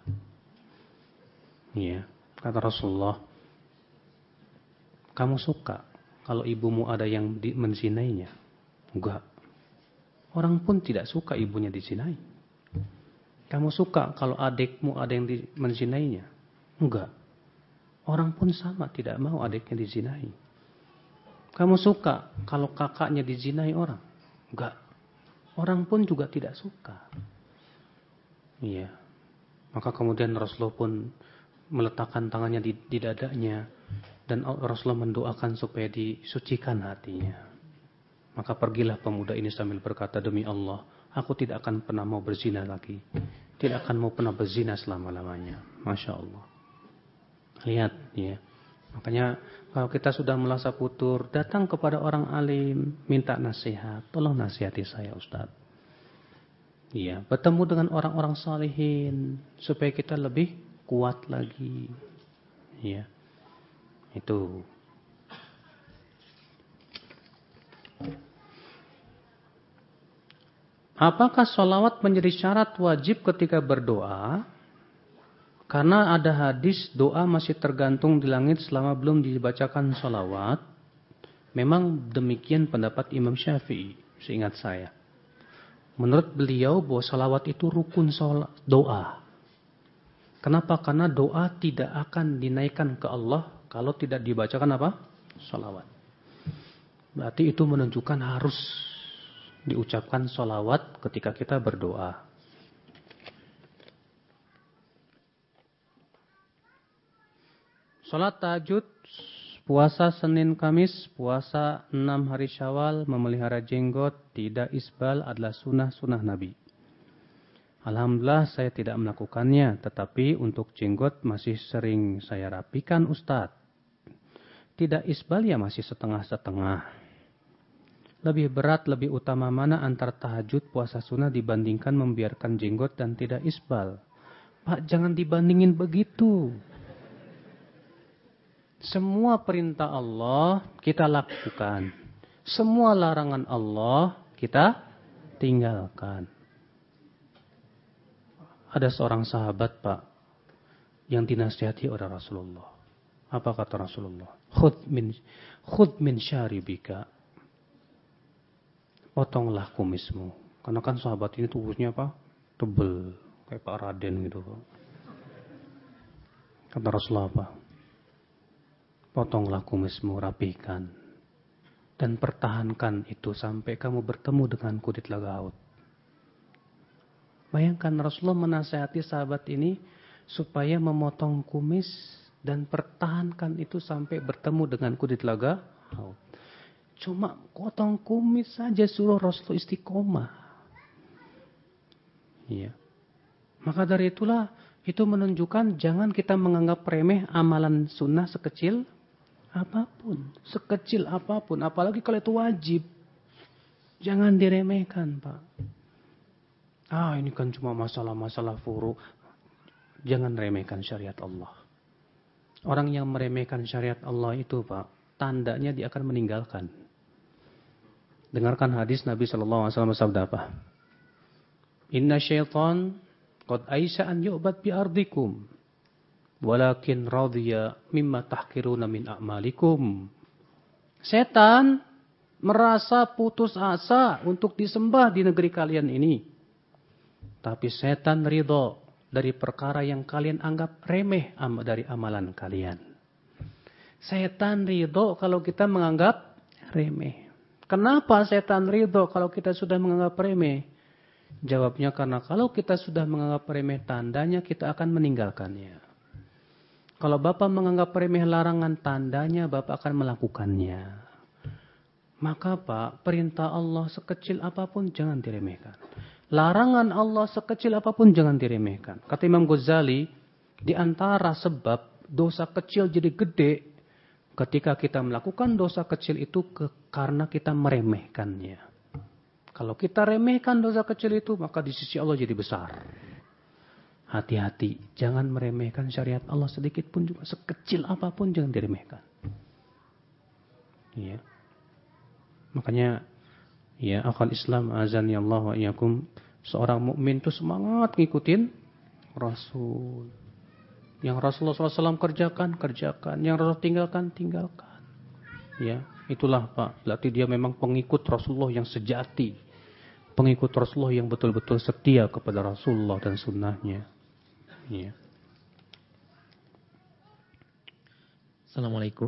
Iya. Kata Rasulullah, kamu suka kalau ibumu ada yang menzinainya? Enggak. Orang pun tidak suka ibunya dizinai. Kamu suka kalau adikmu ada yang menzinainya? Enggak. Orang pun sama tidak mau adiknya dizinai. Kamu suka kalau kakaknya dizinai orang? Enggak. Orang pun juga tidak suka. Iya. Maka kemudian Rasulullah pun meletakkan tangannya di, di dadanya dan Rasulullah mendoakan supaya disucikan hatinya. Maka pergilah pemuda ini sambil berkata, demi Allah, aku tidak akan pernah mau berzina lagi. Tidak akan mau pernah berzina selama-lamanya. Masya Allah. Lihat, ya. Makanya kalau kita sudah merasa putur, datang kepada orang alim, minta nasihat. Tolong nasihati saya Ustaz. Iya, bertemu dengan orang-orang salihin supaya kita lebih kuat lagi. Iya. Itu Apakah sholawat menjadi syarat wajib ketika berdoa? Karena ada hadis doa masih tergantung di langit selama belum dibacakan sholawat. Memang demikian pendapat Imam Syafi'i, seingat saya. Menurut beliau bahwa sholawat itu rukun sholat, doa. Kenapa? Karena doa tidak akan dinaikkan ke Allah kalau tidak dibacakan apa? Sholawat. Berarti itu menunjukkan harus diucapkan solawat ketika kita berdoa. Sholat tahajud, puasa Senin Kamis, puasa enam hari Syawal, memelihara jenggot, tidak isbal adalah sunnah-sunnah Nabi. Alhamdulillah saya tidak melakukannya, tetapi untuk jenggot masih sering saya rapikan Ustadz. Tidak isbal ya masih setengah-setengah. Lebih berat, lebih utama mana antara tahajud, puasa sunnah dibandingkan membiarkan jenggot dan tidak isbal? Pak, jangan dibandingin begitu. Semua perintah Allah kita lakukan. Semua larangan Allah kita tinggalkan. Ada seorang sahabat, Pak, yang dinasihati oleh Rasulullah. Apa kata Rasulullah? Khud min khud min syaribika potonglah kumismu. Karena kan sahabat ini tubuhnya apa? Tebel. Kayak Pak Raden gitu. Kata Rasulullah apa? Potonglah kumismu, rapikan. Dan pertahankan itu sampai kamu bertemu dengan kudit lagaut. Bayangkan Rasulullah menasehati sahabat ini supaya memotong kumis dan pertahankan itu sampai bertemu dengan kudit lagaut. Cuma potong kumis saja suruh Rasul istiqomah. Iya. Maka dari itulah itu menunjukkan jangan kita menganggap remeh amalan sunnah sekecil Apa pun, sekecil apa pun, apalagi kalau itu wajib. Jangan diremehkan, Pak. Ah, ini kan cuma masalah-masalah furu. Jangan remehkan syariat Allah. Orang yang meremehkan syariat Allah itu, Pak, tandanya dia akan meninggalkan. Dengarkan hadis Nabi Shallallahu Alaihi Wasallam sabda apa? Inna syaitan qad aisa an yu'bad bi ardikum walakin radhiya mimma tahkiruna min a'malikum. Setan merasa putus asa untuk disembah di negeri kalian ini. Tapi setan ridho dari perkara yang kalian anggap remeh dari amalan kalian. Setan ridho kalau kita menganggap remeh. Kenapa setan ridho kalau kita sudah menganggap remeh? Jawabnya karena kalau kita sudah menganggap remeh tandanya kita akan meninggalkannya. Kalau Bapak menganggap remeh larangan tandanya Bapak akan melakukannya. Maka Pak, perintah Allah sekecil apa pun jangan diremehkan. Larangan Allah sekecil apa pun jangan diremehkan. Kata Imam Ghazali, di antara sebab dosa kecil jadi gede ketika kita melakukan dosa kecil itu ke, karena kita meremehkannya. Kalau kita remehkan dosa kecil itu, maka di sisi Allah jadi besar. Hati-hati, jangan meremehkan syariat Allah sedikit pun juga sekecil apa pun jangan diremehkan. Iya. Makanya ya akal Islam azan ya Allah wa iyakum seorang mukmin itu semangat ngikutin Rasul. Yang Rasulullah SAW kerjakan, kerjakan. Yang Rasul tinggalkan, tinggalkan. Ya, itulah Pak. Berarti dia memang pengikut Rasulullah yang sejati. Pengikut Rasulullah yang betul-betul setia kepada Rasulullah dan sunnahnya. Iya. Assalamualaikum.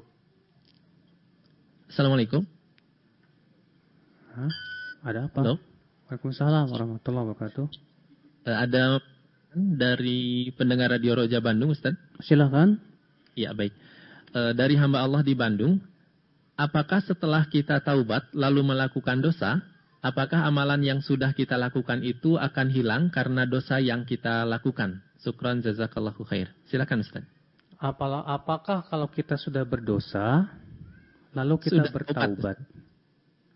Assalamualaikum. Hah? Ada apa? Halo. Waalaikumsalam warahmatullahi wabarakatuh. Uh, ada dari pendengar Radio Roja Bandung, Ustaz. Silakan. Ya, baik. Uh, dari hamba Allah di Bandung, apakah setelah kita taubat lalu melakukan dosa, apakah amalan yang sudah kita lakukan itu akan hilang karena dosa yang kita lakukan? Sukran jazakallahu khair. Silakan Ustaz. Apalah, apakah kalau kita sudah berdosa, lalu kita sudah bertaubat?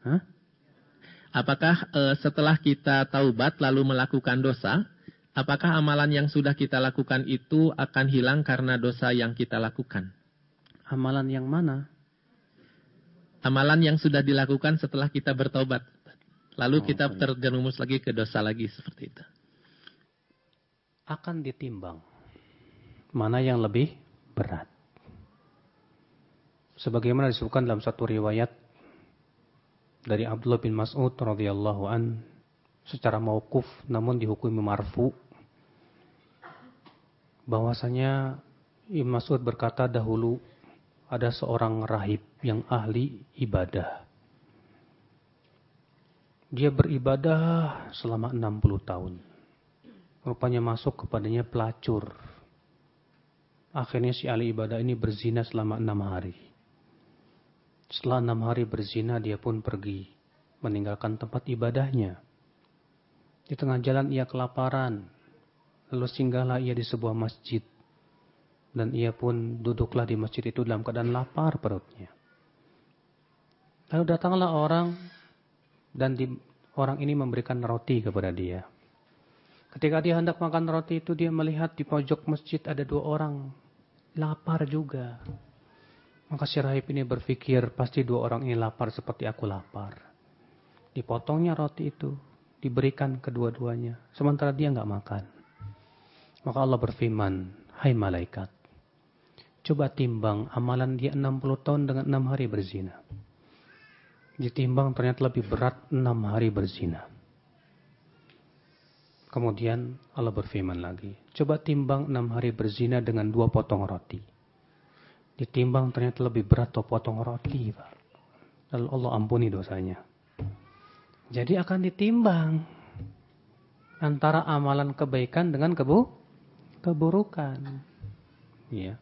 Hah? Apakah uh, setelah kita taubat lalu melakukan dosa, apakah amalan yang sudah kita lakukan itu akan hilang karena dosa yang kita lakukan? Amalan yang mana? Amalan yang sudah dilakukan setelah kita bertobat. Lalu oh, kita terjerumus lagi ke dosa lagi seperti itu akan ditimbang mana yang lebih berat. Sebagaimana disebutkan dalam satu riwayat dari Abdullah bin Mas'ud radhiyallahu an secara mauquf namun dihukumi marfu bahwasanya Ibn Mas'ud berkata dahulu ada seorang rahib yang ahli ibadah. Dia beribadah selama 60 tahun rupanya masuk kepadanya pelacur. Akhirnya si ahli ibadah ini berzina selama enam hari. Setelah enam hari berzina dia pun pergi meninggalkan tempat ibadahnya. Di tengah jalan ia kelaparan. Lalu singgahlah ia di sebuah masjid. Dan ia pun duduklah di masjid itu dalam keadaan lapar perutnya. Lalu datanglah orang dan di, orang ini memberikan roti kepada dia. Ketika dia hendak makan roti itu dia melihat di pojok masjid ada dua orang. Lapar juga. Maka si rahib ini berpikir pasti dua orang ini lapar seperti aku lapar. Dipotongnya roti itu. Diberikan kedua-duanya. Sementara dia nggak makan. Maka Allah berfirman. Hai malaikat. Coba timbang amalan dia 60 tahun dengan 6 hari berzina. Ditimbang ternyata lebih berat 6 hari berzina. Kemudian Allah berfirman lagi, coba timbang enam hari berzina dengan dua potong roti. Ditimbang ternyata lebih berat dua potong roti, Pak. Lalu Allah ampuni dosanya. Jadi akan ditimbang antara amalan kebaikan dengan kebu keburukan. Ya.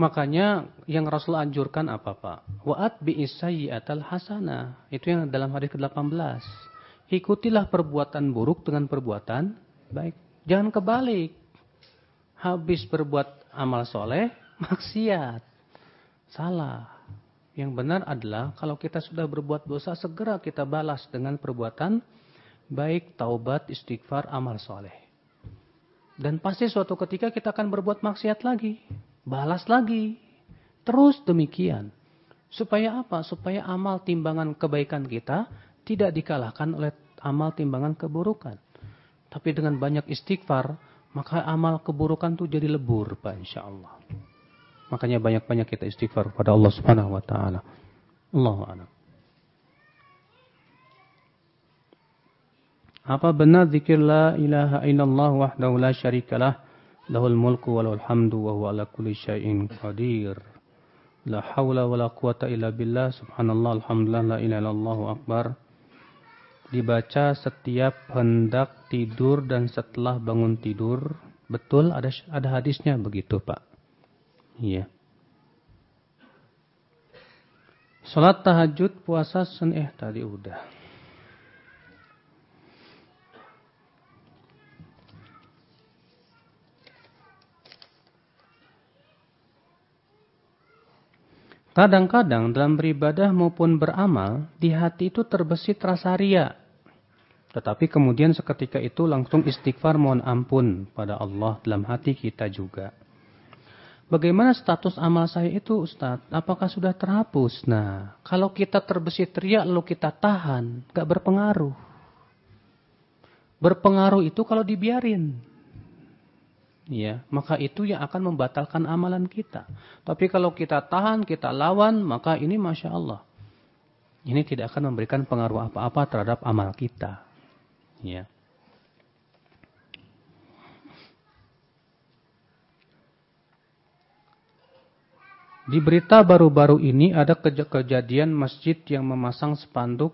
Makanya yang Rasul anjurkan apa Pak? Wa'at bi'isayyi'atal hasanah. Itu yang dalam hadis ke-18 ikutilah perbuatan buruk dengan perbuatan baik. Jangan kebalik. Habis berbuat amal soleh, [laughs] maksiat. Salah. Yang benar adalah kalau kita sudah berbuat dosa, segera kita balas dengan perbuatan baik, taubat, istighfar, amal soleh. Dan pasti suatu ketika kita akan berbuat maksiat lagi. Balas lagi. Terus demikian. Supaya apa? Supaya amal timbangan kebaikan kita tidak dikalahkan oleh amal timbangan keburukan. Tapi dengan banyak istighfar, maka amal keburukan itu jadi lebur, Pak, insya Allah. Makanya banyak-banyak kita istighfar kepada Allah Subhanahu wa taala. Allahu a'lam. Apa benar zikir la ilaha illallah wahdahu la syarikalah lahul mulku wa lahul hamdu wa huwa ala kulli syai'in qadir. La haula wa la quwata illa billah subhanallah alhamdulillah la ilaha illallah akbar. Dibaca setiap hendak tidur dan setelah bangun tidur. Betul ada ada hadisnya begitu, Pak. Iya. Salat tahajud, puasa, sen eh tadi udah. Kadang-kadang dalam beribadah maupun beramal, di hati itu terbesit rasa ria. Tetapi kemudian seketika itu langsung istighfar mohon ampun pada Allah dalam hati kita juga. Bagaimana status amal saya itu Ustadz? Apakah sudah terhapus? Nah, kalau kita terbesit teriak lalu kita tahan, gak berpengaruh. Berpengaruh itu kalau dibiarin. Ya, maka itu yang akan membatalkan amalan kita. Tapi kalau kita tahan, kita lawan, maka ini Masya Allah. Ini tidak akan memberikan pengaruh apa-apa terhadap amal kita. Ya. Di berita baru-baru ini ada kejadian masjid yang memasang spanduk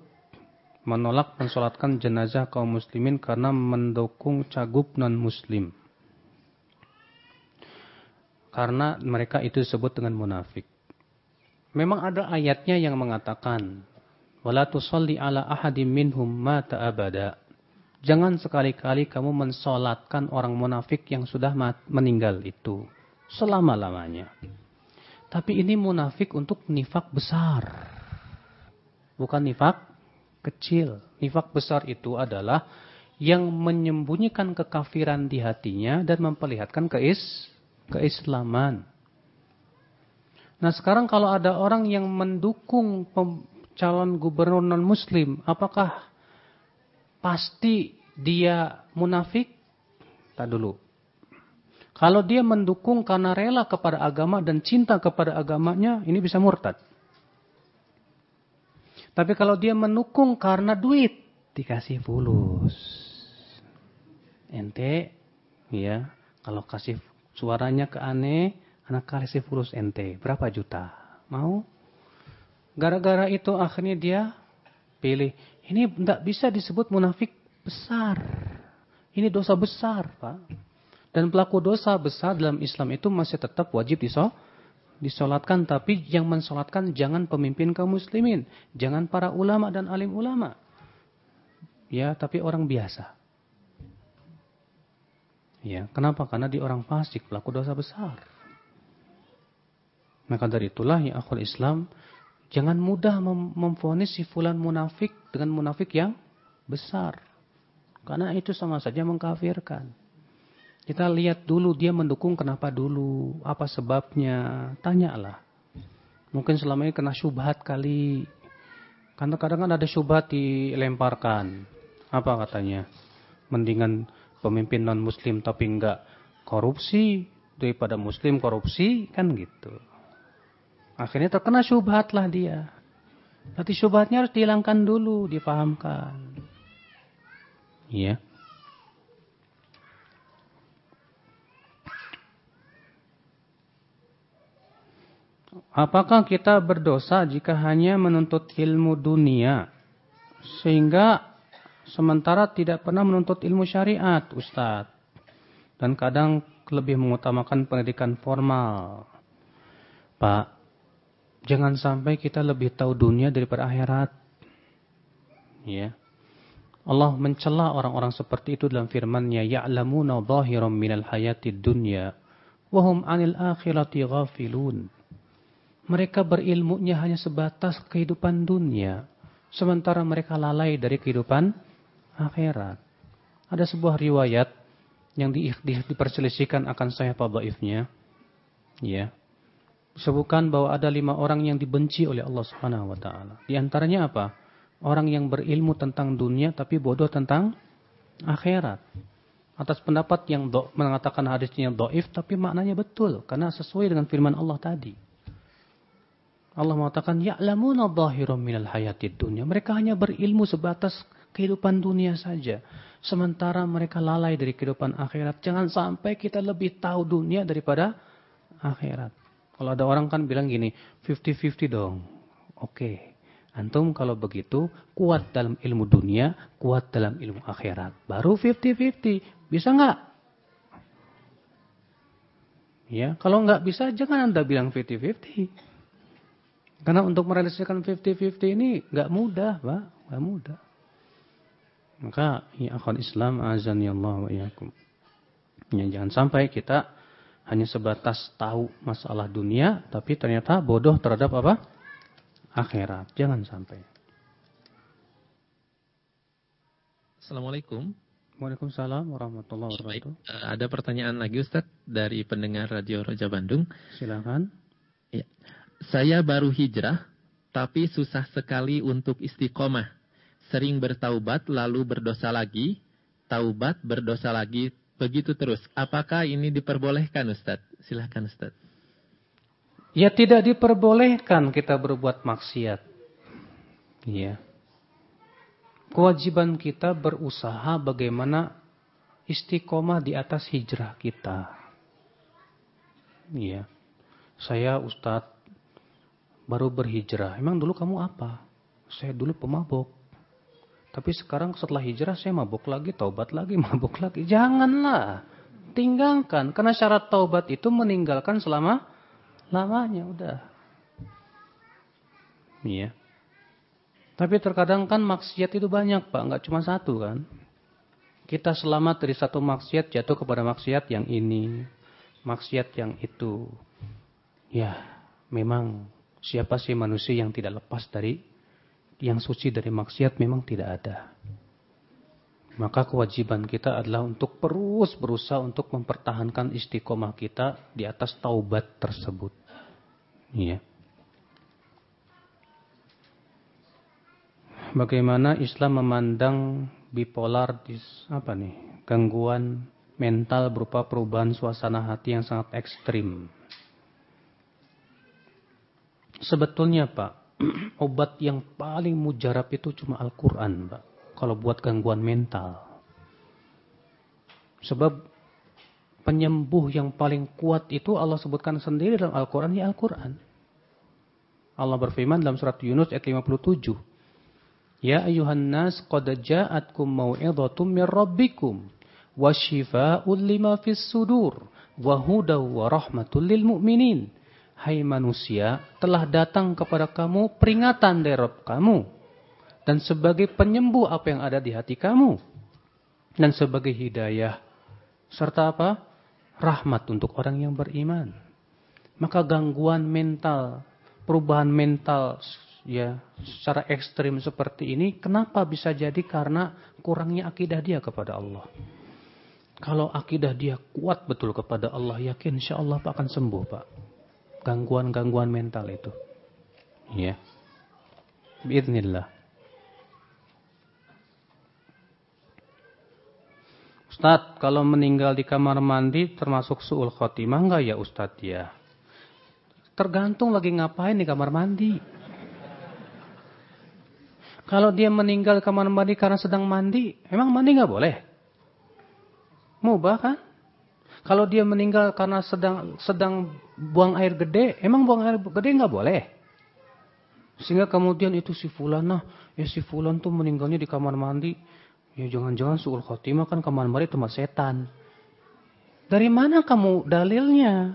menolak mensolatkan jenazah kaum muslimin karena mendukung cagup non-muslim. Karena mereka itu disebut dengan munafik. Memang ada ayatnya yang mengatakan, "Wala tusalli ala ahadim minhum mata abada." Jangan sekali-kali kamu mensolatkan orang munafik yang sudah meninggal itu selama-lamanya. Tapi ini munafik untuk nifak besar. Bukan nifak kecil. Nifak besar itu adalah yang menyembunyikan kekafiran di hatinya dan memperlihatkan keis, keislaman. Nah sekarang kalau ada orang yang mendukung calon gubernur non muslim, apakah pasti dia munafik? Tak dulu. Kalau dia mendukung karena rela kepada agama dan cinta kepada agamanya, ini bisa murtad. Tapi kalau dia mendukung karena duit, dikasih fulus. Ente, ya, kalau kasih suaranya ke aneh, anak kasih fulus ente. Berapa juta? Mau? Gara-gara itu akhirnya dia pilih. Ini tidak bisa disebut munafik besar. Ini dosa besar, Pak. Dan pelaku dosa besar dalam Islam itu masih tetap wajib disol, disolatkan. Tapi yang mensolatkan jangan pemimpin kaum muslimin. Jangan para ulama dan alim ulama. Ya, tapi orang biasa. Ya, kenapa? Karena di orang fasik, pelaku dosa besar. Maka dari itulah ya akhul Islam, jangan mudah mem memfonis si fulan munafik dengan munafik yang besar. Karena itu sama saja mengkafirkan. Kita lihat dulu dia mendukung kenapa dulu, apa sebabnya, tanyalah. Mungkin selama ini kena syubhat kali. Karena kadang kan ada syubhat dilemparkan. Apa katanya? Mendingan pemimpin non muslim tapi enggak korupsi daripada muslim korupsi kan gitu. Akhirnya terkena syubhat lah dia. Tapi syubhatnya harus dihilangkan dulu, dipahamkan. Iya. Apakah kita berdosa jika hanya menuntut ilmu dunia sehingga sementara tidak pernah menuntut ilmu syariat, Ustadz? Dan kadang lebih mengutamakan pendidikan formal. Pak, jangan sampai kita lebih tahu dunia daripada akhirat. Ya. Allah mencela orang-orang seperti itu dalam firman-Nya, "Ya'lamuna dhahiran minal hayatid dunya wa hum 'anil akhirati ghafilun." Mereka berilmunya hanya sebatas kehidupan dunia. Sementara mereka lalai dari kehidupan akhirat. Ada sebuah riwayat yang di, di, diperselisihkan akan saya dhaifnya. Ya. Sebutkan bahwa ada lima orang yang dibenci oleh Allah Subhanahu wa taala. Di antaranya apa? Orang yang berilmu tentang dunia tapi bodoh tentang akhirat. Atas pendapat yang do, mengatakan hadisnya doif tapi maknanya betul karena sesuai dengan firman Allah tadi. Allah mengatakan ya'lamuna dhahirum minal hayatid dunya. Mereka hanya berilmu sebatas kehidupan dunia saja. Sementara mereka lalai dari kehidupan akhirat. Jangan sampai kita lebih tahu dunia daripada akhirat. Kalau ada orang kan bilang gini, 50-50 dong. Oke. Antum kalau begitu kuat dalam ilmu dunia, kuat dalam ilmu akhirat. Baru 50-50. Bisa nggak? Ya, kalau nggak bisa jangan Anda bilang 50-50. Karena untuk merealisasikan 50-50 ini nggak mudah, Pak. Nggak mudah. Maka ya akhwan Islam azan ya Allah wa iyakum. Ya, jangan sampai kita hanya sebatas tahu masalah dunia tapi ternyata bodoh terhadap apa? akhirat. Jangan sampai. Assalamualaikum. Waalaikumsalam warahmatullahi wabarakatuh. Eh, ada pertanyaan lagi Ustaz dari pendengar Radio Roja Bandung. Silakan. Ya. Saya baru hijrah, tapi susah sekali untuk istiqomah. Sering bertaubat lalu berdosa lagi, taubat berdosa lagi, begitu terus. Apakah ini diperbolehkan Ustaz? Silahkan Ustaz. Ya tidak diperbolehkan kita berbuat maksiat. Ya. Kewajiban kita berusaha bagaimana istiqomah di atas hijrah kita. Ya. Saya Ustadz baru berhijrah. Emang dulu kamu apa? Saya dulu pemabuk. Tapi sekarang setelah hijrah saya mabuk lagi, taubat lagi, [laughs] mabuk lagi. Janganlah. Tinggalkan. Karena syarat taubat itu meninggalkan selama lamanya. Udah. Iya. Tapi terkadang kan maksiat itu banyak Pak. Nggak cuma satu kan. Kita selamat dari satu maksiat jatuh kepada maksiat yang ini. Maksiat yang itu. Ya memang Siapa sih manusia yang tidak lepas dari yang suci dari maksiat memang tidak ada. Maka kewajiban kita adalah untuk terus berusaha untuk mempertahankan istiqomah kita di atas taubat tersebut. Iya. Bagaimana Islam memandang bipolar apa nih? Gangguan mental berupa perubahan suasana hati yang sangat ekstrim. Sebetulnya Pak, [clears throat] obat yang paling mujarab itu cuma Al-Quran Pak. Kalau buat gangguan mental. Sebab penyembuh yang paling kuat itu Allah sebutkan sendiri dalam Al-Quran ya Al-Quran. Allah berfirman dalam surat Yunus ayat 57. Ya ayuhan nas qad ja'atkum mau'idhatum min rabbikum wa shifa'un lima fis sudur wa hudaw wa rahmatul lil mu'minin hai manusia, telah datang kepada kamu peringatan dari Rabb kamu. Dan sebagai penyembuh apa yang ada di hati kamu. Dan sebagai hidayah. Serta apa? Rahmat untuk orang yang beriman. Maka gangguan mental, perubahan mental ya secara ekstrim seperti ini, kenapa bisa jadi karena kurangnya akidah dia kepada Allah. Kalau akidah dia kuat betul kepada Allah, yakin insya Allah akan sembuh Pak gangguan-gangguan mental itu. Ya. Bismillah. Ustadz, kalau meninggal di kamar mandi termasuk su'ul khotimah enggak ya Ustadz ya? Tergantung lagi ngapain di kamar mandi. Kalau dia meninggal di kamar mandi karena sedang mandi, emang mandi nggak boleh? Mubah kan? Kalau dia meninggal karena sedang sedang buang air gede, emang buang air gede nggak boleh? Sehingga kemudian itu si fulan nah, ya si fulan tuh meninggalnya di kamar mandi. Ya jangan-jangan suul khotimah kan kamar mandi tempat setan. Dari mana kamu dalilnya?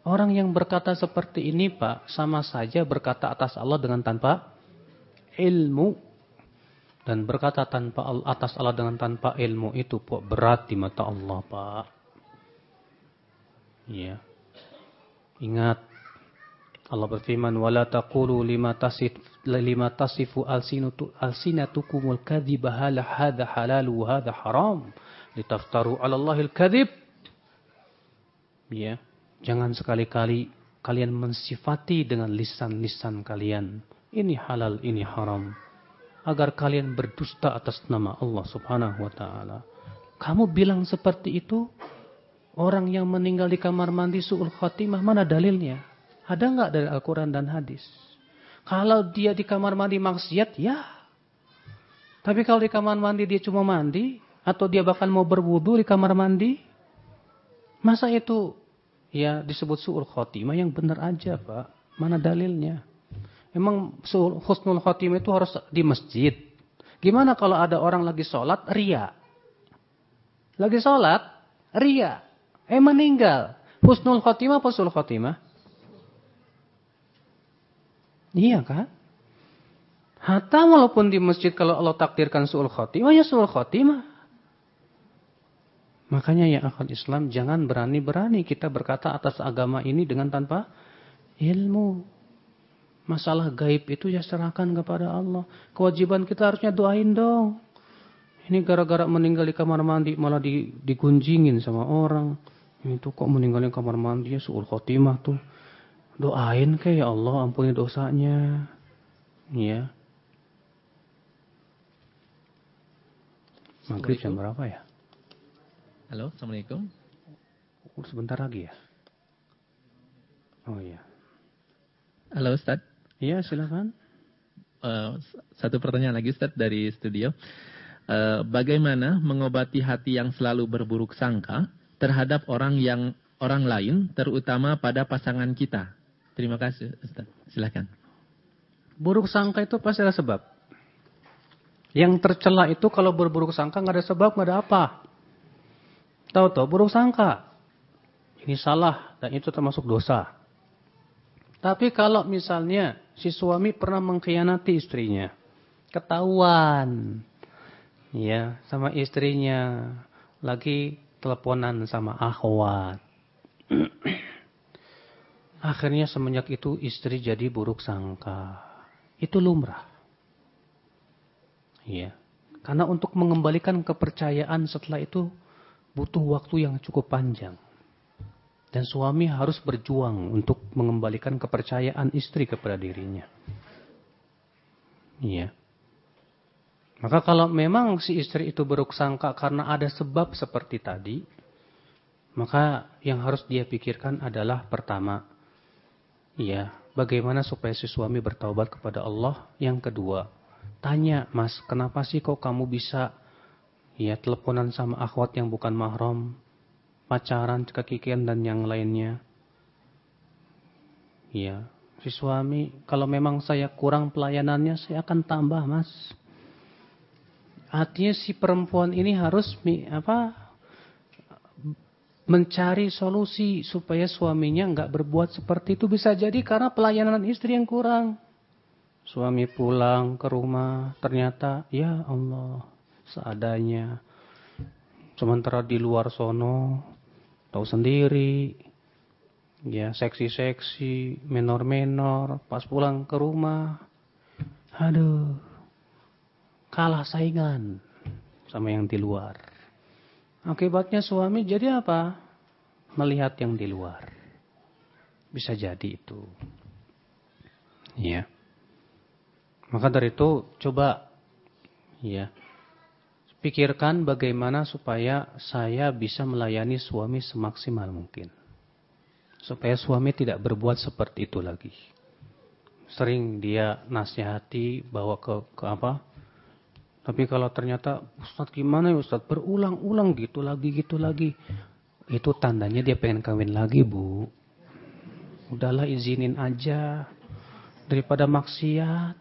Orang yang berkata seperti ini Pak, sama saja berkata atas Allah dengan tanpa ilmu. Dan berkata tanpa atas Allah dengan tanpa ilmu itu berat di mata Allah, Pak. Iya. Ingat, Allah berfirman, "Wala taqulu lima tasif lima tasifu alsinatu alsinatukumul kadhiba hala hadha halal wa hadha haram litaftaru 'ala Allahil kadhib." Ya, jangan sekali-kali kalian mensifati dengan lisan-lisan kalian. Ini halal, ini haram. Agar kalian berdusta atas nama Allah subhanahu wa ta'ala. Kamu bilang seperti itu, orang yang meninggal di kamar mandi su'ul khatimah, mana dalilnya? Ada nggak dari Al-Quran dan hadis? Kalau dia di kamar mandi maksiat, ya. Tapi kalau di kamar mandi dia cuma mandi, atau dia bahkan mau berwudu di kamar mandi, masa itu ya disebut su'ul khotimah yang benar aja Pak? Mana dalilnya? Emang husnul khotimah itu harus di masjid. Gimana kalau ada orang lagi sholat, ria? Lagi sholat, ria. Eh meninggal. Husnul khotimah apa su'ul khotimah? Iya kan? Hatta walaupun di masjid kalau Allah takdirkan su'ul khotimah, ya su'ul khotimah. Makanya ya akal Islam jangan berani-berani kita berkata atas agama ini dengan tanpa ilmu. Masalah gaib itu ya serahkan kepada Allah. Kewajiban kita harusnya doain dong. Ini gara-gara meninggal di kamar mandi malah digunjingin sama orang. Itu kok meninggal di kamar mandi ya su'ul khotimah tuh. Doain ke ya Allah ampuni dosanya. Ya. Maghrib jam berapa ya? Halo, Assalamualaikum. Oh, sebentar lagi ya? Oh iya. Halo Ustaz. Iya silakan. Uh, satu pertanyaan lagi Ustaz dari studio. Uh, bagaimana mengobati hati yang selalu berburuk sangka terhadap orang yang orang lain, terutama pada pasangan kita? Terima kasih, Ustaz. Silakan. Buruk sangka itu pasti ada sebab. Yang tercela itu kalau berburuk sangka nggak ada sebab, nggak ada apa. Tahu-tahu buruk sangka. Ini salah dan itu termasuk dosa. Tapi kalau misalnya si suami pernah mengkhianati istrinya, ketahuan, ya sama istrinya lagi teleponan sama akhwat. [clears throat] Akhirnya semenjak itu istri jadi buruk sangka. Itu lumrah. Iya. Karena untuk mengembalikan kepercayaan setelah itu butuh waktu yang cukup panjang. Dan suami harus berjuang untuk mengembalikan kepercayaan istri kepada dirinya. Iya. Maka kalau memang si istri itu buruk sangka karena ada sebab seperti tadi, maka yang harus dia pikirkan adalah pertama, Iya, bagaimana supaya si suami bertaubat kepada Allah? Yang kedua, tanya, "Mas, kenapa sih kok kamu bisa ya teleponan sama akhwat yang bukan mahram, pacaran, kekikian dan yang lainnya?" Iya, si suami, kalau memang saya kurang pelayanannya, saya akan tambah, Mas. Artinya si perempuan ini harus apa mencari solusi supaya suaminya nggak berbuat seperti itu bisa jadi karena pelayanan istri yang kurang. Suami pulang ke rumah ternyata ya Allah seadanya. Sementara di luar sono tahu sendiri ya seksi-seksi, menor-menor, pas pulang ke rumah aduh kalah saingan sama yang di luar. Akibatnya suami jadi apa? Melihat yang di luar. Bisa jadi itu. Ya. Maka dari itu coba ya pikirkan bagaimana supaya saya bisa melayani suami semaksimal mungkin. Supaya suami tidak berbuat seperti itu lagi. Sering dia nasihati bawa ke, ke apa? Tapi kalau ternyata Ustadz gimana ya Ustadz berulang-ulang gitu lagi gitu lagi. Itu tandanya dia pengen kawin lagi bu. Udahlah izinin aja. Daripada maksiat.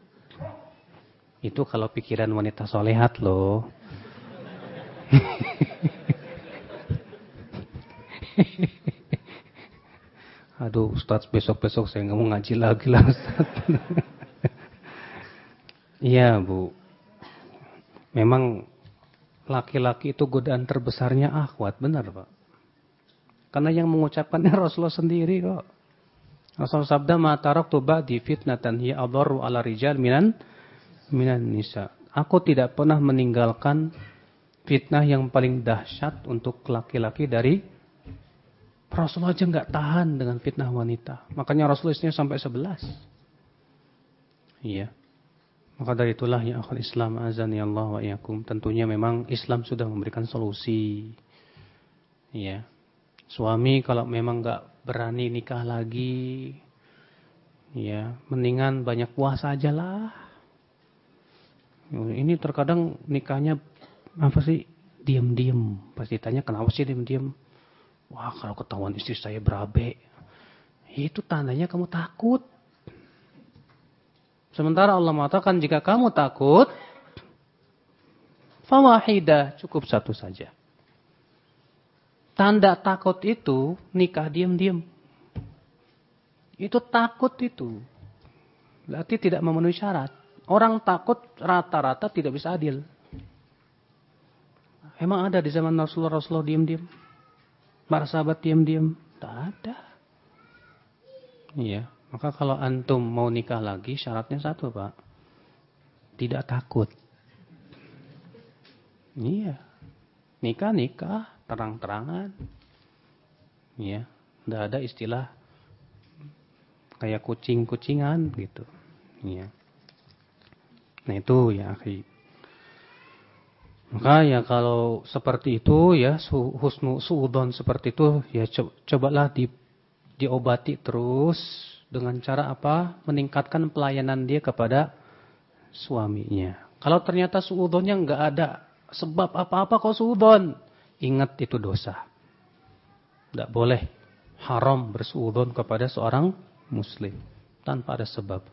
Itu kalau pikiran wanita solehat loh. [laughs] Aduh Ustadz besok-besok saya nggak mau ngaji lagi lah Ustadz. Iya bu memang laki-laki itu godaan terbesarnya akhwat, benar Pak. Karena yang mengucapkannya [laughs] Rasulullah sendiri kok. Rasul sabda ma taraktu ba'di fitnatan hiya adharru ala rijal minan minan nisa. Aku tidak pernah meninggalkan fitnah yang paling dahsyat untuk laki-laki dari Rasulullah aja nggak tahan dengan fitnah wanita. Makanya Rasulullah istrinya sampai sebelas. Iya. Maka dari itulah ya akhul Islam azan ya Allah wa iyakum. Tentunya memang Islam sudah memberikan solusi. Iya. Suami kalau memang nggak berani nikah lagi, ya mendingan banyak puasa aja lah. Ini terkadang nikahnya apa sih diam-diam. Pasti tanya kenapa sih diam-diam? Wah kalau ketahuan istri saya berabe, itu tandanya kamu takut. Sementara Allah mengatakan jika kamu takut, fawahidah cukup satu saja. Tanda takut itu nikah diam-diam. Itu takut itu. Berarti tidak memenuhi syarat. Orang takut rata-rata tidak bisa adil. Emang ada di zaman Rasulullah Rasulullah diam-diam? Para sahabat diam-diam? Tak ada. Iya. Maka kalau antum mau nikah lagi syaratnya satu pak. Tidak takut. Iya. Nikah nikah terang-terangan. Ya, tidak ada istilah kayak kucing-kucingan gitu. Ya. Nah itu ya akhi. Maka ya kalau seperti itu ya husnu suudon seperti itu ya cobalah di diobati terus dengan cara apa? Meningkatkan pelayanan dia kepada suaminya. Kalau ternyata suudonnya nggak ada sebab apa-apa kok suudon, Ingat itu dosa. Tidak boleh haram bersuudon kepada seorang muslim. Tanpa ada sebab.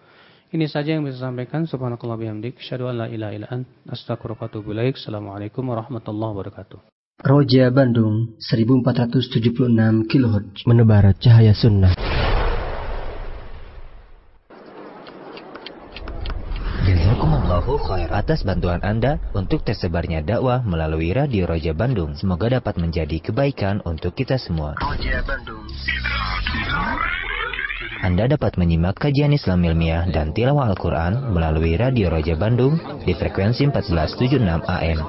Ini saja yang bisa sampaikan. Subhanakallah bihamdik. Asyadu an la ilaha ila an. Astagfirullahaladzim. Assalamualaikum warahmatullahi wabarakatuh. Roja Bandung 1476 kHz Menebar cahaya sunnah Jazakumullahu khair atas bantuan Anda untuk tersebarnya dakwah melalui Radio Roja Bandung. Semoga dapat menjadi kebaikan untuk kita semua. Roja Bandung. Anda dapat menyimak kajian Islam ilmiah dan tilawah Al-Quran melalui Radio Roja Bandung di frekuensi 1476 AM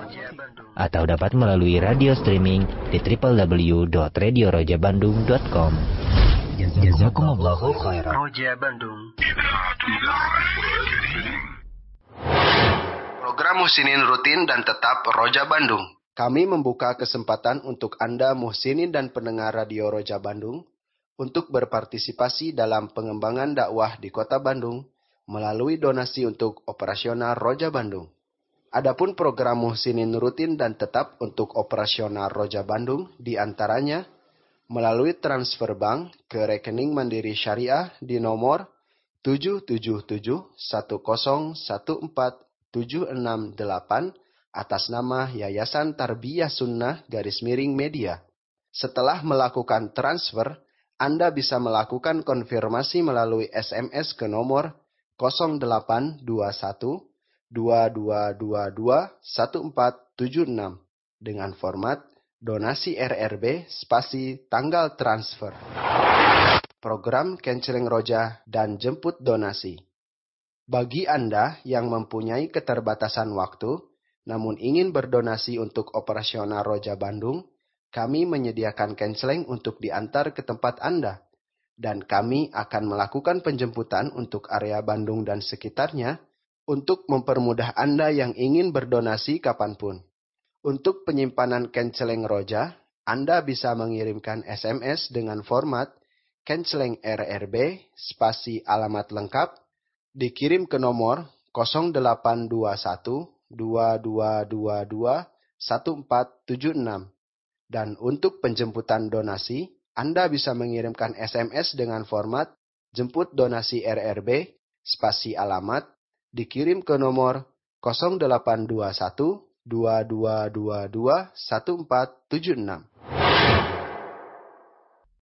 atau dapat melalui radio streaming di www.radiorojabandung.com. Jazakumullahu khairan. Roja Bandung. Program Muhsinin rutin dan tetap Roja Bandung. Kami membuka kesempatan untuk Anda Muhsinin dan pendengar Radio Roja Bandung untuk berpartisipasi dalam pengembangan dakwah di Kota Bandung melalui donasi untuk operasional Roja Bandung. Adapun program Muhsinin rutin dan tetap untuk operasional Roja Bandung di antaranya melalui transfer bank ke rekening Mandiri Syariah di nomor 777 1014 768 atas nama Yayasan Tarbiyah Sunnah garis miring media. Setelah melakukan transfer, Anda bisa melakukan konfirmasi melalui SMS ke nomor 0821 2222 1476 dengan format donasi RRB spasi tanggal transfer. Program Canceling Roja dan Jemput Donasi. Bagi Anda yang mempunyai keterbatasan waktu, namun ingin berdonasi untuk operasional Roja Bandung, kami menyediakan canceling untuk diantar ke tempat Anda. Dan kami akan melakukan penjemputan untuk area Bandung dan sekitarnya untuk mempermudah Anda yang ingin berdonasi kapan pun. Untuk penyimpanan canceling Roja, Anda bisa mengirimkan SMS dengan format canceling RRB spasi alamat lengkap dikirim ke nomor 0821 2222 1476. Dan untuk penjemputan donasi, Anda bisa mengirimkan SMS dengan format jemput donasi RRB spasi alamat dikirim ke nomor 0821 2222 1476.